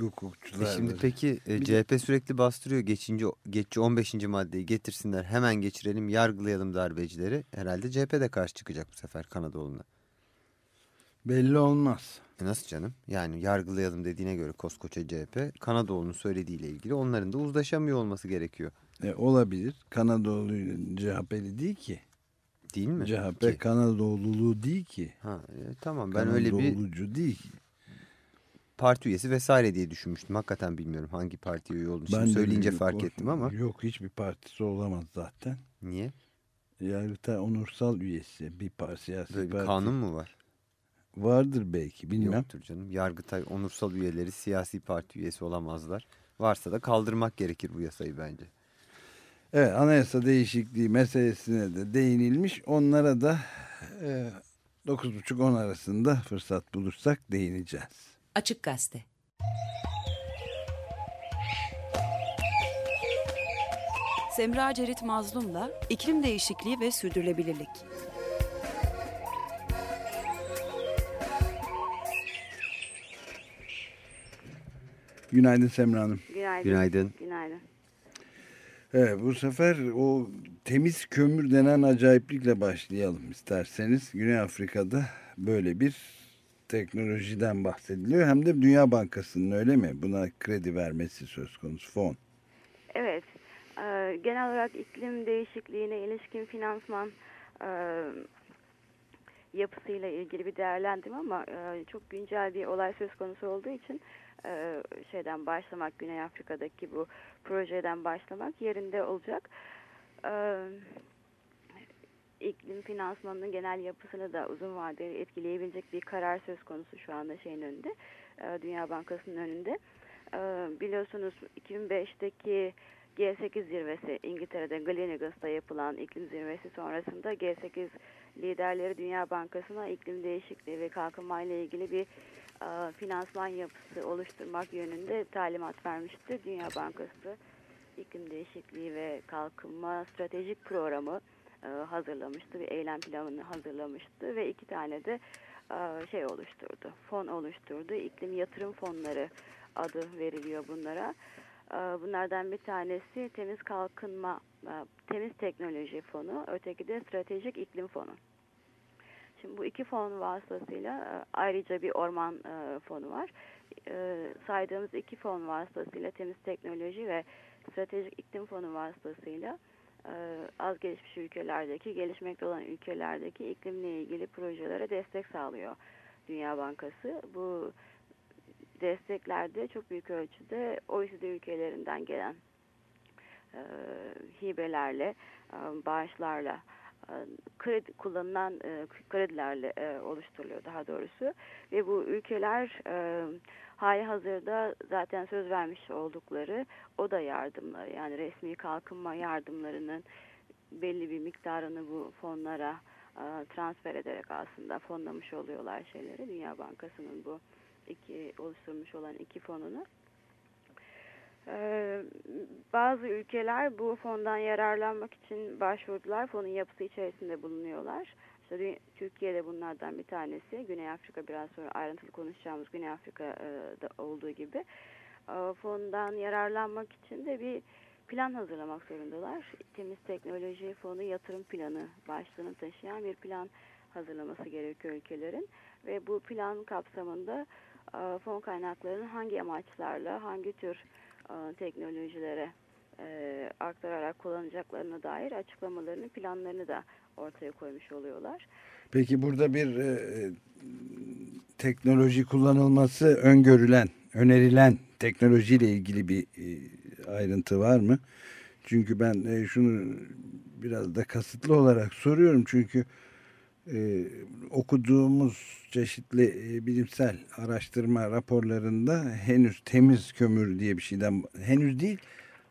Hukukçular şimdi da- peki e, CHP sürekli bastırıyor geçince geçici 15. maddeyi getirsinler hemen geçirelim yargılayalım darbecileri. Herhalde CHP de karşı çıkacak bu sefer Kanadalı'na. belli olmaz. E nasıl canım? Yani yargılayalım dediğine göre koskoca CHP Kanadalı'nın söylediğiyle ilgili onların da uzlaşamıyor olması gerekiyor. E, olabilir. Kanadalı CHP'li değil ki. Değil mi? CHP Ki? Kanadoluluğu değil ki. Ha, e, tamam ben öyle bir değil. parti üyesi vesaire diye düşünmüştüm. Hakikaten bilmiyorum hangi parti üye olduğunu. Şimdi de söyleyince fark ettim ama. Yok hiçbir partisi olamaz zaten. Niye? Yargıtay onursal üyesi bir par siyasi Böyle bir parti. kanun mu var? Vardır belki bilmem. Yoktur canım. Yargıtay onursal üyeleri siyasi parti üyesi olamazlar. Varsa da kaldırmak gerekir bu yasayı bence. Evet anayasa değişikliği meselesine de değinilmiş. Onlara da e, 9.30-10 arasında fırsat bulursak değineceğiz. Açık Gazete. Semra Cerit Mazlum'la iklim değişikliği ve sürdürülebilirlik. Günaydın Semra Hanım. Günaydın. Günaydın. Günaydın. Evet bu sefer o temiz kömür denen acayiplikle başlayalım isterseniz. Güney Afrika'da böyle bir teknolojiden bahsediliyor. Hem de Dünya Bankası'nın öyle mi? Buna kredi vermesi söz konusu fon. Evet. e, genel olarak iklim değişikliğine ilişkin finansman e, yapısıyla ilgili bir değerlendirme ama e, çok güncel bir olay söz konusu olduğu için e, şeyden başlamak Güney Afrika'daki bu projeden başlamak yerinde olacak. E, iklim finansmanının genel yapısını da uzun vadeli etkileyebilecek bir karar söz konusu şu anda şeyin önünde. e, Dünya Bankası'nın önünde. E, biliyorsunuz 2005'teki G8 zirvesi İngiltere'de Gleneagus'ta yapılan iklim zirvesi sonrasında G8 liderleri Dünya Bankası'na iklim değişikliği ve kalkınma ile ilgili bir finansman yapısı oluşturmak yönünde talimat vermişti. Dünya Bankası iklim değişikliği ve kalkınma stratejik programı e, hazırlamıştı. Bir eylem planını hazırlamıştı ve iki tane de e, şey oluşturdu. Fon oluşturdu. İklim yatırım fonları adı veriliyor bunlara. E, bunlardan bir tanesi temiz kalkınma, e, temiz teknoloji fonu, öteki de stratejik iklim fonu. Şimdi bu iki fon vasıtasıyla e, ayrıca bir orman e, fonu var. E, saydığımız iki fon vasıtasıyla temiz teknoloji ve stratejik iklim fonu vasıtasıyla az gelişmiş ülkelerdeki, gelişmekte olan ülkelerdeki iklimle ilgili projelere destek sağlıyor Dünya Bankası. Bu desteklerde çok büyük ölçüde OECD ülkelerinden gelen hibelerle, bağışlarla, kredi kullanılan e, kredilerle e, oluşturuluyor daha doğrusu ve bu ülkeler e, hali hazırda zaten söz vermiş oldukları o da yardımları yani resmi kalkınma yardımlarının belli bir miktarını bu fonlara e, transfer ederek aslında fonlamış oluyorlar şeyleri Dünya Bankası'nın bu iki oluşturmuş olan iki fonunu. Ee, bazı ülkeler bu fondan yararlanmak için başvurdular. Fonun yapısı içerisinde bulunuyorlar. İşte Türkiye de bunlardan bir tanesi. Güney Afrika biraz sonra ayrıntılı konuşacağımız Güney Afrika'da olduğu gibi. Ee, fondan yararlanmak için de bir plan hazırlamak zorundalar. Temiz Teknoloji Fonu yatırım planı başlığını taşıyan bir plan hazırlaması gerekiyor ülkelerin. Ve bu plan kapsamında e, fon kaynaklarının hangi amaçlarla, hangi tür e, teknolojilere e, aktararak kullanacaklarına dair açıklamalarını, planlarını da ortaya koymuş oluyorlar. Peki burada bir e, teknoloji kullanılması öngörülen, önerilen teknolojiyle ilgili bir e, ayrıntı var mı? Çünkü ben e, şunu biraz da kasıtlı olarak soruyorum çünkü e, okuduğumuz çeşitli e, bilimsel araştırma raporlarında henüz temiz kömür diye bir şeyden henüz değil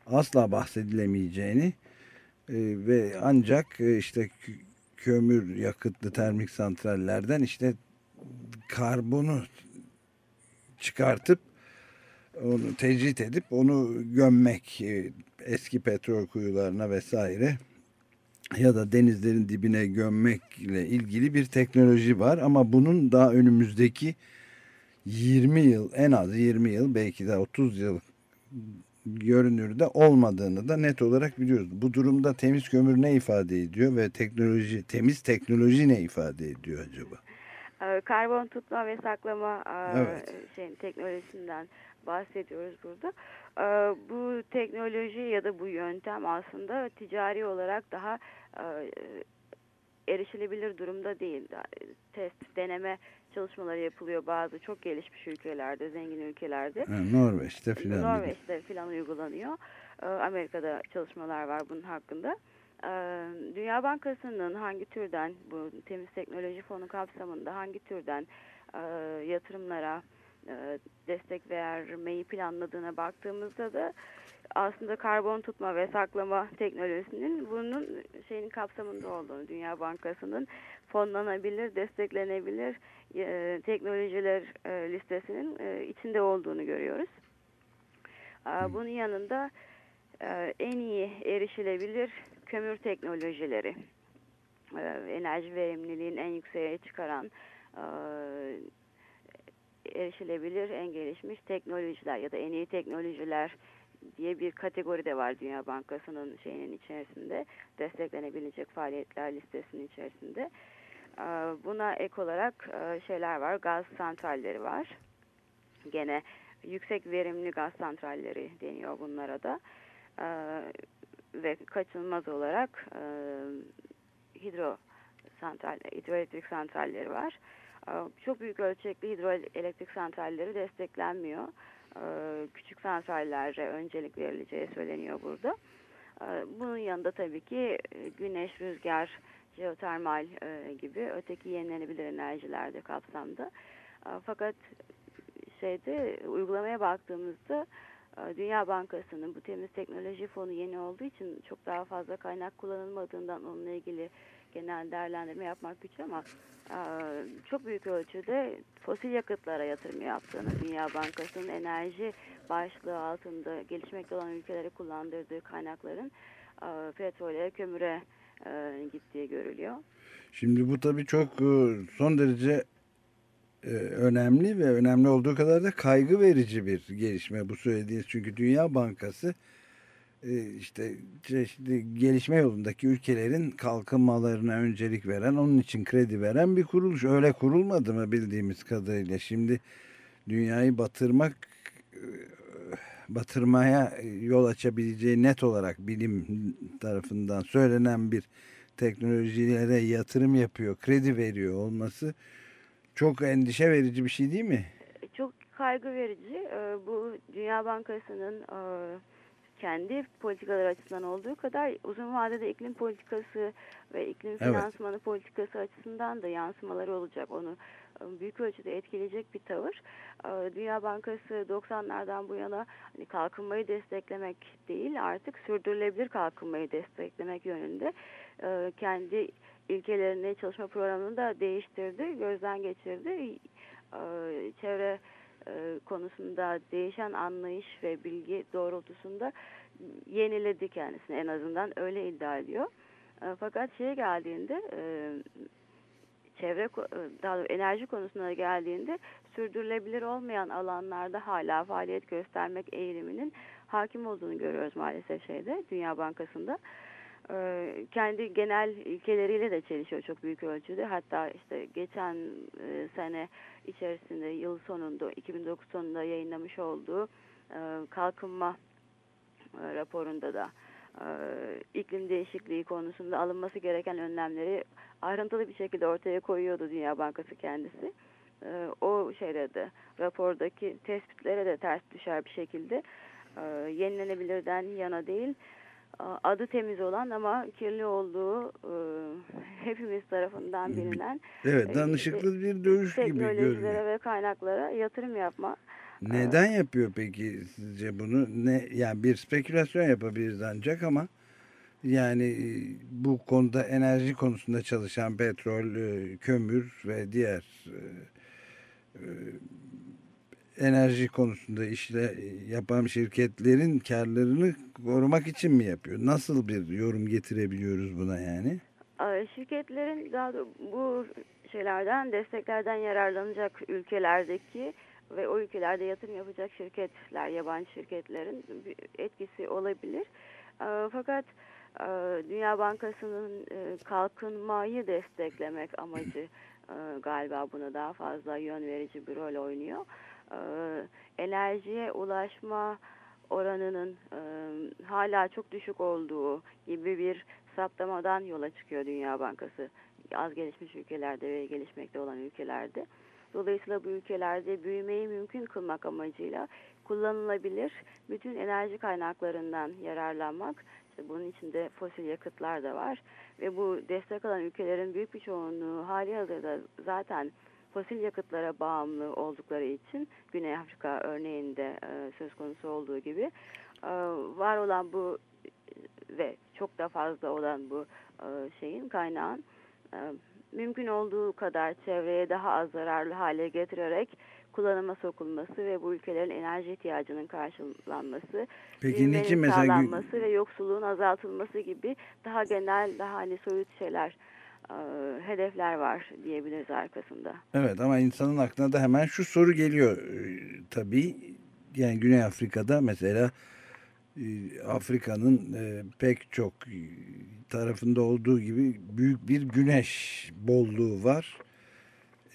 asla bahsedilemeyeceğini e, ve ancak e, işte kömür yakıtlı termik santrallerden işte karbonu çıkartıp onu tecrit edip onu gömmek e, eski petrol kuyularına vesaire ya da denizlerin dibine gömmekle ilgili bir teknoloji var ama bunun daha önümüzdeki 20 yıl en az 20 yıl belki de 30 yıl görünürde olmadığını da net olarak biliyoruz. Bu durumda temiz kömür ne ifade ediyor ve teknoloji temiz teknoloji ne ifade ediyor acaba? Ee, karbon tutma ve saklama e, evet. şeyin teknolojisinden bahsediyoruz burada. Ee, bu teknoloji ya da bu yöntem aslında ticari olarak daha e, erişilebilir durumda değil. Test, deneme çalışmaları yapılıyor bazı çok gelişmiş ülkelerde, zengin ülkelerde. Ha, Norveç'te filan. Norveç'te filan uygulanıyor. Ee, Amerika'da çalışmalar var bunun hakkında. Ee, Dünya Bankası'nın hangi türden bu temiz teknoloji fonu kapsamında hangi türden e, yatırımlara e, destek vermeyi planladığına baktığımızda da aslında karbon tutma ve saklama teknolojisinin bunun şeyin kapsamında olduğunu Dünya Bankası'nın fonlanabilir, desteklenebilir e, teknolojiler e, listesinin e, içinde olduğunu görüyoruz. E, bunun yanında e, en iyi erişilebilir kömür teknolojileri, e, enerji verimliliğin en yükseğe çıkaran e, erişilebilir en gelişmiş teknolojiler ya da en iyi teknolojiler diye bir kategori de var Dünya Bankası'nın şeyinin içerisinde desteklenebilecek faaliyetler listesinin içerisinde. Buna ek olarak şeyler var, gaz santralleri var. Gene yüksek verimli gaz santralleri deniyor bunlara da. Ve kaçınılmaz olarak hidro santral, hidroelektrik santralleri var. Çok büyük ölçekli hidroelektrik santralleri desteklenmiyor. Küçük santrallere öncelik verileceği söyleniyor burada. Bunun yanında tabii ki güneş, rüzgar, jeotermal gibi öteki yenilenebilir enerjilerde kapsamda. Fakat şeyde uygulamaya baktığımızda e, Dünya Bankası'nın bu temiz teknoloji fonu yeni olduğu için çok daha fazla kaynak kullanılmadığından onunla ilgili genel değerlendirme yapmak güç ama e, çok büyük ölçüde fosil yakıtlara yatırım yaptığını Dünya Bankası'nın enerji başlığı altında gelişmekte olan ülkelere kullandırdığı kaynakların e, petrole, kömüre e, gittiği görülüyor. Şimdi bu tabii çok e, son derece önemli ve önemli olduğu kadar da kaygı verici bir gelişme bu söylediğiniz. Çünkü Dünya Bankası işte çeşitli gelişme yolundaki ülkelerin kalkınmalarına öncelik veren, onun için kredi veren bir kuruluş. Öyle kurulmadı mı bildiğimiz kadarıyla? Şimdi dünyayı batırmak e, batırmaya yol açabileceği net olarak bilim tarafından söylenen bir teknolojilere yatırım yapıyor, kredi veriyor olması çok endişe verici bir şey değil mi? Çok kaygı verici. E, Bu Dünya Bankası'nın e, kendi politikaları açısından olduğu kadar uzun vadede iklim politikası ve iklim Evet. finansmanı politikası açısından da yansımaları olacak. Onu e, büyük ölçüde etkileyecek bir tavır. E, Dünya Bankası 90'lardan bu yana hani kalkınmayı desteklemek değil artık sürdürülebilir kalkınmayı desteklemek yönünde e, kendi ilkelerini çalışma programını da değiştirdi, gözden geçirdi. Çevre e, konusunda değişen anlayış ve bilgi doğrultusunda yeniledi kendisini en azından öyle iddia ediyor. E, Fakat şeye geldiğinde e, çevre daha doğrusu enerji konusuna geldiğinde sürdürülebilir olmayan alanlarda hala faaliyet göstermek eğiliminin hakim olduğunu görüyoruz maalesef şeyde Dünya Bankası'nda. Ee, kendi genel ilkeleriyle de çelişiyor çok büyük ölçüde. Hatta işte geçen sene içerisinde yıl sonunda 2009 sonunda yayınlamış olduğu e, kalkınma e, raporunda da e, iklim değişikliği konusunda alınması gereken önlemleri ayrıntılı bir şekilde ortaya koyuyordu Dünya Bankası kendisi. E, o şeyde de rapordaki tespitlere de ters düşer bir şekilde e, yenilenebilirden yana değil adı temiz olan ama kirli olduğu e, hepimiz tarafından bilinen Evet, e, danışıklı bir dövüş gibi görünüyor. ve kaynaklara yatırım yapma. Neden yapıyor peki sizce bunu? Ne yani bir spekülasyon yapabiliriz ancak ama yani e, bu konuda enerji konusunda çalışan petrol, e, kömür ve diğer e, e, enerji konusunda işle yapan şirketlerin karlarını korumak için mi yapıyor? Nasıl bir yorum getirebiliyoruz buna yani? Ee, Şirketlerin daha da bu şeylerden desteklerden yararlanacak ülkelerdeki ve o ülkelerde yatırım yapacak şirketler, yabancı şirketlerin etkisi olabilir. Ee, Fakat e, Dünya Bankası'nın e, kalkınmayı desteklemek amacı e, galiba buna daha fazla yön verici bir rol oynuyor. Ee, Enerjiye ulaşma oranının e, hala çok düşük olduğu gibi bir saptamadan yola çıkıyor Dünya Bankası az gelişmiş ülkelerde ve gelişmekte olan ülkelerde. Dolayısıyla bu ülkelerde büyümeyi mümkün kılmak amacıyla kullanılabilir bütün enerji kaynaklarından yararlanmak. İşte bunun içinde fosil yakıtlar da var ve bu destek alan ülkelerin büyük bir çoğunluğu hali hazırda zaten fosil yakıtlara bağımlı oldukları için Güney Afrika örneğinde e, söz konusu olduğu gibi e, var olan bu ve çok da fazla olan bu e, şeyin kaynağın e, mümkün olduğu kadar çevreye daha az zararlı hale getirerek kullanıma sokulması ve bu ülkelerin enerji ihtiyacının karşılanması, büyümenin niçin mesela sağlanması ve yoksulluğun azaltılması gibi daha genel, daha hani soyut şeyler, hedefler var diyebiliriz arkasında. Evet ama insanın aklına da hemen şu soru geliyor e, tabii. Yani Güney Afrika'da mesela e, Afrika'nın e, pek çok e, tarafında olduğu gibi büyük bir güneş bolluğu var.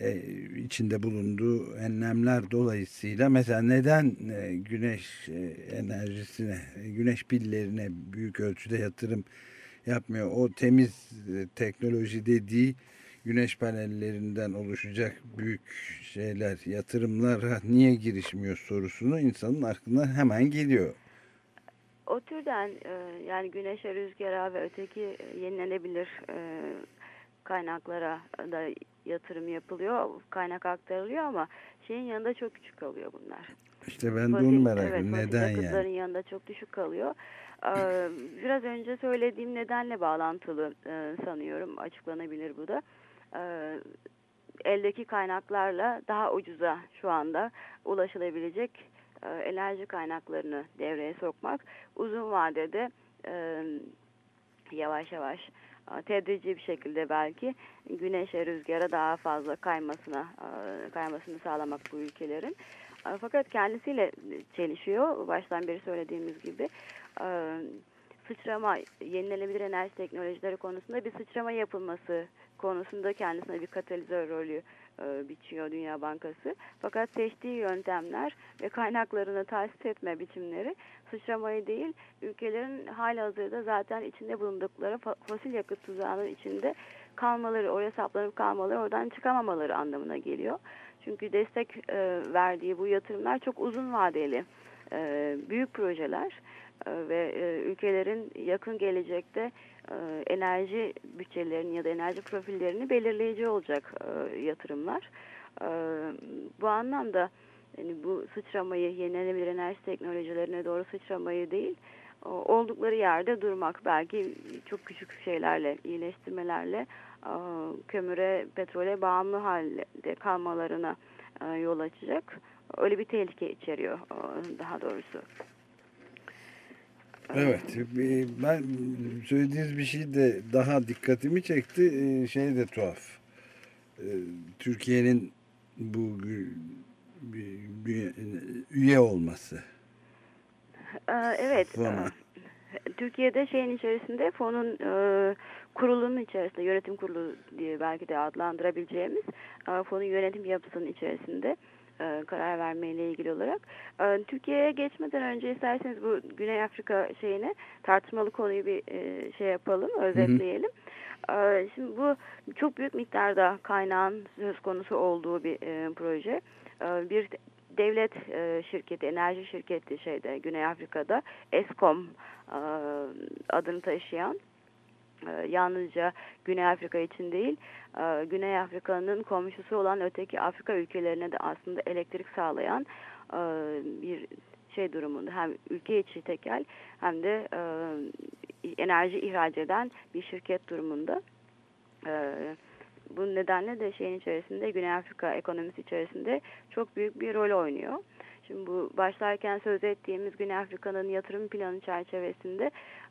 E, içinde bulunduğu enlemler dolayısıyla mesela neden e, güneş e, enerjisine, e, güneş pillerine büyük ölçüde yatırım yapmıyor? O temiz e, teknoloji dediği güneş panellerinden oluşacak büyük şeyler, yatırımlara niye girişmiyor sorusunu insanın aklına hemen geliyor. O türden e, yani güneşe, rüzgara ve öteki e, yenilenebilir kaynaklara da yatırım yapılıyor, kaynak aktarılıyor ama şeyin yanında çok küçük kalıyor bunlar. İşte ben de Fosil- onu merak evet, ediyorum. fosil Neden yani? yanında çok düşük kalıyor. Ee, Biraz önce söylediğim nedenle bağlantılı e, sanıyorum. Açıklanabilir bu da. Ee, Eldeki kaynaklarla daha ucuza şu anda ulaşılabilecek e, enerji kaynaklarını devreye sokmak uzun vadede e, yavaş yavaş tedrici bir şekilde belki güneşe rüzgara daha fazla kaymasına kaymasını sağlamak bu ülkelerin. Fakat kendisiyle çelişiyor. Baştan beri söylediğimiz gibi sıçrama, yenilenebilir enerji teknolojileri konusunda bir sıçrama yapılması konusunda kendisine bir katalizör rolü e, biçiyor Dünya Bankası. Fakat seçtiği yöntemler ve kaynaklarını tahsis etme biçimleri sıçramayı değil, ülkelerin halihazırda zaten içinde bulundukları fo- fosil yakıt tuzağının içinde kalmaları, oraya saplanıp kalmaları, oradan çıkamamaları anlamına geliyor. Çünkü destek e, verdiği bu yatırımlar çok uzun vadeli e, büyük projeler e, ve e, ülkelerin yakın gelecekte enerji bütçelerini ya da enerji profillerini belirleyici olacak e, yatırımlar. E, bu anlamda yani bu sıçramayı yenilenebilir enerji teknolojilerine doğru sıçramayı değil oldukları yerde durmak belki çok küçük şeylerle iyileştirmelerle e, kömüre petrole bağımlı halde kalmalarına e, yol açacak öyle bir tehlike içeriyor e, daha doğrusu. Evet. Ben söylediğiniz bir şey de daha dikkatimi çekti. E, Şey de tuhaf. E, Türkiye'nin bu üye olması. Ee, Evet. Fona. Türkiye'de şeyin içerisinde fonun e, kurulunun içerisinde yönetim kurulu diye belki de adlandırabileceğimiz e, fonun yönetim yapısının içerisinde e, karar vermeyle ilgili olarak. E, Türkiye'ye geçmeden önce isterseniz bu Güney Afrika şeyine tartışmalı konuyu bir e, şey yapalım, özetleyelim. E, Şimdi bu çok büyük miktarda kaynağın söz konusu olduğu bir e, proje. E, Bir devlet e, şirketi, enerji şirketi şeyde Güney Afrika'da Eskom e, adını taşıyan yalnızca Güney Afrika için değil, e, Güney Afrika'nın komşusu olan öteki Afrika ülkelerine de aslında elektrik sağlayan e, bir şey durumunda hem ülke içi tekel hem de e, enerji ihraç eden bir şirket durumunda. Bu nedenle de şeyin içerisinde Güney Afrika ekonomisi içerisinde çok büyük bir rol oynuyor. Şimdi bu başlarken söz ettiğimiz Güney Afrika'nın yatırım planı çerçevesinde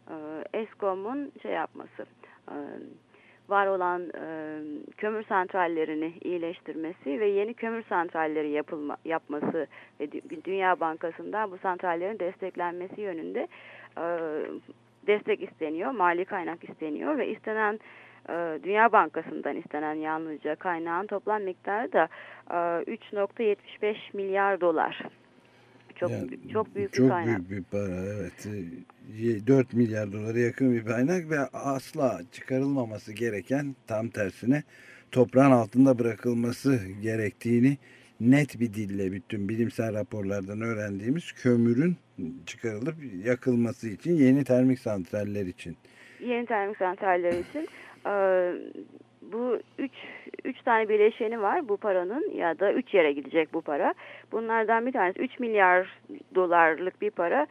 e, Eskom'un şey yapması, e, var olan e, kömür santrallerini iyileştirmesi ve yeni kömür santralleri yapılma, yapması ve Dü- Dünya Bankası'ndan bu santrallerin desteklenmesi yönünde destek isteniyor, mali kaynak isteniyor ve istenen Dünya Bankası'ndan istenen yalnızca kaynağın toplam miktarı da e, 3.75 milyar dolar. Çok Yani çok büyük çok bir kaynak. büyük bir para evet. E, 4 milyar dolara yakın bir kaynak ve asla çıkarılmaması gereken tam tersine toprağın altında bırakılması gerektiğini net bir dille bütün bilimsel raporlardan öğrendiğimiz kömürün çıkarılıp yakılması için yeni termik santraller için. yeni termik santraller için bu üç, üç tane bileşeni var bu paranın ya da üç yere gidecek bu para. Bunlardan bir tanesi 3 milyar dolarlık bir para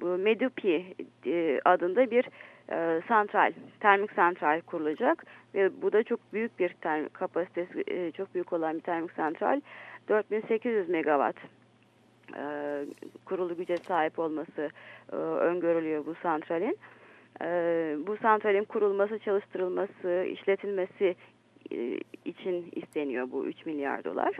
bu Medupi e, adında bir e, santral, termik santral kurulacak ve bu da çok büyük bir termik kapasitesi e, çok büyük olan bir termik santral 4800 megawatt e, kurulu güce sahip olması e, öngörülüyor bu santralin. E, bu santralin kurulması, çalıştırılması, işletilmesi e, için isteniyor bu 3 milyar dolar.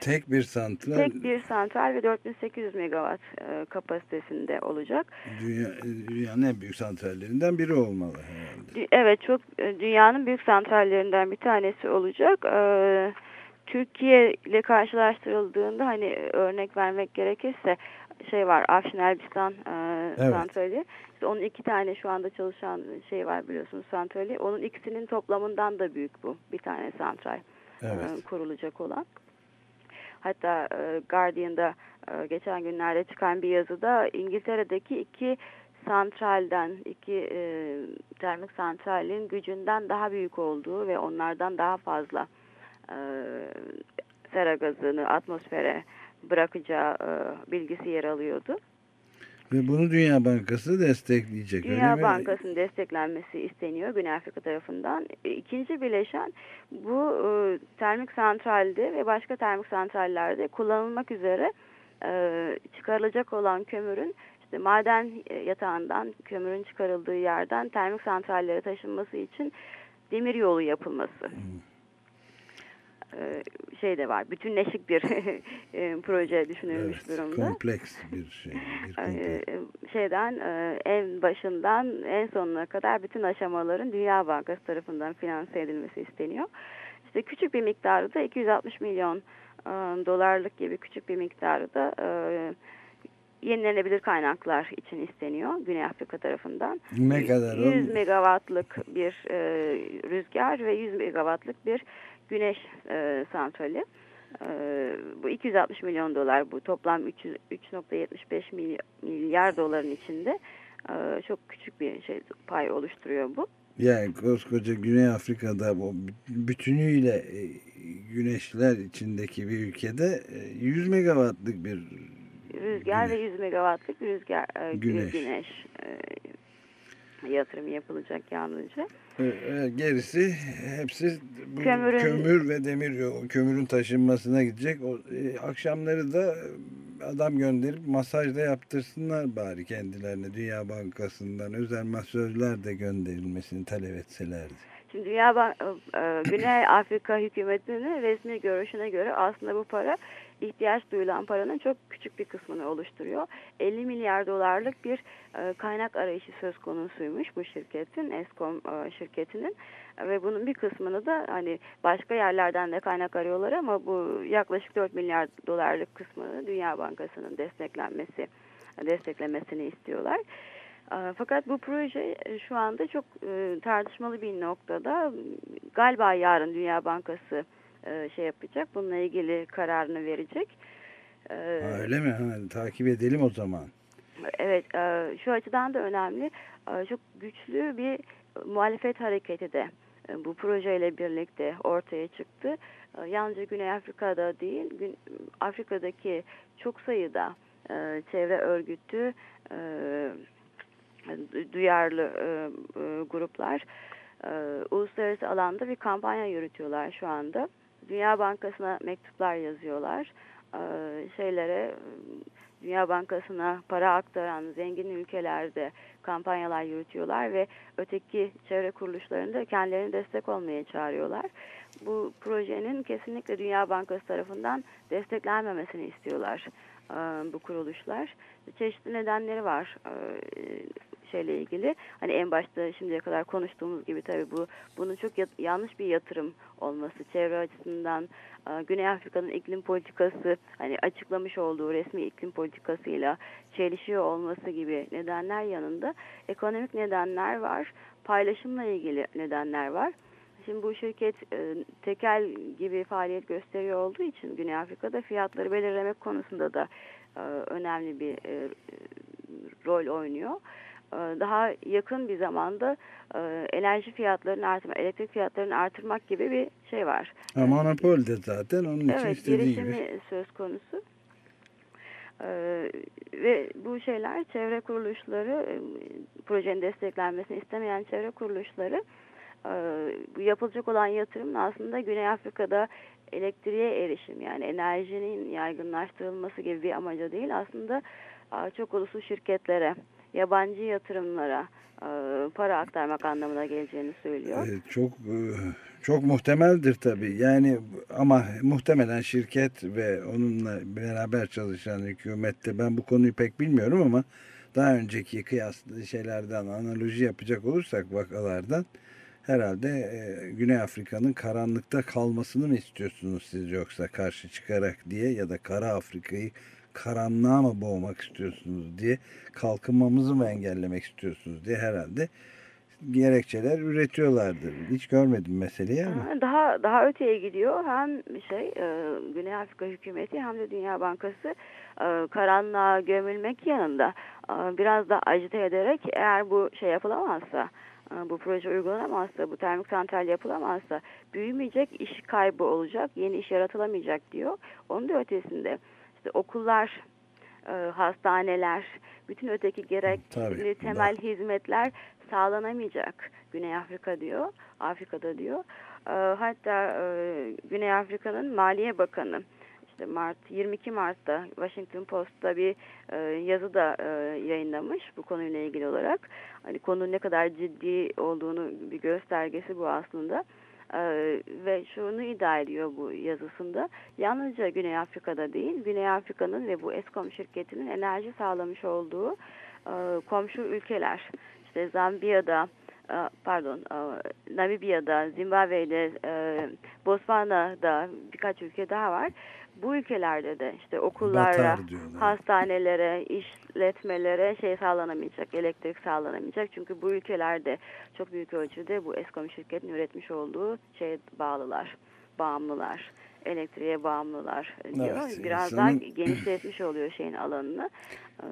Tek bir santral Tek bir santral ve 4800 megawatt e, kapasitesinde olacak. dünya, dünyanın en büyük santrallerinden biri olmalı herhalde. Evet çok e, dünyanın büyük santrallerinden bir tanesi olacak. Ee, Türkiye ile karşılaştırıldığında hani örnek vermek gerekirse şey var Afşin Elbistan e, Evet. santrali. İşte onun iki tane şu anda çalışan şey var biliyorsunuz santrali. Onun ikisinin toplamından da büyük bu bir tane santral Evet. e, kurulacak olan. Hatta e, Guardian'da e, geçen günlerde çıkan bir yazıda İngiltere'deki iki santralden, iki e, termik santralin gücünden daha büyük olduğu ve onlardan daha fazla e, sera gazını atmosfere bırakacağı e, bilgisi yer alıyordu. Ve bunu Dünya Bankası destekleyecek Dünya öyle mi? Bankası'nın desteklenmesi isteniyor Güney Afrika tarafından. E, İkinci bileşen bu e, termik santralde ve başka termik santrallerde kullanılmak üzere e, çıkarılacak olan kömürün işte maden e, yatağından kömürün çıkarıldığı yerden termik santrallere taşınması için demir yolu yapılması. E, şey de var. Bütünleşik bir *laughs* e, proje düşünülmüş Evet, durumda. kompleks bir şey. Bir kompleks. Ee, şeyden e, en başından en sonuna kadar bütün aşamaların Dünya Bankası tarafından finanse edilmesi isteniyor. İşte küçük bir miktarı da 260 milyon e, dolarlık gibi küçük bir miktarı da e, yenilenebilir kaynaklar için isteniyor Güney Afrika tarafından. Ne kadar o? 100 megawattlık bir e, rüzgar ve 100 megawattlık bir güneş e, santrali. E, bu 260 milyon dolar bu toplam 300 3.75 milyar, doların içinde e, çok küçük bir şey pay oluşturuyor bu. Yani koskoca Güney Afrika'da bu bütünüyle e, güneşler içindeki bir ülkede e, 100 megawattlık bir Rüzgar Güneş. ve 100 megawattlık rüzgar e, Güneş. güneş, e, yatırım yapılacak yalnızca. E, e, gerisi hepsi bu Kömürün- kömür ve demir kömürün taşınmasına gidecek. O, e, akşamları da adam gönderip masaj da yaptırsınlar bari kendilerine Dünya Bankası'ndan özel masözler de gönderilmesini talep etselerdi. Şimdi Dünya Ban- e, e, Güney Afrika hükümetinin resmi görüşüne göre aslında bu para ihtiyaç duyulan paranın çok küçük bir kısmını oluşturuyor. 50 milyar dolarlık bir e, kaynak arayışı söz konusuymuş bu şirketin, Eskom e, şirketinin ve bunun bir kısmını da hani başka yerlerden de kaynak arıyorlar ama bu yaklaşık 4 milyar dolarlık kısmını Dünya Bankası'nın desteklenmesi desteklemesini istiyorlar. E, Fakat bu proje şu anda çok tartışmalı bir noktada. Galiba yarın Dünya Bankası e, şey yapacak. Bununla ilgili kararını verecek. E, Ha, öyle mi? Ha, takip edelim o zaman. Evet, e, şu açıdan da önemli. E, Çok güçlü bir muhalefet hareketi de bu projeyle birlikte ortaya çıktı. Yalnızca Güney Afrika'da değil, Afrika'daki çok sayıda çevre örgütü, du- duyarlı gruplar uluslararası alanda bir kampanya yürütüyorlar şu anda. Dünya Bankası'na mektuplar yazıyorlar. E, şeylere Dünya Bankası'na para aktaran zengin ülkelerde kampanyalar yürütüyorlar ve öteki çevre kuruluşlarında da kendilerine destek olmaya çağırıyorlar. Bu projenin kesinlikle Dünya Bankası tarafından desteklenmemesini istiyorlar e, bu kuruluşlar. Çeşitli nedenleri var e, şeyle ilgili. Hani en başta şimdiye kadar konuştuğumuz gibi tabii bu bunun çok yat- yanlış bir yatırım olması çevre açısından e, Güney Afrika'nın iklim politikası hani açıklamış olduğu resmi iklim politikasıyla çelişiyor olması gibi nedenler yanında ekonomik nedenler var. Paylaşımla ilgili nedenler var. Şimdi bu şirket e, tekel gibi faaliyet gösteriyor olduğu için Güney Afrika'da fiyatları belirlemek konusunda da e, önemli bir rol oynuyor. E, daha yakın bir zamanda e, enerji fiyatlarını artırmak, elektrik fiyatlarını artırmak gibi bir şey var. Ha, monopol de zaten onun için Evet, istediği girişimi gibi. söz konusu. Ee, ve bu şeyler çevre kuruluşları, e, projenin desteklenmesini istemeyen çevre kuruluşları e, yapılacak olan yatırımın aslında Güney Afrika'da elektriğe erişim yani enerjinin yaygınlaştırılması gibi bir amaca değil aslında e, çok uluslu şirketlere, yabancı yatırımlara e, para aktarmak anlamına geleceğini söylüyor. Evet, çok e, çok muhtemeldir tabii. Yani ama muhtemelen şirket ve onunla beraber çalışan hükümette ben bu konuyu pek bilmiyorum ama daha önceki kıyaslı şeylerden analoji yapacak olursak vakalardan herhalde e, Güney Afrika'nın karanlıkta kalmasını mı istiyorsunuz siz yoksa karşı çıkarak diye ya da Kara Afrika'yı karanlığa mı boğmak istiyorsunuz diye kalkınmamızı mı engellemek istiyorsunuz diye herhalde gerekçeler üretiyorlardır. Hiç görmedim meseleyi ama. Ha, Daha daha öteye gidiyor. Hem şey e, Güney Afrika hükümeti hem de Dünya Bankası e, karanlığa gömülmek yanında e, biraz da acite ederek eğer bu şey yapılamazsa bu proje uygulanamazsa, bu termik santral yapılamazsa büyümeyecek, iş kaybı olacak, yeni iş yaratılamayacak diyor. Onun da ötesinde işte okullar, e, hastaneler, bütün öteki gerekli Tabii, temel hizmetler sağlanamayacak Güney Afrika diyor, Afrika'da diyor. E, hatta e, Güney Afrika'nın Maliye Bakanı işte Mart 22 Mart'ta Washington Post'ta bir e, yazı da e, yayınlamış bu konuyla ilgili olarak. Hani konunun ne kadar ciddi olduğunu bir göstergesi bu aslında. Ee, ve şunu iddia ediyor bu yazısında. Yalnızca Güney Afrika'da değil, Güney Afrika'nın ve bu Eskom şirketinin enerji sağlamış olduğu e, komşu ülkeler, işte Zambiya'da, e, pardon, e, Namibya'da, Zimbabwe'de, e, Botswana'da birkaç ülke daha var. Bu ülkelerde de işte okullara, hastanelere, işletmelere şey sağlanamayacak, elektrik sağlanamayacak. Çünkü bu ülkelerde çok büyük ölçüde bu Eskom şirketinin üretmiş olduğu şey bağlılar, bağımlılar, elektriğe bağımlılar diyor. Evet, Biraz insanın- daha genişletmiş oluyor şeyin alanını. Ee,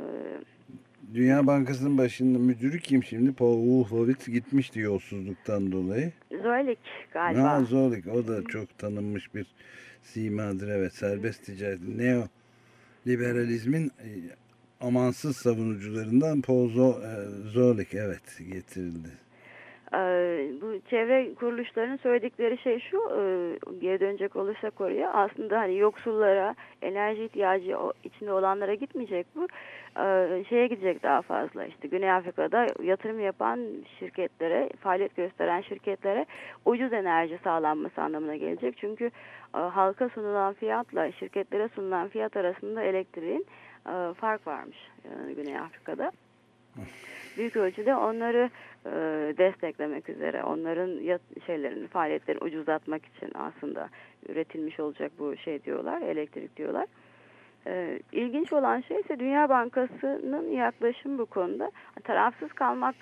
Dünya Bankası'nın başında müdürü kim şimdi? Paul Wolfowitz gitmişti yolsuzluktan dolayı. Zoelik galiba. Ha, Zolik o da çok tanınmış bir simadır evet serbest ticaret neo liberalizmin e, amansız savunucularından Paul Zo- e, Zolik evet getirildi. Ee, bu çevre kuruluşlarının söyledikleri şey şu, e, geri dönecek olursak oraya aslında hani yoksullara, enerji ihtiyacı içinde olanlara gitmeyecek bu. Ee, şeye gidecek daha fazla işte Güney Afrika'da yatırım yapan şirketlere, faaliyet gösteren şirketlere ucuz enerji sağlanması anlamına gelecek. Çünkü e, halka sunulan fiyatla şirketlere sunulan fiyat arasında elektriğin e, fark varmış Güney Afrika'da büyük ölçüde onları e, desteklemek üzere, onların yat, şeylerini, faaliyetlerini ucuzlatmak için aslında üretilmiş olacak bu şey diyorlar, elektrik diyorlar. E, ilginç olan şey ise Dünya Bankası'nın yaklaşım bu konuda. Tarafsız kalmak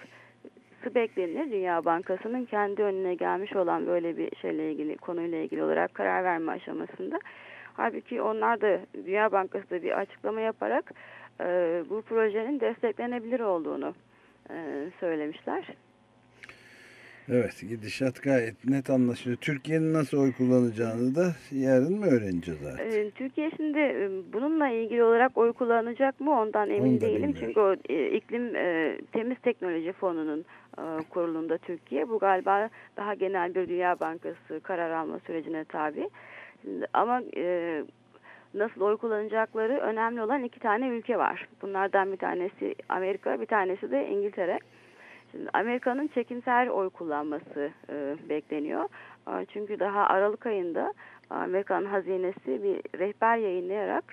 beklenir. Dünya Bankası'nın kendi önüne gelmiş olan böyle bir şeyle ilgili, konuyla ilgili olarak karar verme aşamasında. Halbuki onlar da Dünya Bankası da bir açıklama yaparak e, bu projenin desteklenebilir olduğunu e, söylemişler. Evet gidişat gayet net anlaşılıyor. Türkiye'nin nasıl oy kullanacağını da yarın mı öğreneceğiz artık? E, Türkiye şimdi e, bununla ilgili olarak oy kullanacak mı ondan emin Onu değilim. bilmiyorum. Çünkü o e, iklim e, temiz teknoloji fonunun kurulunda Türkiye. Bu galiba daha genel bir Dünya Bankası karar alma sürecine tabi. Ama e, nasıl oy kullanacakları önemli olan iki tane ülke var. Bunlardan bir tanesi Amerika, bir tanesi de İngiltere. Şimdi Amerika'nın çekimser oy kullanması e, bekleniyor. E, çünkü daha Aralık ayında Amerikan hazinesi bir rehber yayınlayarak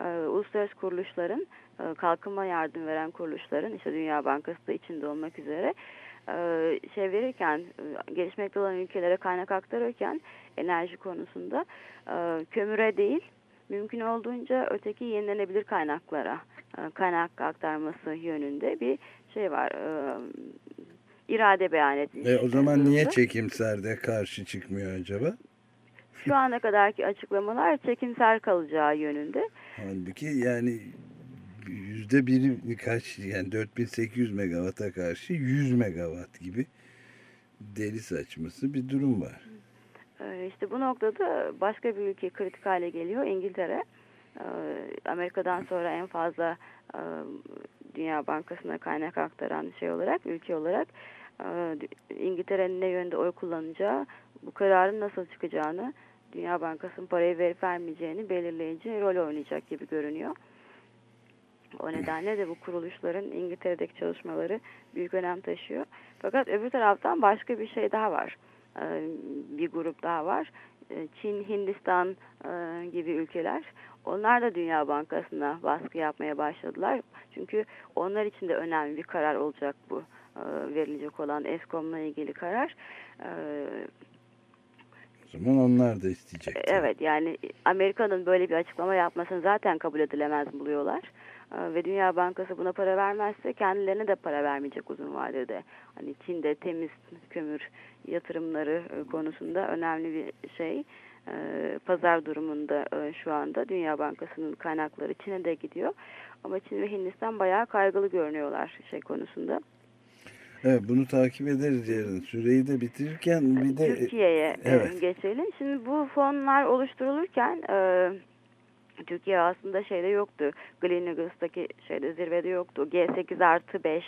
e, uluslararası kuruluşların, e, kalkınma yardım veren kuruluşların, işte Dünya Bankası da içinde olmak üzere e, şey verirken, e, gelişmekte olan ülkelere kaynak aktarırken enerji konusunda e, kömüre değil, mümkün olduğunca öteki yenilenebilir kaynaklara e, kaynak aktarması yönünde bir şey var. E, irade beyan etmiş. E, o zaman durumda. niye çekimser de karşı çıkmıyor acaba? Şu ana kadarki açıklamalar çekimser kalacağı yönünde. Halbuki yani yüzde biri kaç yani 4800 megawata karşı 100 megawatt gibi deli saçması bir durum var. Ee, İşte bu noktada başka bir ülke kritik hale geliyor İngiltere. Ee, Amerika'dan sonra en fazla e, Dünya Bankası'na kaynak aktaran şey olarak, ülke olarak e, İngiltere'nin ne yönde oy kullanacağı, bu kararın nasıl çıkacağını, Dünya Bankası'nın parayı verip vermeyeceğini belirleyici rol oynayacak gibi görünüyor. O nedenle de bu kuruluşların İngiltere'deki çalışmaları büyük önem taşıyor. Fakat öbür taraftan başka bir şey daha var. Ee, Bir grup daha var. Ee, Çin, Hindistan e, gibi ülkeler. Onlar da Dünya Bankası'na baskı yapmaya başladılar. Çünkü onlar için de önemli bir karar olacak bu e, verilecek olan ESCOM'la ilgili karar. O zaman onlar da isteyecek. Evet yani Amerika'nın böyle bir açıklama yapmasını zaten kabul edilemez buluyorlar. Ee, Ve Dünya Bankası buna para vermezse kendilerine de para vermeyecek uzun vadede. Hani Çin'de temiz kömür yatırımları e, konusunda önemli bir şey. Ee, Pazar durumunda e, şu anda Dünya Bankası'nın kaynakları Çin'e de gidiyor. Ama Çin ve Hindistan bayağı kaygılı görünüyorlar şey konusunda. Evet bunu takip ederiz yarın. Süreyi de bitirirken bir de Türkiye'ye e, evet. geçelim. Şimdi bu fonlar oluşturulurken e, Türkiye aslında şeyde yoktu. Gleneagus'taki şeyde zirvede yoktu. G8 artı 5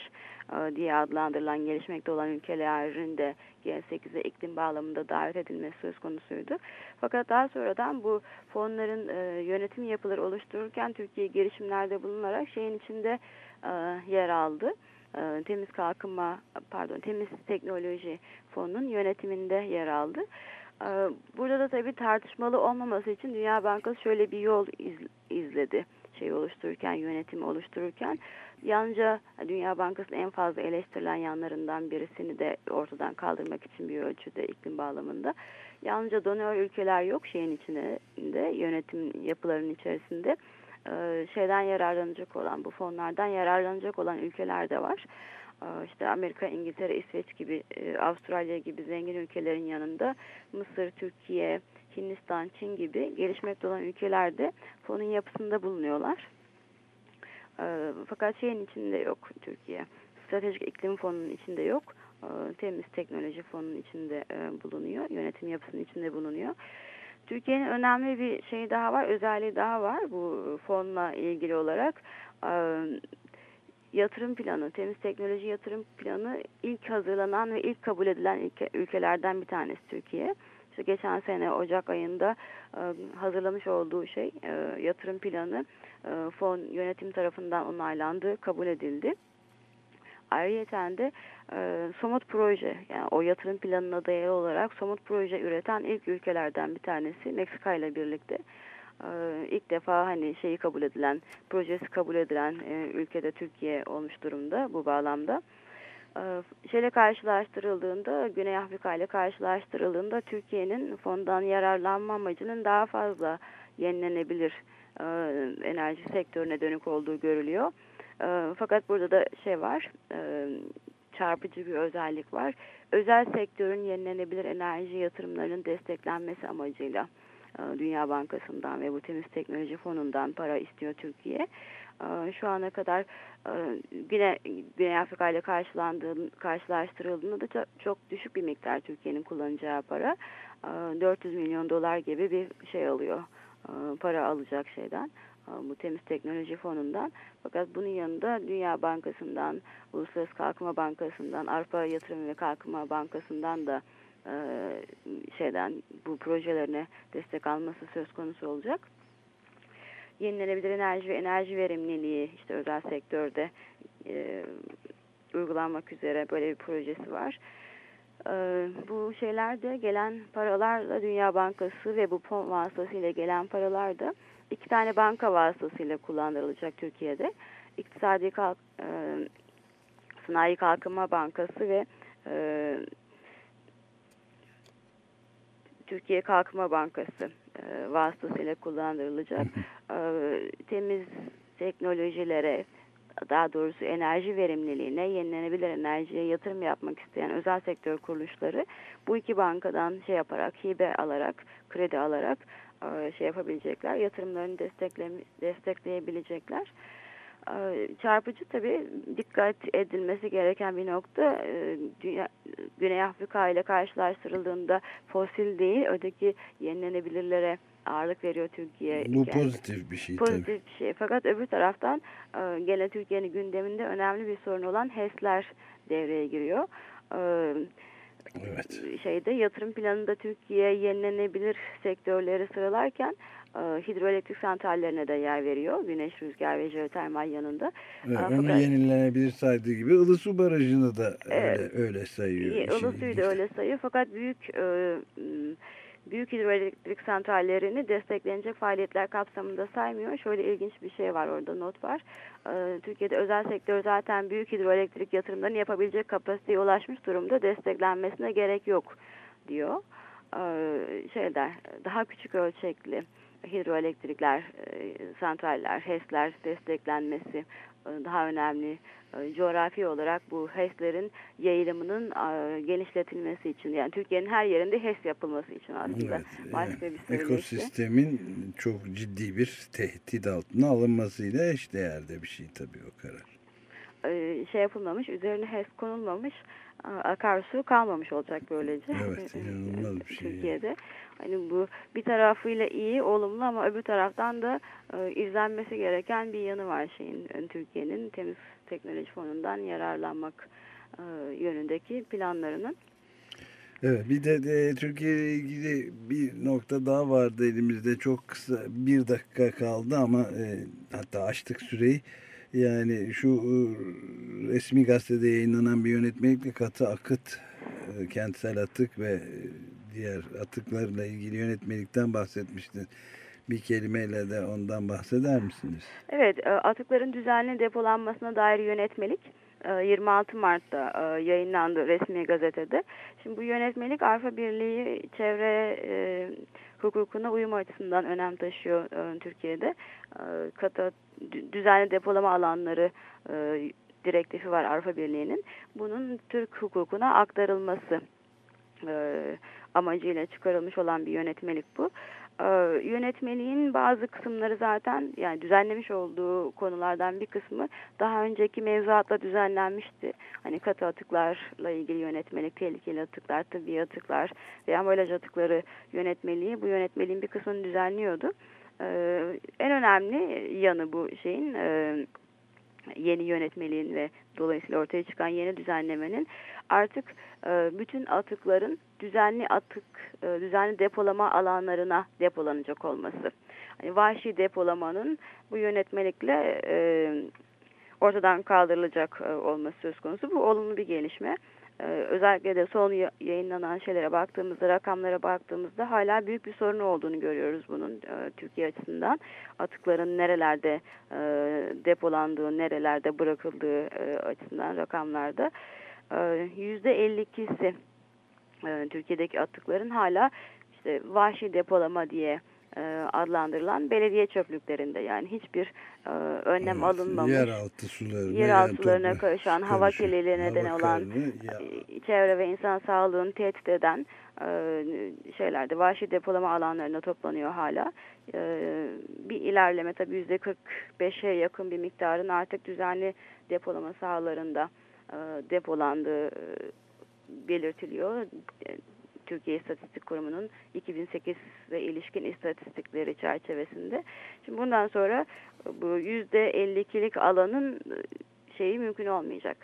e, diye adlandırılan gelişmekte olan ülkelerin de G8'e iklim bağlamında davet edilmesi söz konusuydu. Fakat daha sonradan bu fonların e, yönetim yapıları oluştururken Türkiye girişimlerde bulunarak şeyin içinde e, yer aldı. Temiz kalkınma pardon temiz teknoloji fonunun yönetiminde yer aldı. E, Burada da tabii tartışmalı olmaması için Dünya Bankası şöyle bir yol iz- izledi şey oluştururken, yönetimi oluştururken. Yalnızca Dünya Bankası'nın en fazla eleştirilen yanlarından birisini de ortadan kaldırmak için bir ölçüde iklim bağlamında. Yalnızca donör ülkeler yok şeyin içinde, yönetim yapılarının içerisinde. Ee, şeyden yararlanacak olan, bu fonlardan yararlanacak olan ülkeler de var. Ee, İşte Amerika, İngiltere, İsveç gibi, e, Avustralya gibi zengin ülkelerin yanında Mısır, Türkiye, Hindistan, Çin gibi gelişmekte olan ülkeler de fonun yapısında bulunuyorlar. Ee, Fakat şeyin içinde yok Türkiye. Stratejik iklim fonunun içinde yok. Temiz teknoloji fonunun içinde e, bulunuyor. Yönetim yapısının içinde bulunuyor. Türkiye'nin önemli bir şey daha var, özelliği daha var bu fonla ilgili olarak. Yatırım planı, temiz teknoloji yatırım planı ilk hazırlanan ve ilk kabul edilen ülke, ülkelerden bir tanesi Türkiye. İşte geçen sene Ocak ayında hazırlamış olduğu şey yatırım planı fon yönetim tarafından onaylandı, kabul edildi. Ayrıca de e, somut proje yani o yatırım planına dayalı olarak somut proje üreten ilk ülkelerden bir tanesi Meksika ile birlikte. E, ilk defa hani şeyi kabul edilen, projesi kabul edilen e, ülkede Türkiye olmuş durumda bu bağlamda. E, şeyle karşılaştırıldığında, Güney Afrika ile karşılaştırıldığında Türkiye'nin fondan yararlanma amacının daha fazla yenilenebilir e, enerji sektörüne dönük olduğu görülüyor. E, fakat burada da şey var, e, çarpıcı bir özellik var. Özel sektörün yenilenebilir enerji yatırımlarının desteklenmesi amacıyla e, Dünya Bankası'ndan ve bu Temiz Teknoloji Fonu'ndan para istiyor Türkiye. E, Şu ana kadar e, Güney, Güney Afrika ile karşılaştırıldığında da çok, düşük bir miktar Türkiye'nin kullanacağı para. E, 400 milyon dolar gibi bir şey alıyor, para alacak şeyden bu temiz teknoloji fonundan. Fakat bunun yanında Dünya Bankası'ndan, Uluslararası Kalkınma Bankası'ndan, Avrupa Yatırım ve Kalkınma Bankası'ndan da e, şeyden bu projelerine destek alması söz konusu olacak. Yenilenebilir enerji ve enerji verimliliği işte özel sektörde e, uygulanmak üzere böyle bir projesi var. E, bu şeylerde gelen paralarla Dünya Bankası ve bu fon vasıtasıyla gelen paralar da iki tane banka vasıtasıyla kullandırılacak Türkiye'de. İktisadi Kalk, e, Sanayi Kalkınma Bankası ve e, Türkiye Kalkınma Bankası e, vasıtasıyla kullandırılacak. E, temiz teknolojilere, daha doğrusu enerji verimliliğine, yenilenebilir enerjiye yatırım yapmak isteyen özel sektör kuruluşları bu iki bankadan şey yaparak, hibe alarak, kredi alarak e, şey yapabilecekler, yatırımlarını destekle, destekleyebilecekler. E, Çarpıcı tabii dikkat edilmesi gereken bir nokta e, dünya, Güney Afrika ile karşılaştırıldığında fosil değil öteki yenilenebilirlere ağırlık veriyor Türkiye. Bu Yani pozitif bir şey pozitif tabii. bir şey. Fakat öbür taraftan e, gene Türkiye'nin gündeminde önemli bir sorun olan HES'ler devreye giriyor. E, Evet. şeyde yatırım planında Türkiye yenilenebilir sektörleri sıralarken e, hidroelektrik santrallerine de yer veriyor. Güneş, rüzgar ve jeotermal yanında. Evet, Aa, onu fakat- yenilenebilir saydığı gibi Ilısu Barajı'nı da Evet. öyle, öyle sayıyor. Ilısu'yu da ilginci. öyle sayıyor fakat büyük e, büyük hidroelektrik santrallerini desteklenecek faaliyetler kapsamında saymıyor. Şöyle ilginç bir şey var orada not var. E, Türkiye'de özel sektör zaten büyük hidroelektrik yatırımlarını yapabilecek kapasiteye ulaşmış durumda desteklenmesine gerek yok diyor. E, şeyler daha küçük ölçekli hidroelektrikler, e, santraller, HES'ler desteklenmesi e, daha önemli. E, Coğrafi olarak bu HES'lerin yayılımının e, genişletilmesi için yani Türkiye'nin her yerinde HES yapılması için aslında Evet, başka yani bir ekosistemin çok ciddi bir tehdit altına alınmasıyla eşdeğerde bir şey tabii o karar. E, şey yapılmamış, üzerine HES konulmamış a- akarsu kalmamış olacak böylece. Evet, *laughs* E, e, inanılmaz bir şey. Türkiye'de. Hani bu bir tarafıyla iyi, olumlu ama öbür taraftan da e, izlenmesi gereken bir yanı var şeyin e, Türkiye'nin temiz teknoloji fonundan yararlanmak e, yönündeki planlarının. Evet bir de, de Türkiye ile ilgili bir nokta daha vardı elimizde çok kısa bir dakika kaldı ama e, hatta açtık süreyi. Yani şu e, resmi gazetede yayınlanan bir yönetmelikle katı akıt, e, kentsel atık ve e, diğer atıklarla ilgili yönetmelikten bahsetmiştin. Bir kelimeyle de ondan bahseder misiniz? Evet, atıkların düzenli depolanmasına dair yönetmelik e, 26 Mart'ta yayınlandı resmi gazetede. Şimdi bu yönetmelik Avrupa Birliği çevre hukukuna uyum açısından önem taşıyor e, Türkiye'de. E, Katı dü- düzenli depolama alanları e, direktifi var Avrupa Birliği'nin. Bunun Türk hukukuna aktarılması amacıyla çıkarılmış olan bir yönetmelik bu. E, yönetmeliğin bazı kısımları zaten yani düzenlemiş olduğu konulardan bir kısmı daha önceki mevzuatla düzenlenmişti. Hani katı atıklarla ilgili yönetmelik, tehlikeli atıklar, tıbbi atıklar ve ambalaj atıkları yönetmeliği bu yönetmeliğin bir kısmını düzenliyordu. E, en önemli yanı bu şeyin e, yeni yönetmeliğin ve dolayısıyla ortaya çıkan yeni düzenlemenin artık e, bütün atıkların düzenli atık, e, düzenli depolama alanlarına depolanacak olması. Hani vahşi depolamanın bu yönetmelikle e, ortadan kaldırılacak olması söz konusu. Bu olumlu bir gelişme. E, özellikle de son ya- yayınlanan şeylere baktığımızda, rakamlara baktığımızda hala büyük bir sorun olduğunu görüyoruz bunun e, Türkiye açısından. Atıkların nerelerde e, depolandığı, nerelerde bırakıldığı e, açısından rakamlarda. E, %52'si e, Türkiye'deki atıkların hala işte vahşi depolama diye adlandırılan belediye çöplüklerinde yani hiçbir e, önlem Evet, alınmamış. Yeraltı sularına, Yeraltı yani karışan, hava kirliliği neden hava olan, karını, ya- e, çevre ve insan sağlığını tehdit eden e, şeylerde vahşi depolama alanlarına toplanıyor hala. E, bir ilerleme tabii yüzde 45'e yakın bir miktarın artık düzenli depolama sahalarında e, depolandığı e, belirtiliyor. E, Türkiye İstatistik Kurumu'nun 2008 ve ilişkin istatistikleri çerçevesinde. Şimdi bundan sonra bu %52'lik alanın e, şeyi mümkün olmayacak.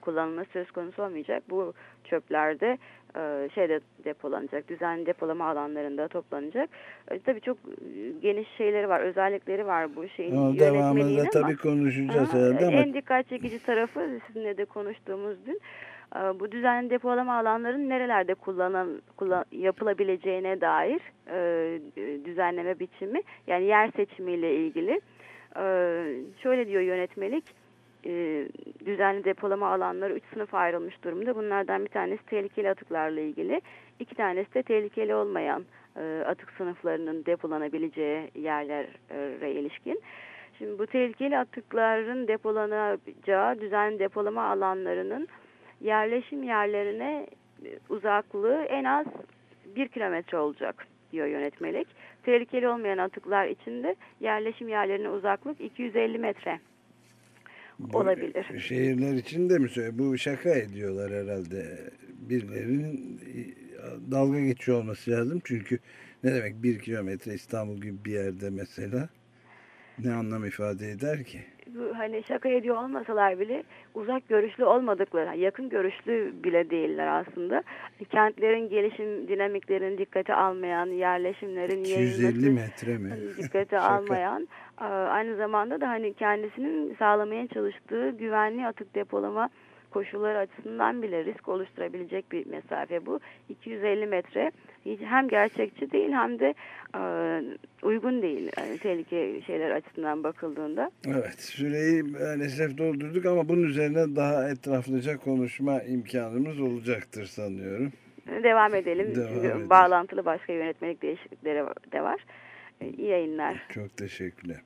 Kullanılması söz konusu olmayacak. Bu çöplerde e, şeyde depolanacak, düzenli depolama alanlarında toplanacak. E, tabii çok e, geniş şeyleri var, özellikleri var bu şeyin Ama devamında ama- tabii konuşacağız herhalde ama En dikkat çekici tarafı sizinle de konuştuğumuz dün e, bu düzenli depolama alanların nerelerde kullanıl, kullan, yapılabileceğine dair e, düzenleme biçimi yani yer seçimiyle ilgili. E, şöyle diyor yönetmelik e, düzenli depolama alanları üç sınıf ayrılmış durumda. Bunlardan bir tanesi tehlikeli atıklarla ilgili. iki tanesi de tehlikeli olmayan e, atık sınıflarının depolanabileceği yerlere ilişkin. Şimdi bu tehlikeli atıkların depolanacağı düzenli depolama alanlarının yerleşim yerlerine e, uzaklığı en az bir kilometre olacak diyor yönetmelik. Tehlikeli olmayan atıklar için de yerleşim yerlerine uzaklık 250 metre bu olabilir. Şehirler için de mi söylüyor? Bu şaka ediyorlar herhalde. Birilerinin e, dalga geçiyor olması lazım. Çünkü ne demek bir kilometre İstanbul gibi bir yerde mesela ne anlam ifade eder ki? bu hani şaka ediyor olmasalar bile uzak görüşlü olmadıkları, yakın görüşlü bile değiller aslında. Kentlerin gelişim dinamiklerini dikkate almayan, yerleşimlerin 250 yayılması metre mi? dikkate *laughs* Şaka. almayan, aynı zamanda da hani kendisinin sağlamaya çalıştığı güvenli atık depolama koşulları açısından bile risk oluşturabilecek bir mesafe bu. 250 metre hem gerçekçi değil hem de e, uygun değil yani tehlike şeyler açısından bakıldığında. Evet süreyi maalesef doldurduk ama bunun üzerine daha etraflıca konuşma imkanımız olacaktır sanıyorum. Devam edelim. Devam Çünkü edelim. bağlantılı başka yönetmelik değişiklikleri de var. E, İyi yayınlar. Çok teşekkürler.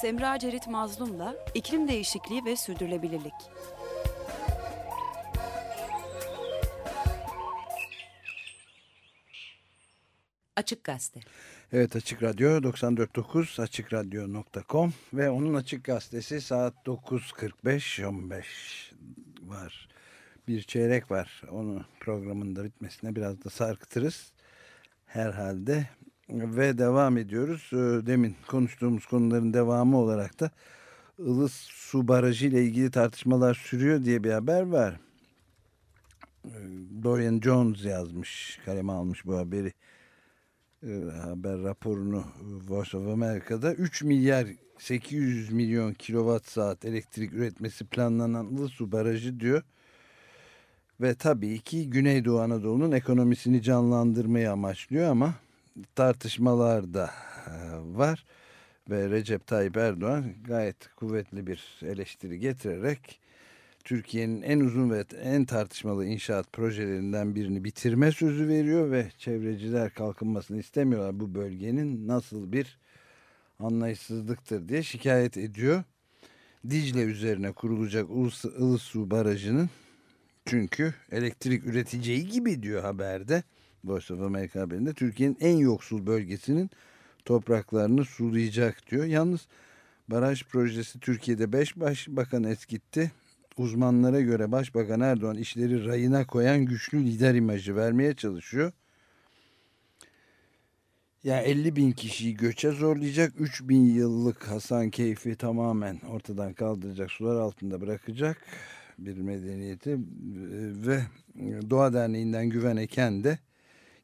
Semra Cerit Mazlum'la iklim değişikliği ve sürdürülebilirlik. Açık Gazete. Evet Açık Radyo 94.9 AçıkRadyo.com ve onun Açık Gazetesi saat 9.45 15 var. Bir çeyrek var. Onu programın da bitmesine biraz da sarkıtırız. Herhalde. Ve devam ediyoruz. Ee, Demin konuştuğumuz konuların devamı olarak da Ilıs Su Barajı ile ilgili tartışmalar sürüyor diye bir haber var. Ee, Dorian Jones yazmış, kaleme almış bu haberi. Ee, haber raporunu Voice of America'da 3 milyar 800 milyon kilowatt saat elektrik üretmesi planlanan Ilısu Barajı diyor. Ve tabii ki Güneydoğu Anadolu'nun ekonomisini canlandırmayı amaçlıyor ama tartışmalar da e, var. Ve Recep Tayyip Erdoğan gayet kuvvetli bir eleştiri getirerek Türkiye'nin en uzun ve en tartışmalı inşaat projelerinden birini bitirme sözü veriyor ve çevreciler kalkınmasını istemiyorlar bu bölgenin nasıl bir anlayışsızlıktır diye şikayet ediyor. Dicle üzerine kurulacak Ilısu Barajı'nın çünkü elektrik üreteceği gibi diyor haberde Voice of America haberinde Türkiye'nin en yoksul bölgesinin topraklarını sulayacak diyor. Yalnız baraj projesi Türkiye'de 5 başbakan eskitti uzmanlara göre Başbakan Erdoğan işleri rayına koyan güçlü lider imajı vermeye çalışıyor. Yani 50 bin kişiyi göçe zorlayacak, 3 bin yıllık Hasan Keyfi tamamen ortadan kaldıracak, sular altında bırakacak bir medeniyeti ve Doğa Derneği'nden Güven Eken de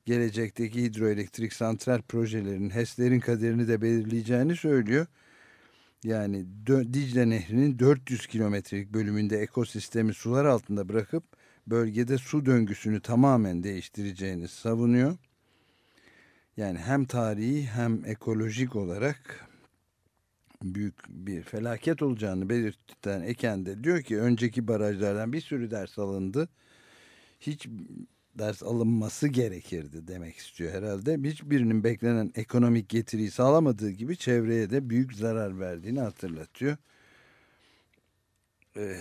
gelecekteki hidroelektrik santral projelerinin HES'lerin kaderini de belirleyeceğini söylüyor. Yani Dicle Nehri'nin 400 kilometrelik bölümünde ekosistemi sular altında bırakıp bölgede su döngüsünü tamamen değiştireceğini savunuyor. Yani hem tarihi hem ekolojik olarak büyük bir felaket olacağını belirten Eken de diyor ki önceki barajlardan bir sürü ders alındı. Hiç ders alınması gerekirdi demek istiyor herhalde. Hiçbirinin beklenen ekonomik getiriyi sağlamadığı gibi çevreye de büyük zarar verdiğini hatırlatıyor. Ee,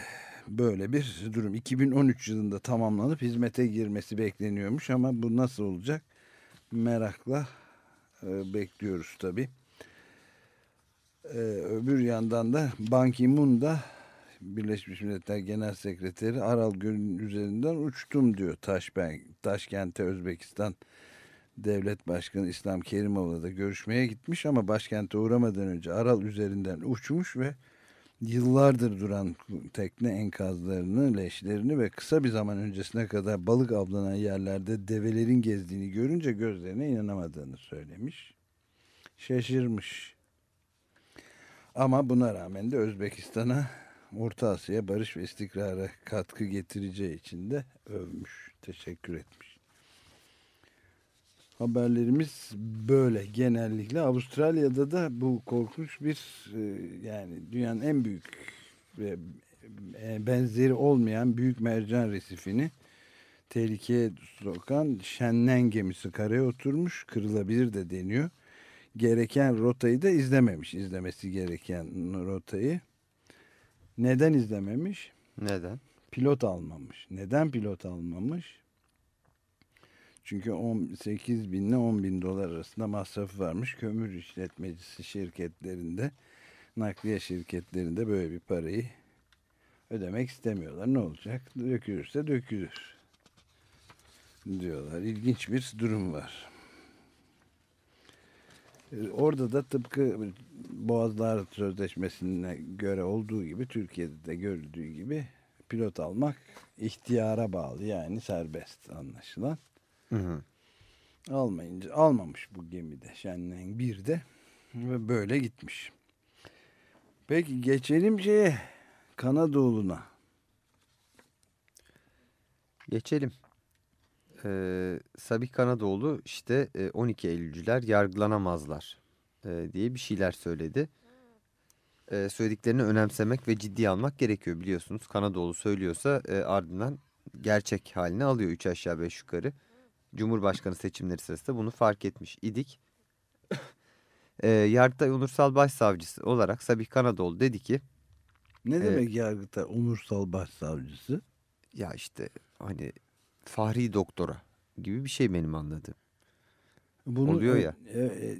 böyle bir durum. 2013 yılında tamamlanıp hizmete girmesi bekleniyormuş ama bu nasıl olacak? Merakla e, bekliyoruz tabii. Ee, öbür yandan da Ban Ki-moon da Birleşmiş Milletler Genel Sekreteri Aral Gölü'nün üzerinden uçtum diyor Taşben, Taşkent'e Özbekistan Devlet Başkanı İslam Kerimov'la da görüşmeye gitmiş ama başkente uğramadan önce Aral üzerinden uçmuş ve yıllardır duran tekne enkazlarını, leşlerini ve kısa bir zaman öncesine kadar balık avlanan yerlerde develerin gezdiğini görünce gözlerine inanamadığını söylemiş. Şaşırmış. Ama buna rağmen de Özbekistan'a Orta Asya'ya barış ve istikrara katkı getireceği için de övmüş, teşekkür etmiş. Haberlerimiz böyle genellikle. Avustralya'da da bu korkunç bir e, yani dünyanın en büyük ve e, benzeri olmayan büyük mercan resifini tehlikeye sokan Şenlen gemisi karaya oturmuş kırılabilir de deniyor. Gereken rotayı da izlememiş izlemesi gereken rotayı neden izlememiş? Neden? Pilot almamış. Neden pilot almamış? Çünkü 8 bin ile 10 bin dolar arasında masrafı varmış. Kömür işletmecisi şirketlerinde, nakliye şirketlerinde böyle bir parayı ödemek istemiyorlar. Ne olacak? Dökülürse dökülür diyorlar. İlginç bir durum var. Ee, orada da tıpkı Boğazlar Sözleşmesi'ne göre olduğu gibi Türkiye'de de görüldüğü gibi pilot almak ihtiyara bağlı yani serbest anlaşılan. Hı hı. Almayınca almamış bu gemide Şenlen bir de ve böyle gitmiş. Peki geçelim şeye Kanadoğlu'na. Geçelim. Ee, Sabih Kanadoğlu işte 12 Eylülcüler yargılanamazlar e, diye bir şeyler söyledi. E, söylediklerini önemsemek ve ciddiye almak gerekiyor biliyorsunuz. Kanadoğlu söylüyorsa e, ardından gerçek halini alıyor 3 aşağı 5 yukarı. Cumhurbaşkanı seçimleri sırasında bunu fark etmiş idik. *coughs* e, Yargıtay Onursal Başsavcısı olarak Sabih Kanadoğlu dedi ki. Ne demek e, Yargıtay Onursal Başsavcısı? Ya işte hani Fahri Doktora gibi bir şey benim anladığım. Bunu, oluyor ya. E, e,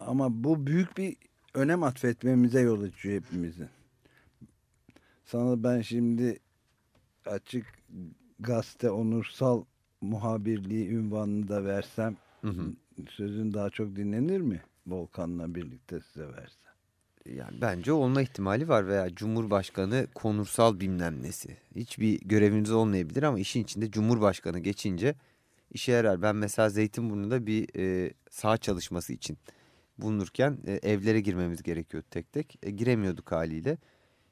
ama bu büyük bir önem atfetmemize yol açıyor hepimizin. Sana ben şimdi açık gazete onursal muhabirliği ünvanını da versem Hı hı. sözün daha çok dinlenir mi? Volkan'la birlikte size versem. Yani bence olma ihtimali var veya Cumhurbaşkanı konursal bilmem nesi. Hiçbir göreviniz olmayabilir ama işin içinde Cumhurbaşkanı geçince işe yarar. Ben mesela Zeytinburnu'nda bir e, saha çalışması için bulunurken e, evlere girmemiz gerekiyordu tek tek. E, giremiyorduk haliyle.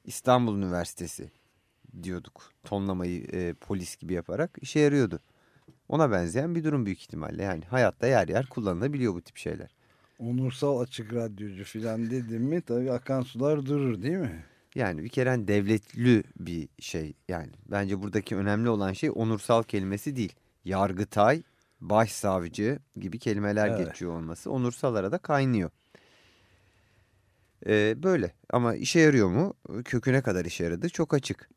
İstanbul Üniversitesi diyorduk tonlamayı e, polis gibi yaparak işe yarıyordu. Ona benzeyen bir durum büyük ihtimalle. Yani hayatta yer yer kullanılabiliyor bu tip şeyler. Onursal açık radyocu filan dedim mi tabii akan sular durur değil mi? Yani bir kere hani devletli bir şey yani bence buradaki önemli olan şey onursal kelimesi değil. Yargıtay, başsavcı gibi kelimeler Evet. geçiyor olması onursalara da kaynıyor. Ee, böyle ama işe yarıyor mu? Köküne kadar işe yaradı çok açık.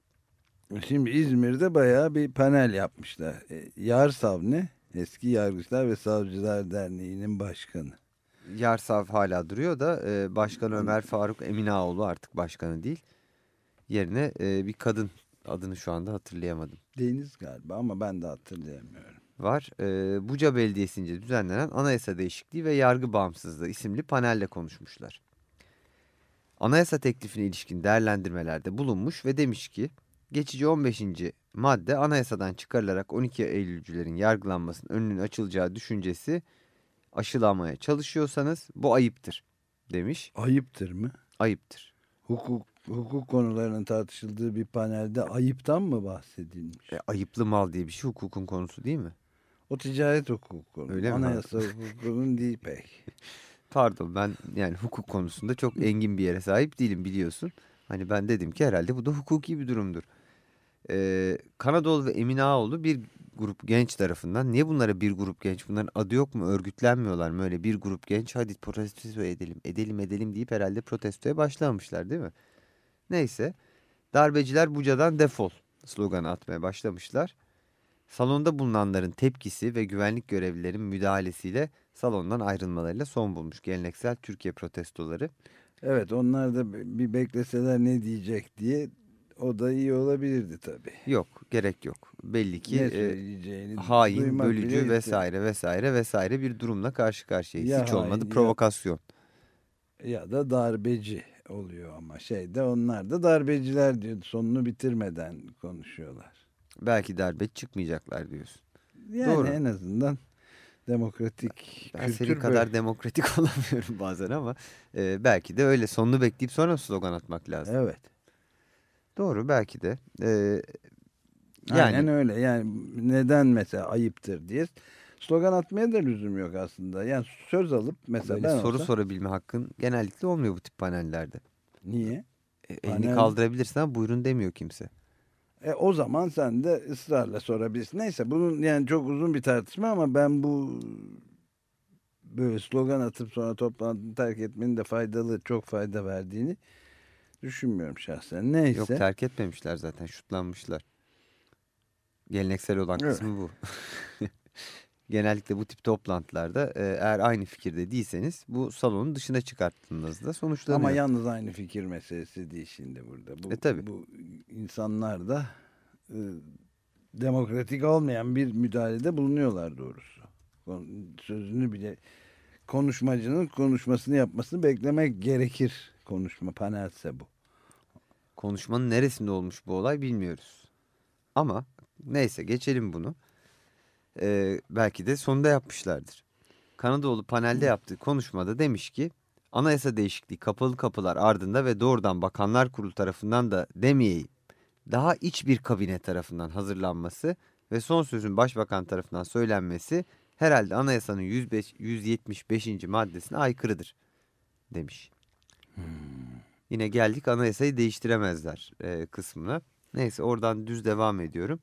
Şimdi İzmir'de bayağı bir panel yapmışlar. E, Yarsav ne? Eski Yargıçlar ve Savcılar Derneği'nin başkanı. Yarsav hala duruyor da e, Başkan Ömer Faruk Eminaoğlu artık başkanı değil. Yerine e, bir kadın adını şu anda hatırlayamadım. Deniz galiba ama ben de hatırlayamıyorum. var. Ee, Buca Belediyesi'nce düzenlenen Anayasa Değişikliği ve Yargı Bağımsızlığı isimli panelle konuşmuşlar. Anayasa teklifine ilişkin değerlendirmelerde bulunmuş ve demiş ki geçici 15. madde anayasadan çıkarılarak 12 Eylülcülerin yargılanmasının önünün açılacağı düşüncesi aşılamaya çalışıyorsanız bu ayıptır demiş. Ayıptır mı? Ayıptır. Hukuk hukuk konularının tartışıldığı bir panelde ayıptan mı bahsedilmiş? E, ayıplı mal diye bir şey hukukun konusu değil mi? O ticaret hukuku. Öyle mi? Anayasa hukukunun değil pek. *laughs* Pardon ben yani hukuk konusunda çok engin bir yere sahip değilim biliyorsun. Hani ben dedim ki herhalde bu da hukuki bir durumdur. Ee, Kanadoğlu ve Emine Ağoğlu bir grup genç tarafından niye bunlara bir grup genç bunların adı yok mu örgütlenmiyorlar mı öyle bir grup genç hadi protesto edelim edelim edelim deyip herhalde protestoya başlamışlar değil mi? Neyse darbeciler Buca'dan defol sloganı atmaya başlamışlar. Salonda bulunanların tepkisi ve güvenlik görevlilerin müdahalesiyle salondan ayrılmalarıyla son bulmuş geleneksel Türkiye protestoları. Evet onlar da bir bekleseler ne diyecek diye o da iyi olabilirdi tabii. Yok gerek yok. Belli ki e, hain, bölücü vesaire vesaire vesaire bir durumla karşı karşıyayız. Ya Hiç olmadı hain, ya- provokasyon. Ya da darbeci oluyor ama şeyde onlar da darbeciler diyor sonunu bitirmeden konuşuyorlar. Belki darbe çıkmayacaklar diyorsun. Yani Doğru. en azından demokratik Ben kültür senin kadar demokratik *laughs* olamıyorum bazen ama e, belki de öyle sonunu bekleyip sonra slogan atmak lazım. Evet. Doğru belki de. E, yani Aynen öyle. Yani neden mesela ayıptır diye slogan atmaya da lüzum yok aslında. Yani söz alıp mesela böyle ben soru olsam, sorabilme hakkın genellikle olmuyor bu tip panellerde. niye? E, elini Panel- kaldırabilirsen buyurun demiyor kimse. E, o zaman sen de ısrarla sorabilirsin. Neyse bunun yani çok uzun bir tartışma ama ben bu böyle slogan atıp sonra toplantıyı terk etmenin de faydalı, çok fayda verdiğini düşünmüyorum şahsen. Neyse. Yok terk etmemişler zaten şutlanmışlar. Geleneksel olan Evet. kısmı bu. *laughs* Genellikle bu tip toplantılarda e, eğer aynı fikirde değilseniz bu salonun dışına çıkarttığınızda sonuçlanıyor. Ama yalnız aynı fikir meselesi değil şimdi burada. Bu, E, tabii. bu insanlar da e, demokratik olmayan bir müdahalede bulunuyorlar doğrusu. Sözünü bile konuşmacının konuşmasını yapmasını beklemek gerekir konuşma panelse bu. Konuşmanın neresinde olmuş bu olay bilmiyoruz. Ama neyse geçelim bunu. Ee, belki de sonunda yapmışlardır. Kanadoğlu panelde yaptığı konuşmada demiş ki anayasa değişikliği kapalı kapılar ardında ve doğrudan bakanlar kurulu tarafından da demeyeyim daha iç bir kabine tarafından hazırlanması ve son sözün başbakan tarafından söylenmesi herhalde anayasanın 105, 175. maddesine aykırıdır demiş. Yine geldik anayasayı değiştiremezler e, kısmına. Neyse oradan düz devam ediyorum.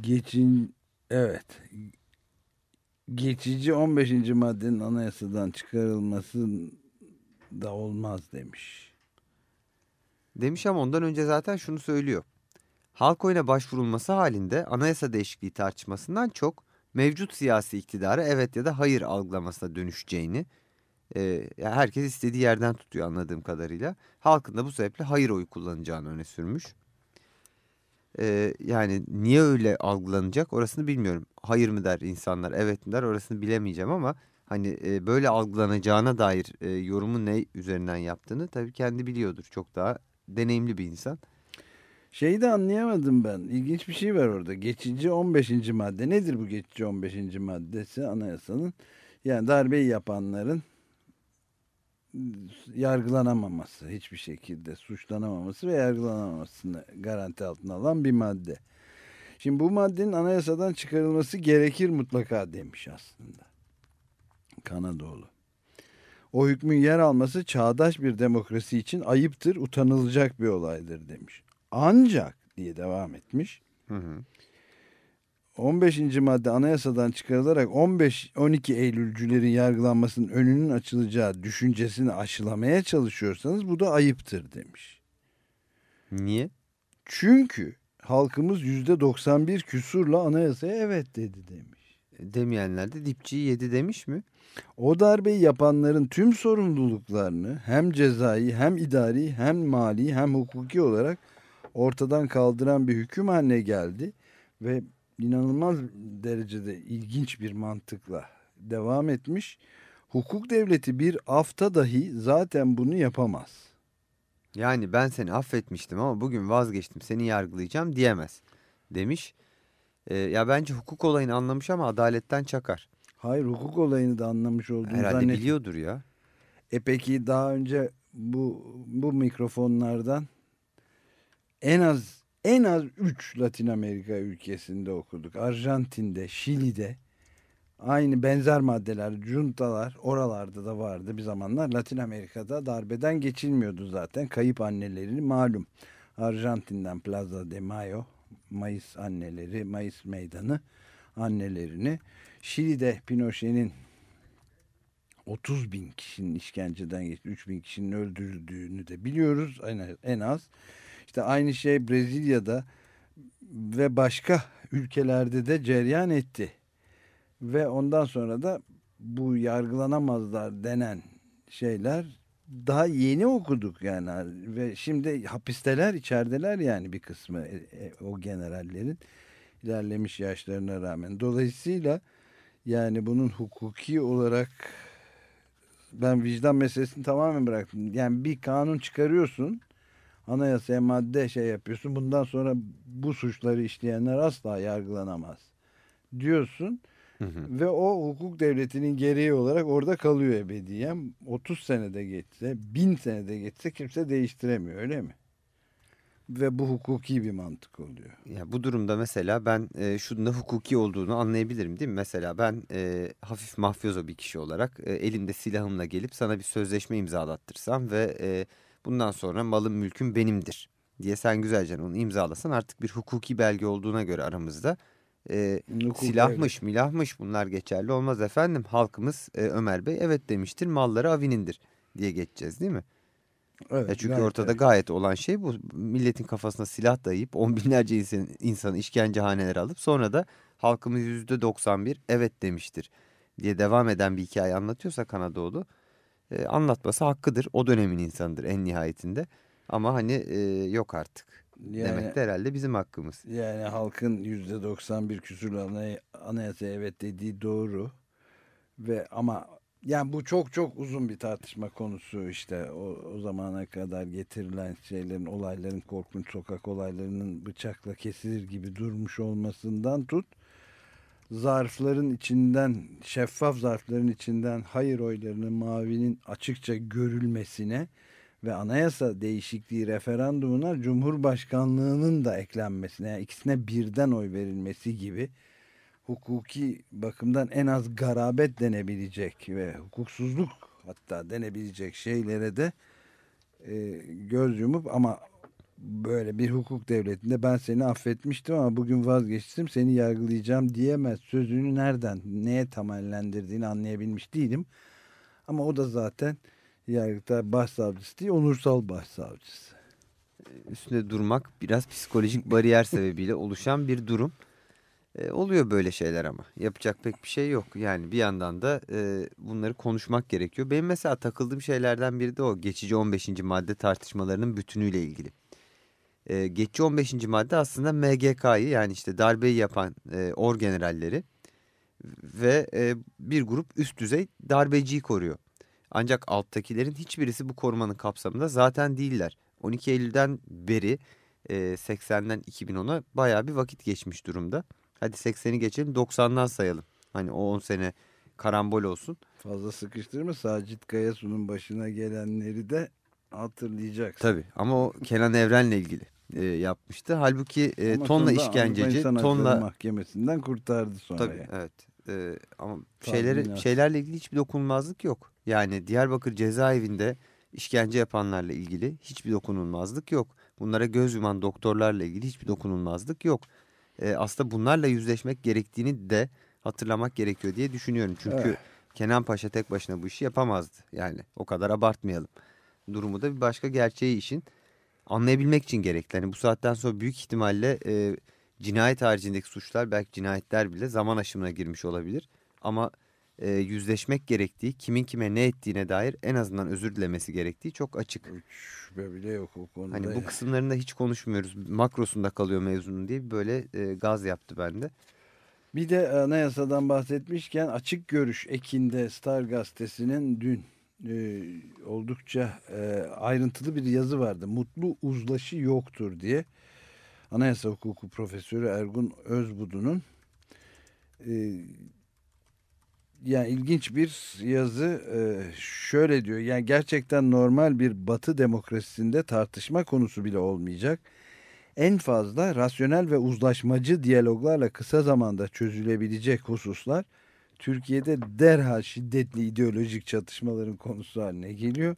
Geçin evet. Geçici 15. maddenin anayasadan çıkarılması da olmaz demiş. Demiş ama ondan önce zaten şunu söylüyor. Halk oyuna başvurulması halinde anayasa değişikliği tartışmasından çok mevcut siyasi iktidara evet ya da hayır algılamasına dönüşeceğini e, herkes istediği yerden tutuyor anladığım kadarıyla. Halkın da bu sebeple hayır oyu kullanacağını öne sürmüş. E, yani niye öyle algılanacak orasını bilmiyorum. Hayır mı der insanlar evet mi der orasını bilemeyeceğim ama hani e, böyle algılanacağına dair e, yorumu ne üzerinden yaptığını tabii kendi biliyordur. Çok daha deneyimli bir insan. Şeyi de anlayamadım ben. İlginç bir şey var orada. Geçici 15. madde. Nedir bu geçici 15. maddesi anayasanın? Yani darbeyi yapanların yargılanamaması, hiçbir şekilde suçlanamaması ve yargılanamamasını garanti altına alan bir madde. Şimdi bu maddenin anayasadan çıkarılması gerekir mutlaka demiş aslında. Kanadoğlu. O hükmün yer alması çağdaş bir demokrasi için ayıptır, utanılacak bir olaydır demiş. Ancak diye devam etmiş. Hı hı. 15. madde anayasadan çıkarılarak 15-12 Eylülcülerin yargılanmasının önünün açılacağı düşüncesini aşılamaya çalışıyorsanız bu da ayıptır demiş. Niye? Çünkü halkımız %91 küsurla anayasaya evet dedi demiş. Demeyenler de dipçiyi yedi demiş mi? O darbeyi yapanların tüm sorumluluklarını hem cezai hem idari hem mali hem hukuki olarak ortadan kaldıran bir hüküm haline geldi ve inanılmaz derecede ilginç bir mantıkla devam etmiş. Hukuk devleti bir afta dahi zaten bunu yapamaz. Yani ben seni affetmiştim ama bugün vazgeçtim seni yargılayacağım diyemez demiş. Ee, ya bence hukuk olayını anlamış ama adaletten çakar. Hayır hukuk olayını da anlamış olduğunu Herhalde zannetmiyorum. biliyordur ya. E peki daha önce bu bu mikrofonlardan en az en az 3 Latin Amerika ülkesinde okuduk. Arjantin'de, Şili'de aynı benzer maddeler, juntalar oralarda da vardı bir zamanlar. Latin Amerika'da darbeden geçilmiyordu zaten. Kayıp annelerini malum. Arjantin'den Plaza de Mayo, Mayıs anneleri, Mayıs meydanı annelerini. Şili'de Pinochet'in 30 bin kişinin işkenceden geçti. 3 bin kişinin öldürüldüğünü de biliyoruz en, en az. İşte aynı şey Brezilya'da ve başka ülkelerde de cereyan etti. Ve ondan sonra da bu yargılanamazlar denen şeyler daha yeni okuduk yani ve şimdi hapisteler içerideler yani bir kısmı e, e, o generallerin ilerlemiş yaşlarına rağmen. Dolayısıyla yani bunun hukuki olarak ben vicdan meselesini tamamen bıraktım. Yani bir kanun çıkarıyorsun anayasaya madde şey yapıyorsun bundan sonra bu suçları işleyenler asla yargılanamaz diyorsun. Hı hı. Ve o hukuk devletinin gereği olarak orada kalıyor ebediyen. 30 senede geçse, 1000 senede geçse kimse değiştiremiyor öyle mi? Ve bu hukuki bir mantık oluyor. Ya bu durumda mesela ben e, şunun da hukuki olduğunu anlayabilirim değil mi? Mesela ben e, hafif mafyozo bir kişi olarak e, elimde silahımla gelip sana bir sözleşme imzalattırsam ve e, bundan sonra malım mülküm benimdir diye sen güzelce onu imzalasan artık bir hukuki belge olduğuna göre aramızda e, silahmış milahmış bunlar geçerli olmaz efendim. Halkımız e, Ömer Bey evet demiştir malları avinindir diye geçeceğiz değil mi? Evet, Ya çünkü gayet ortada tabii. gayet olan şey bu. Milletin kafasına silah dayayıp on binlerce insan, insanı işkencehanelere alıp sonra da halkımız yüzde 91 evet demiştir diye devam eden bir hikaye anlatıyorsa Kanadoğlu e, anlatması hakkıdır. O dönemin insanıdır en nihayetinde. Ama hani e, yok artık. Yani- Demek de herhalde bizim hakkımız. Yani halkın yüzde 91 küsurlu anay anayasaya evet dediği doğru. Ve ama yani bu çok çok uzun bir tartışma konusu işte o, o zamana kadar getirilen şeylerin olayların korkunç sokak olaylarının bıçakla kesilir gibi durmuş olmasından tut zarfların içinden şeffaf zarfların içinden hayır oylarının mavinin açıkça görülmesine ve anayasa değişikliği referandumuna Cumhurbaşkanlığının da eklenmesine yani ikisine birden oy verilmesi gibi hukuki bakımdan en az garabet denebilecek ve hukuksuzluk hatta denebilecek şeylere de e, göz yumup ama böyle bir hukuk devletinde ben seni affetmiştim ama bugün vazgeçtim seni yargılayacağım diyemez sözünü nereden neye temellendirdiğini anlayabilmiş değilim ama o da zaten Yargıtay Başsavcısı değil onursal başsavcısı. Üstünde durmak biraz psikolojik bariyer sebebiyle oluşan bir durum. E, oluyor böyle şeyler ama yapacak pek bir şey yok. Yani bir yandan da e, bunları konuşmak gerekiyor. Benim mesela takıldığım şeylerden biri de o geçici 15. madde tartışmalarının bütünüyle ilgili. E, geçici 15. madde aslında MGK'yı yani işte darbeyi yapan e, orgeneralleri ve e, bir grup üst düzey darbeciyi koruyor. Ancak alttakilerin hiçbirisi bu korumanın kapsamında zaten değiller. 12 Eylül'den beri e, 80'den 2010'a baya bir vakit geçmiş durumda. Hadi 80'i geçelim 90'dan sayalım. Hani o 10 sene karambol olsun. Fazla sıkıştırma Sacit Kayasu'nun başına gelenleri de hatırlayacaksın. Tabii ama o Kenan Evren'le ilgili e, yapmıştı. Halbuki e, Ama tonla işkenceci, tonla Mahkemesi'nden kurtardı sonra. Tabii yani. evet. Ee, ama Tahminat. şeyleri, şeylerle ilgili hiçbir dokunulmazlık yok. Yani Diyarbakır cezaevinde işkence yapanlarla ilgili hiçbir dokunulmazlık yok. Bunlara göz yuman doktorlarla ilgili hiçbir dokunulmazlık yok. Ee, aslında bunlarla yüzleşmek gerektiğini de hatırlamak gerekiyor diye düşünüyorum. Çünkü Evet. Kenan Paşa tek başına bu işi yapamazdı. Yani o kadar abartmayalım. Durumu da bir başka gerçeği işin anlayabilmek için gerekli. Yani bu saatten sonra büyük ihtimalle e, cinayet haricindeki suçlar belki cinayetler bile zaman aşımına girmiş olabilir. Ama e, yüzleşmek gerektiği, kimin kime ne ettiğine dair en azından özür dilemesi gerektiği çok açık. Şüphe bile yok o konuda. Hani bu yani. kısımlarında hiç konuşmuyoruz. Makrosunda kalıyor mevzunun diye böyle e, gaz yaptı bende. Bir de anayasadan bahsetmişken açık görüş ekinde Star gazetesinin dün e, oldukça e, ayrıntılı bir yazı vardı. Mutlu uzlaşı yoktur diye. Anayasa hukuku profesörü Ergun Özbudu'nun e, yani ilginç bir yazı e, şöyle diyor. Yani gerçekten normal bir batı demokrasisinde tartışma konusu bile olmayacak en fazla rasyonel ve uzlaşmacı diyaloglarla kısa zamanda çözülebilecek hususlar Türkiye'de derhal şiddetli ideolojik çatışmaların konusu haline geliyor.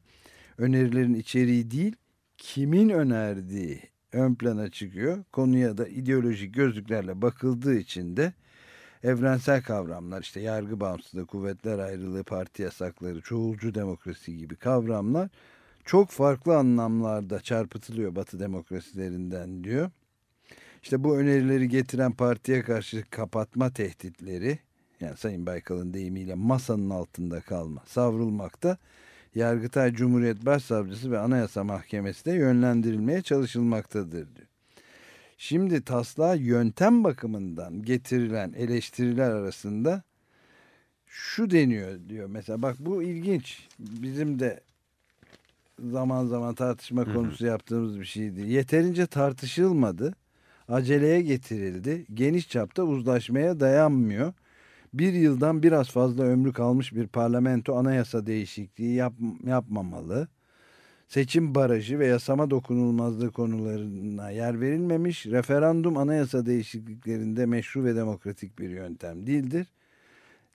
Önerilerin içeriği değil, kimin önerdiği ön plana çıkıyor. Konuya da ideolojik gözlüklerle bakıldığı için de evrensel kavramlar işte yargı bağımsızlığı, kuvvetler ayrılığı, parti yasakları, çoğulcu demokrasi gibi kavramlar çok farklı anlamlarda çarpıtılıyor Batı demokrasilerinden diyor. İşte bu önerileri getiren partiye karşı kapatma tehditleri yani Sayın Baykal'ın deyimiyle masanın altında kalma, savrulmakta Yargıtay Cumhuriyet Başsavcısı ve Anayasa Mahkemesi de yönlendirilmeye çalışılmaktadır diyor. Şimdi taslağa yöntem bakımından getirilen eleştiriler arasında şu deniyor diyor. Mesela bak bu ilginç. Bizim de zaman zaman tartışma konusu yaptığımız bir şeydi. Yeterince tartışılmadı. Aceleye getirildi. Geniş çapta uzlaşmaya dayanmıyor. Bir yıldan biraz fazla ömrü kalmış bir parlamento anayasa değişikliği yap, yapmamalı. Seçim barajı ve yasama dokunulmazlığı konularına yer verilmemiş. Referandum anayasa değişikliklerinde meşru ve demokratik bir yöntem değildir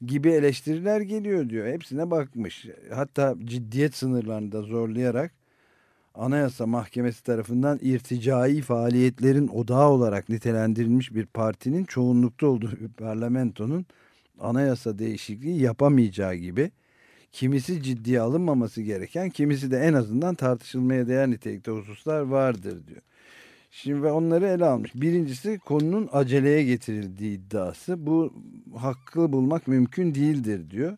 gibi eleştiriler geliyor diyor. Hepsine bakmış. Hatta ciddiyet sınırlarını da zorlayarak Anayasa Mahkemesi tarafından irticai faaliyetlerin odağı olarak nitelendirilmiş bir partinin çoğunlukta olduğu bir parlamentonun anayasa değişikliği yapamayacağı gibi kimisi ciddiye alınmaması gereken kimisi de en azından tartışılmaya değer nitelikte hususlar vardır diyor. Şimdi ve onları ele almış. Birincisi konunun aceleye getirildiği iddiası. Bu hakkı bulmak mümkün değildir diyor.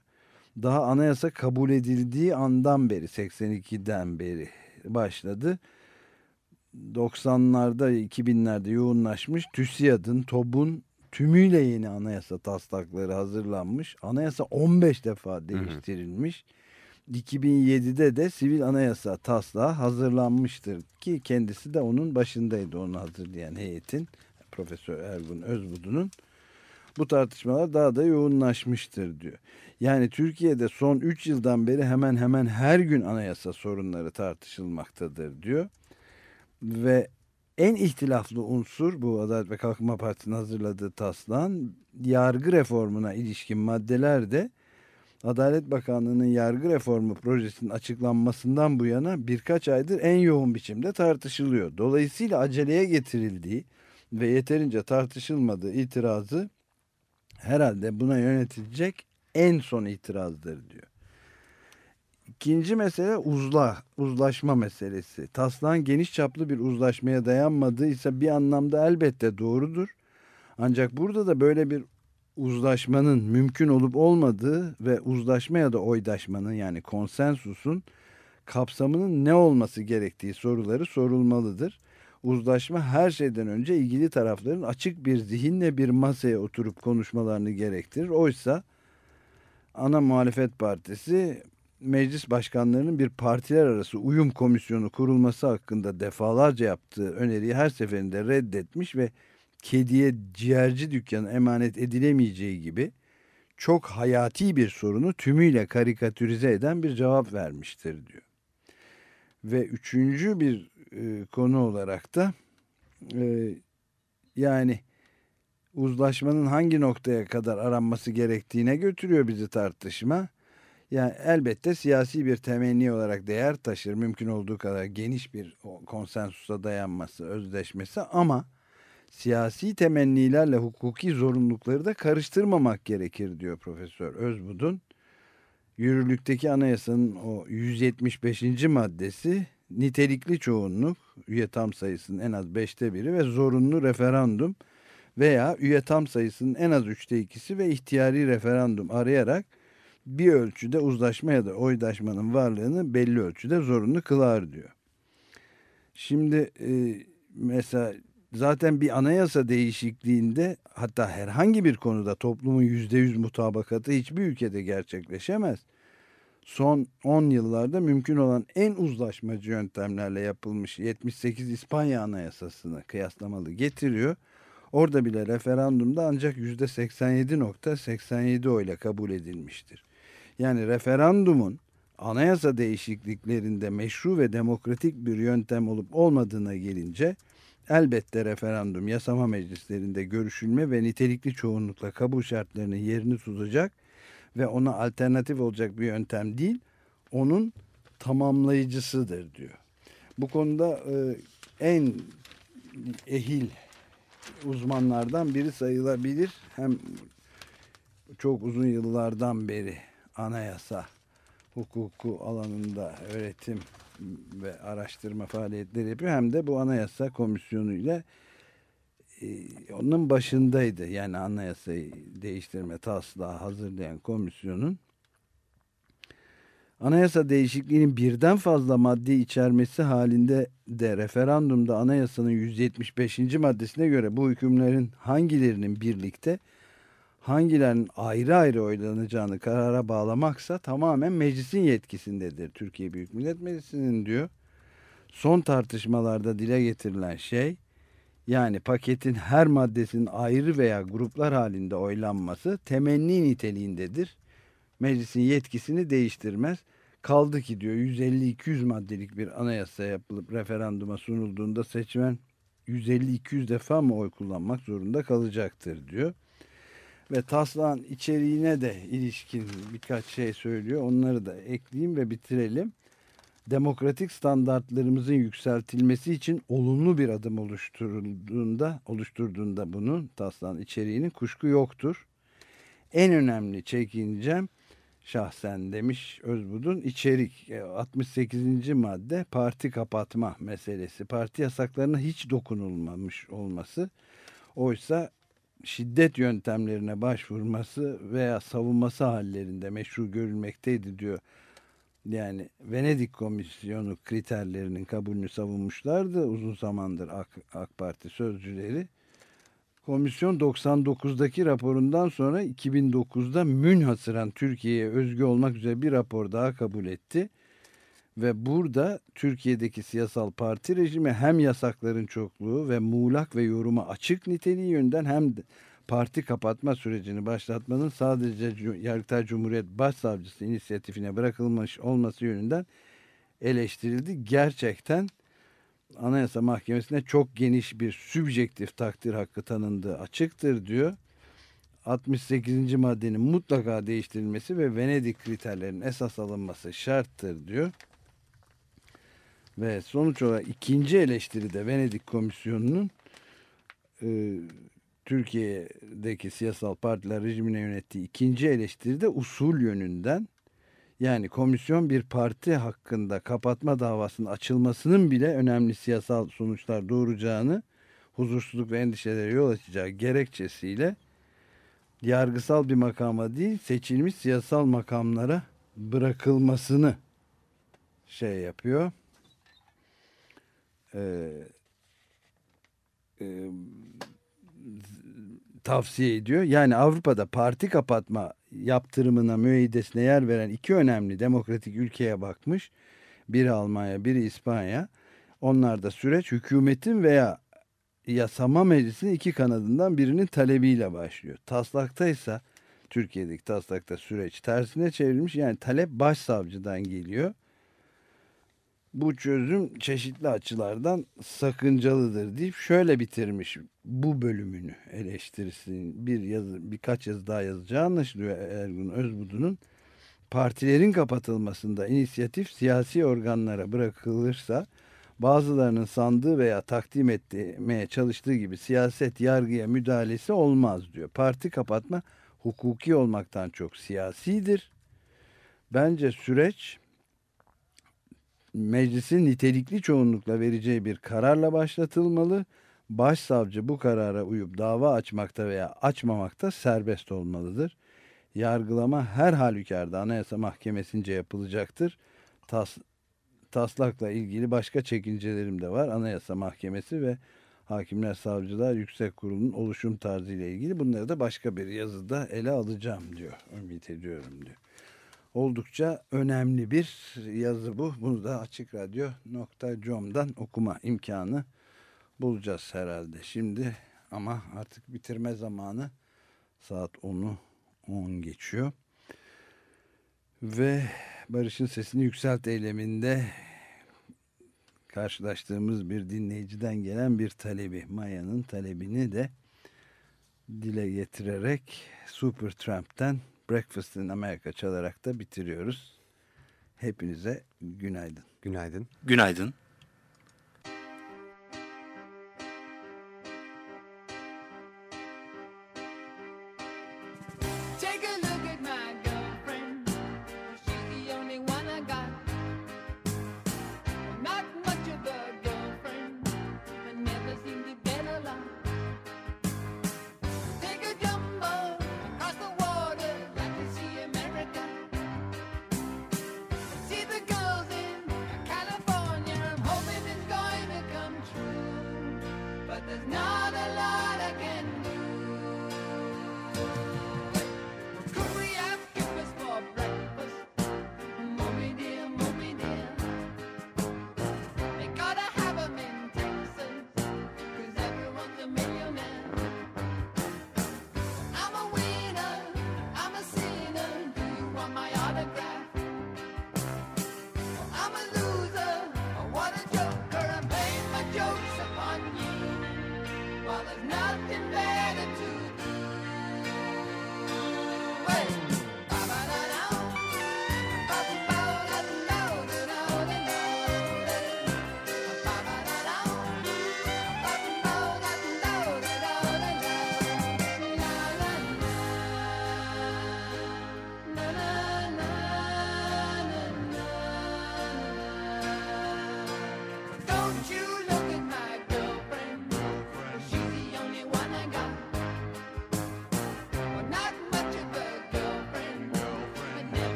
Daha anayasa kabul edildiği andan beri 82'den beri başladı. 90'larda 2000'lerde yoğunlaşmış. TÜSİAD'ın, TOB'un tümüyle yeni anayasa taslakları hazırlanmış. Anayasa 15 defa değiştirilmiş. 2007'de de sivil anayasa taslağı hazırlanmıştır ki kendisi de onun başındaydı onu hazırlayan heyetin Profesör Ergun Özbudu'nun bu tartışmalar daha da yoğunlaşmıştır diyor. Yani Türkiye'de son 3 yıldan beri hemen hemen her gün anayasa sorunları tartışılmaktadır diyor. Ve en ihtilaflı unsur bu Adalet ve Kalkınma Partisi'nin hazırladığı taslağın yargı reformuna ilişkin maddeler de Adalet Bakanlığı'nın yargı reformu projesinin açıklanmasından bu yana birkaç aydır en yoğun biçimde tartışılıyor. Dolayısıyla aceleye getirildiği ve yeterince tartışılmadığı itirazı herhalde buna yönetilecek en son itirazdır diyor. İkinci mesele uzla, uzlaşma meselesi. Taslağın geniş çaplı bir uzlaşmaya dayanmadığı ise bir anlamda elbette doğrudur. Ancak burada da böyle bir uzlaşmanın mümkün olup olmadığı ve uzlaşma ya da oydaşmanın yani konsensusun kapsamının ne olması gerektiği soruları sorulmalıdır. Uzlaşma her şeyden önce ilgili tarafların açık bir zihinle bir masaya oturup konuşmalarını gerektirir. Oysa ana muhalefet partisi meclis başkanlarının bir partiler arası uyum komisyonu kurulması hakkında defalarca yaptığı öneriyi her seferinde reddetmiş ve kediye ciğerci dükkanı emanet edilemeyeceği gibi çok hayati bir sorunu tümüyle karikatürize eden bir cevap vermiştir diyor. Ve üçüncü bir e, konu olarak da e, yani uzlaşmanın hangi noktaya kadar aranması gerektiğine götürüyor bizi tartışma. Yani elbette siyasi bir temenni olarak değer taşır. Mümkün olduğu kadar geniş bir konsensusa dayanması, özdeşmesi ama siyasi temennilerle hukuki zorunlulukları da karıştırmamak gerekir diyor Profesör Özbudun. Yürürlükteki anayasanın o 175. maddesi nitelikli çoğunluk, üye tam sayısının en az beşte biri ve zorunlu referandum veya üye tam sayısının en az üçte ikisi ve ihtiyari referandum arayarak bir ölçüde uzlaşma ya da oydaşmanın varlığını belli ölçüde zorunlu kılar diyor. Şimdi e, mesela zaten bir anayasa değişikliğinde hatta herhangi bir konuda toplumun yüzde yüz mutabakatı hiçbir ülkede gerçekleşemez. Son 10 yıllarda mümkün olan en uzlaşmacı yöntemlerle yapılmış 78 İspanya Anayasası'nı kıyaslamalı getiriyor. Orada bile referandumda ancak %87.87 oyla kabul edilmiştir. Yani referandumun anayasa değişikliklerinde meşru ve demokratik bir yöntem olup olmadığına gelince elbette referandum yasama meclislerinde görüşülme ve nitelikli çoğunlukla kabul şartlarının yerini tutacak ve ona alternatif olacak bir yöntem değil, onun tamamlayıcısıdır diyor. Bu konuda e, en ehil uzmanlardan biri sayılabilir. Hem çok uzun yıllardan beri anayasa hukuku alanında öğretim ve araştırma faaliyetleri yapıyor. Hem de bu anayasa komisyonu ile onun başındaydı. Yani anayasayı değiştirme taslağı hazırlayan komisyonun anayasa değişikliğinin birden fazla madde içermesi halinde de referandumda anayasanın 175. maddesine göre bu hükümlerin hangilerinin birlikte hangilerinin ayrı ayrı oylanacağını karara bağlamaksa tamamen meclisin yetkisindedir. Türkiye Büyük Millet Meclisi'nin diyor. Son tartışmalarda dile getirilen şey yani paketin her maddesinin ayrı veya gruplar halinde oylanması temenni niteliğindedir. Meclisin yetkisini değiştirmez. Kaldı ki diyor 150-200 maddelik bir anayasa yapılıp referanduma sunulduğunda seçmen 150-200 defa mı oy kullanmak zorunda kalacaktır diyor. Ve taslağın içeriğine de ilişkin birkaç şey söylüyor. Onları da ekleyeyim ve bitirelim demokratik standartlarımızın yükseltilmesi için olumlu bir adım oluşturulduğunda, oluşturduğunda bunun taslağın içeriğinin kuşku yoktur. En önemli çekincem şahsen demiş Özbudun içerik 68. E, madde parti kapatma meselesi. Parti yasaklarına hiç dokunulmamış olması. Oysa şiddet yöntemlerine başvurması veya savunması hallerinde meşru görülmekteydi diyor yani Venedik Komisyonu kriterlerinin kabulünü savunmuşlardı uzun zamandır AK, AK Parti sözcüleri. Komisyon 99'daki raporundan sonra 2009'da münhasıran Türkiye'ye özgü olmak üzere bir rapor daha kabul etti. Ve burada Türkiye'deki siyasal parti rejimi hem yasakların çokluğu ve muğlak ve yoruma açık niteliği yönden hem de parti kapatma sürecini başlatmanın sadece Yargıtay Cumhuriyet Başsavcısı inisiyatifine bırakılmış olması yönünden eleştirildi. Gerçekten Anayasa Mahkemesi'ne çok geniş bir sübjektif takdir hakkı tanındığı açıktır diyor. 68. maddenin mutlaka değiştirilmesi ve Venedik kriterlerinin esas alınması şarttır diyor. Ve sonuç olarak ikinci eleştiri de Venedik Komisyonu'nun e, Türkiye'deki siyasal partiler rejimine yönettiği ikinci eleştiri de usul yönünden yani komisyon bir parti hakkında kapatma davasının açılmasının bile önemli siyasal sonuçlar doğuracağını huzursuzluk ve endişelere yol açacağı gerekçesiyle yargısal bir makama değil seçilmiş siyasal makamlara bırakılmasını şey yapıyor. Ee, e, tavsiye ediyor. Yani Avrupa'da parti kapatma yaptırımına müeyyidesine yer veren iki önemli demokratik ülkeye bakmış. Biri Almanya, biri İspanya. Onlarda süreç hükümetin veya yasama meclisinin iki kanadından birinin talebiyle başlıyor. Taslakta ise Türkiye'deki taslakta süreç tersine çevrilmiş. Yani talep başsavcıdan geliyor. Bu çözüm çeşitli açılardan sakıncalıdır deyip şöyle bitirmiş bu bölümünü eleştirisinin bir yazı birkaç yazı daha yazacağı anlaşılıyor Ergun Özbudu'nun partilerin kapatılmasında inisiyatif siyasi organlara bırakılırsa bazılarının sandığı veya takdim etmeye çalıştığı gibi siyaset yargıya müdahalesi olmaz diyor. Parti kapatma hukuki olmaktan çok siyasidir. Bence süreç meclisin nitelikli çoğunlukla vereceği bir kararla başlatılmalı. Başsavcı bu karara uyup dava açmakta veya açmamakta serbest olmalıdır. Yargılama her halükarda Anayasa Mahkemesi'nce yapılacaktır. Tas, taslakla ilgili başka çekincelerim de var. Anayasa Mahkemesi ve Hakimler Savcılar Yüksek Kurulu'nun oluşum tarzı ile ilgili bunları da başka bir yazıda ele alacağım diyor. Ümit ediyorum diyor. Oldukça önemli bir yazı bu. Bunu da açıkradyo.com'dan okuma imkanı bulacağız herhalde. Şimdi ama artık bitirme zamanı saat 10'u 10 geçiyor. Ve Barış'ın sesini yükselt eyleminde karşılaştığımız bir dinleyiciden gelen bir talebi, Maya'nın talebini de dile getirerek Supertramp'ten Breakfast in America çalarak da bitiriyoruz. Hepinize günaydın. Günaydın. Günaydın.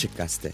Açık Gazete.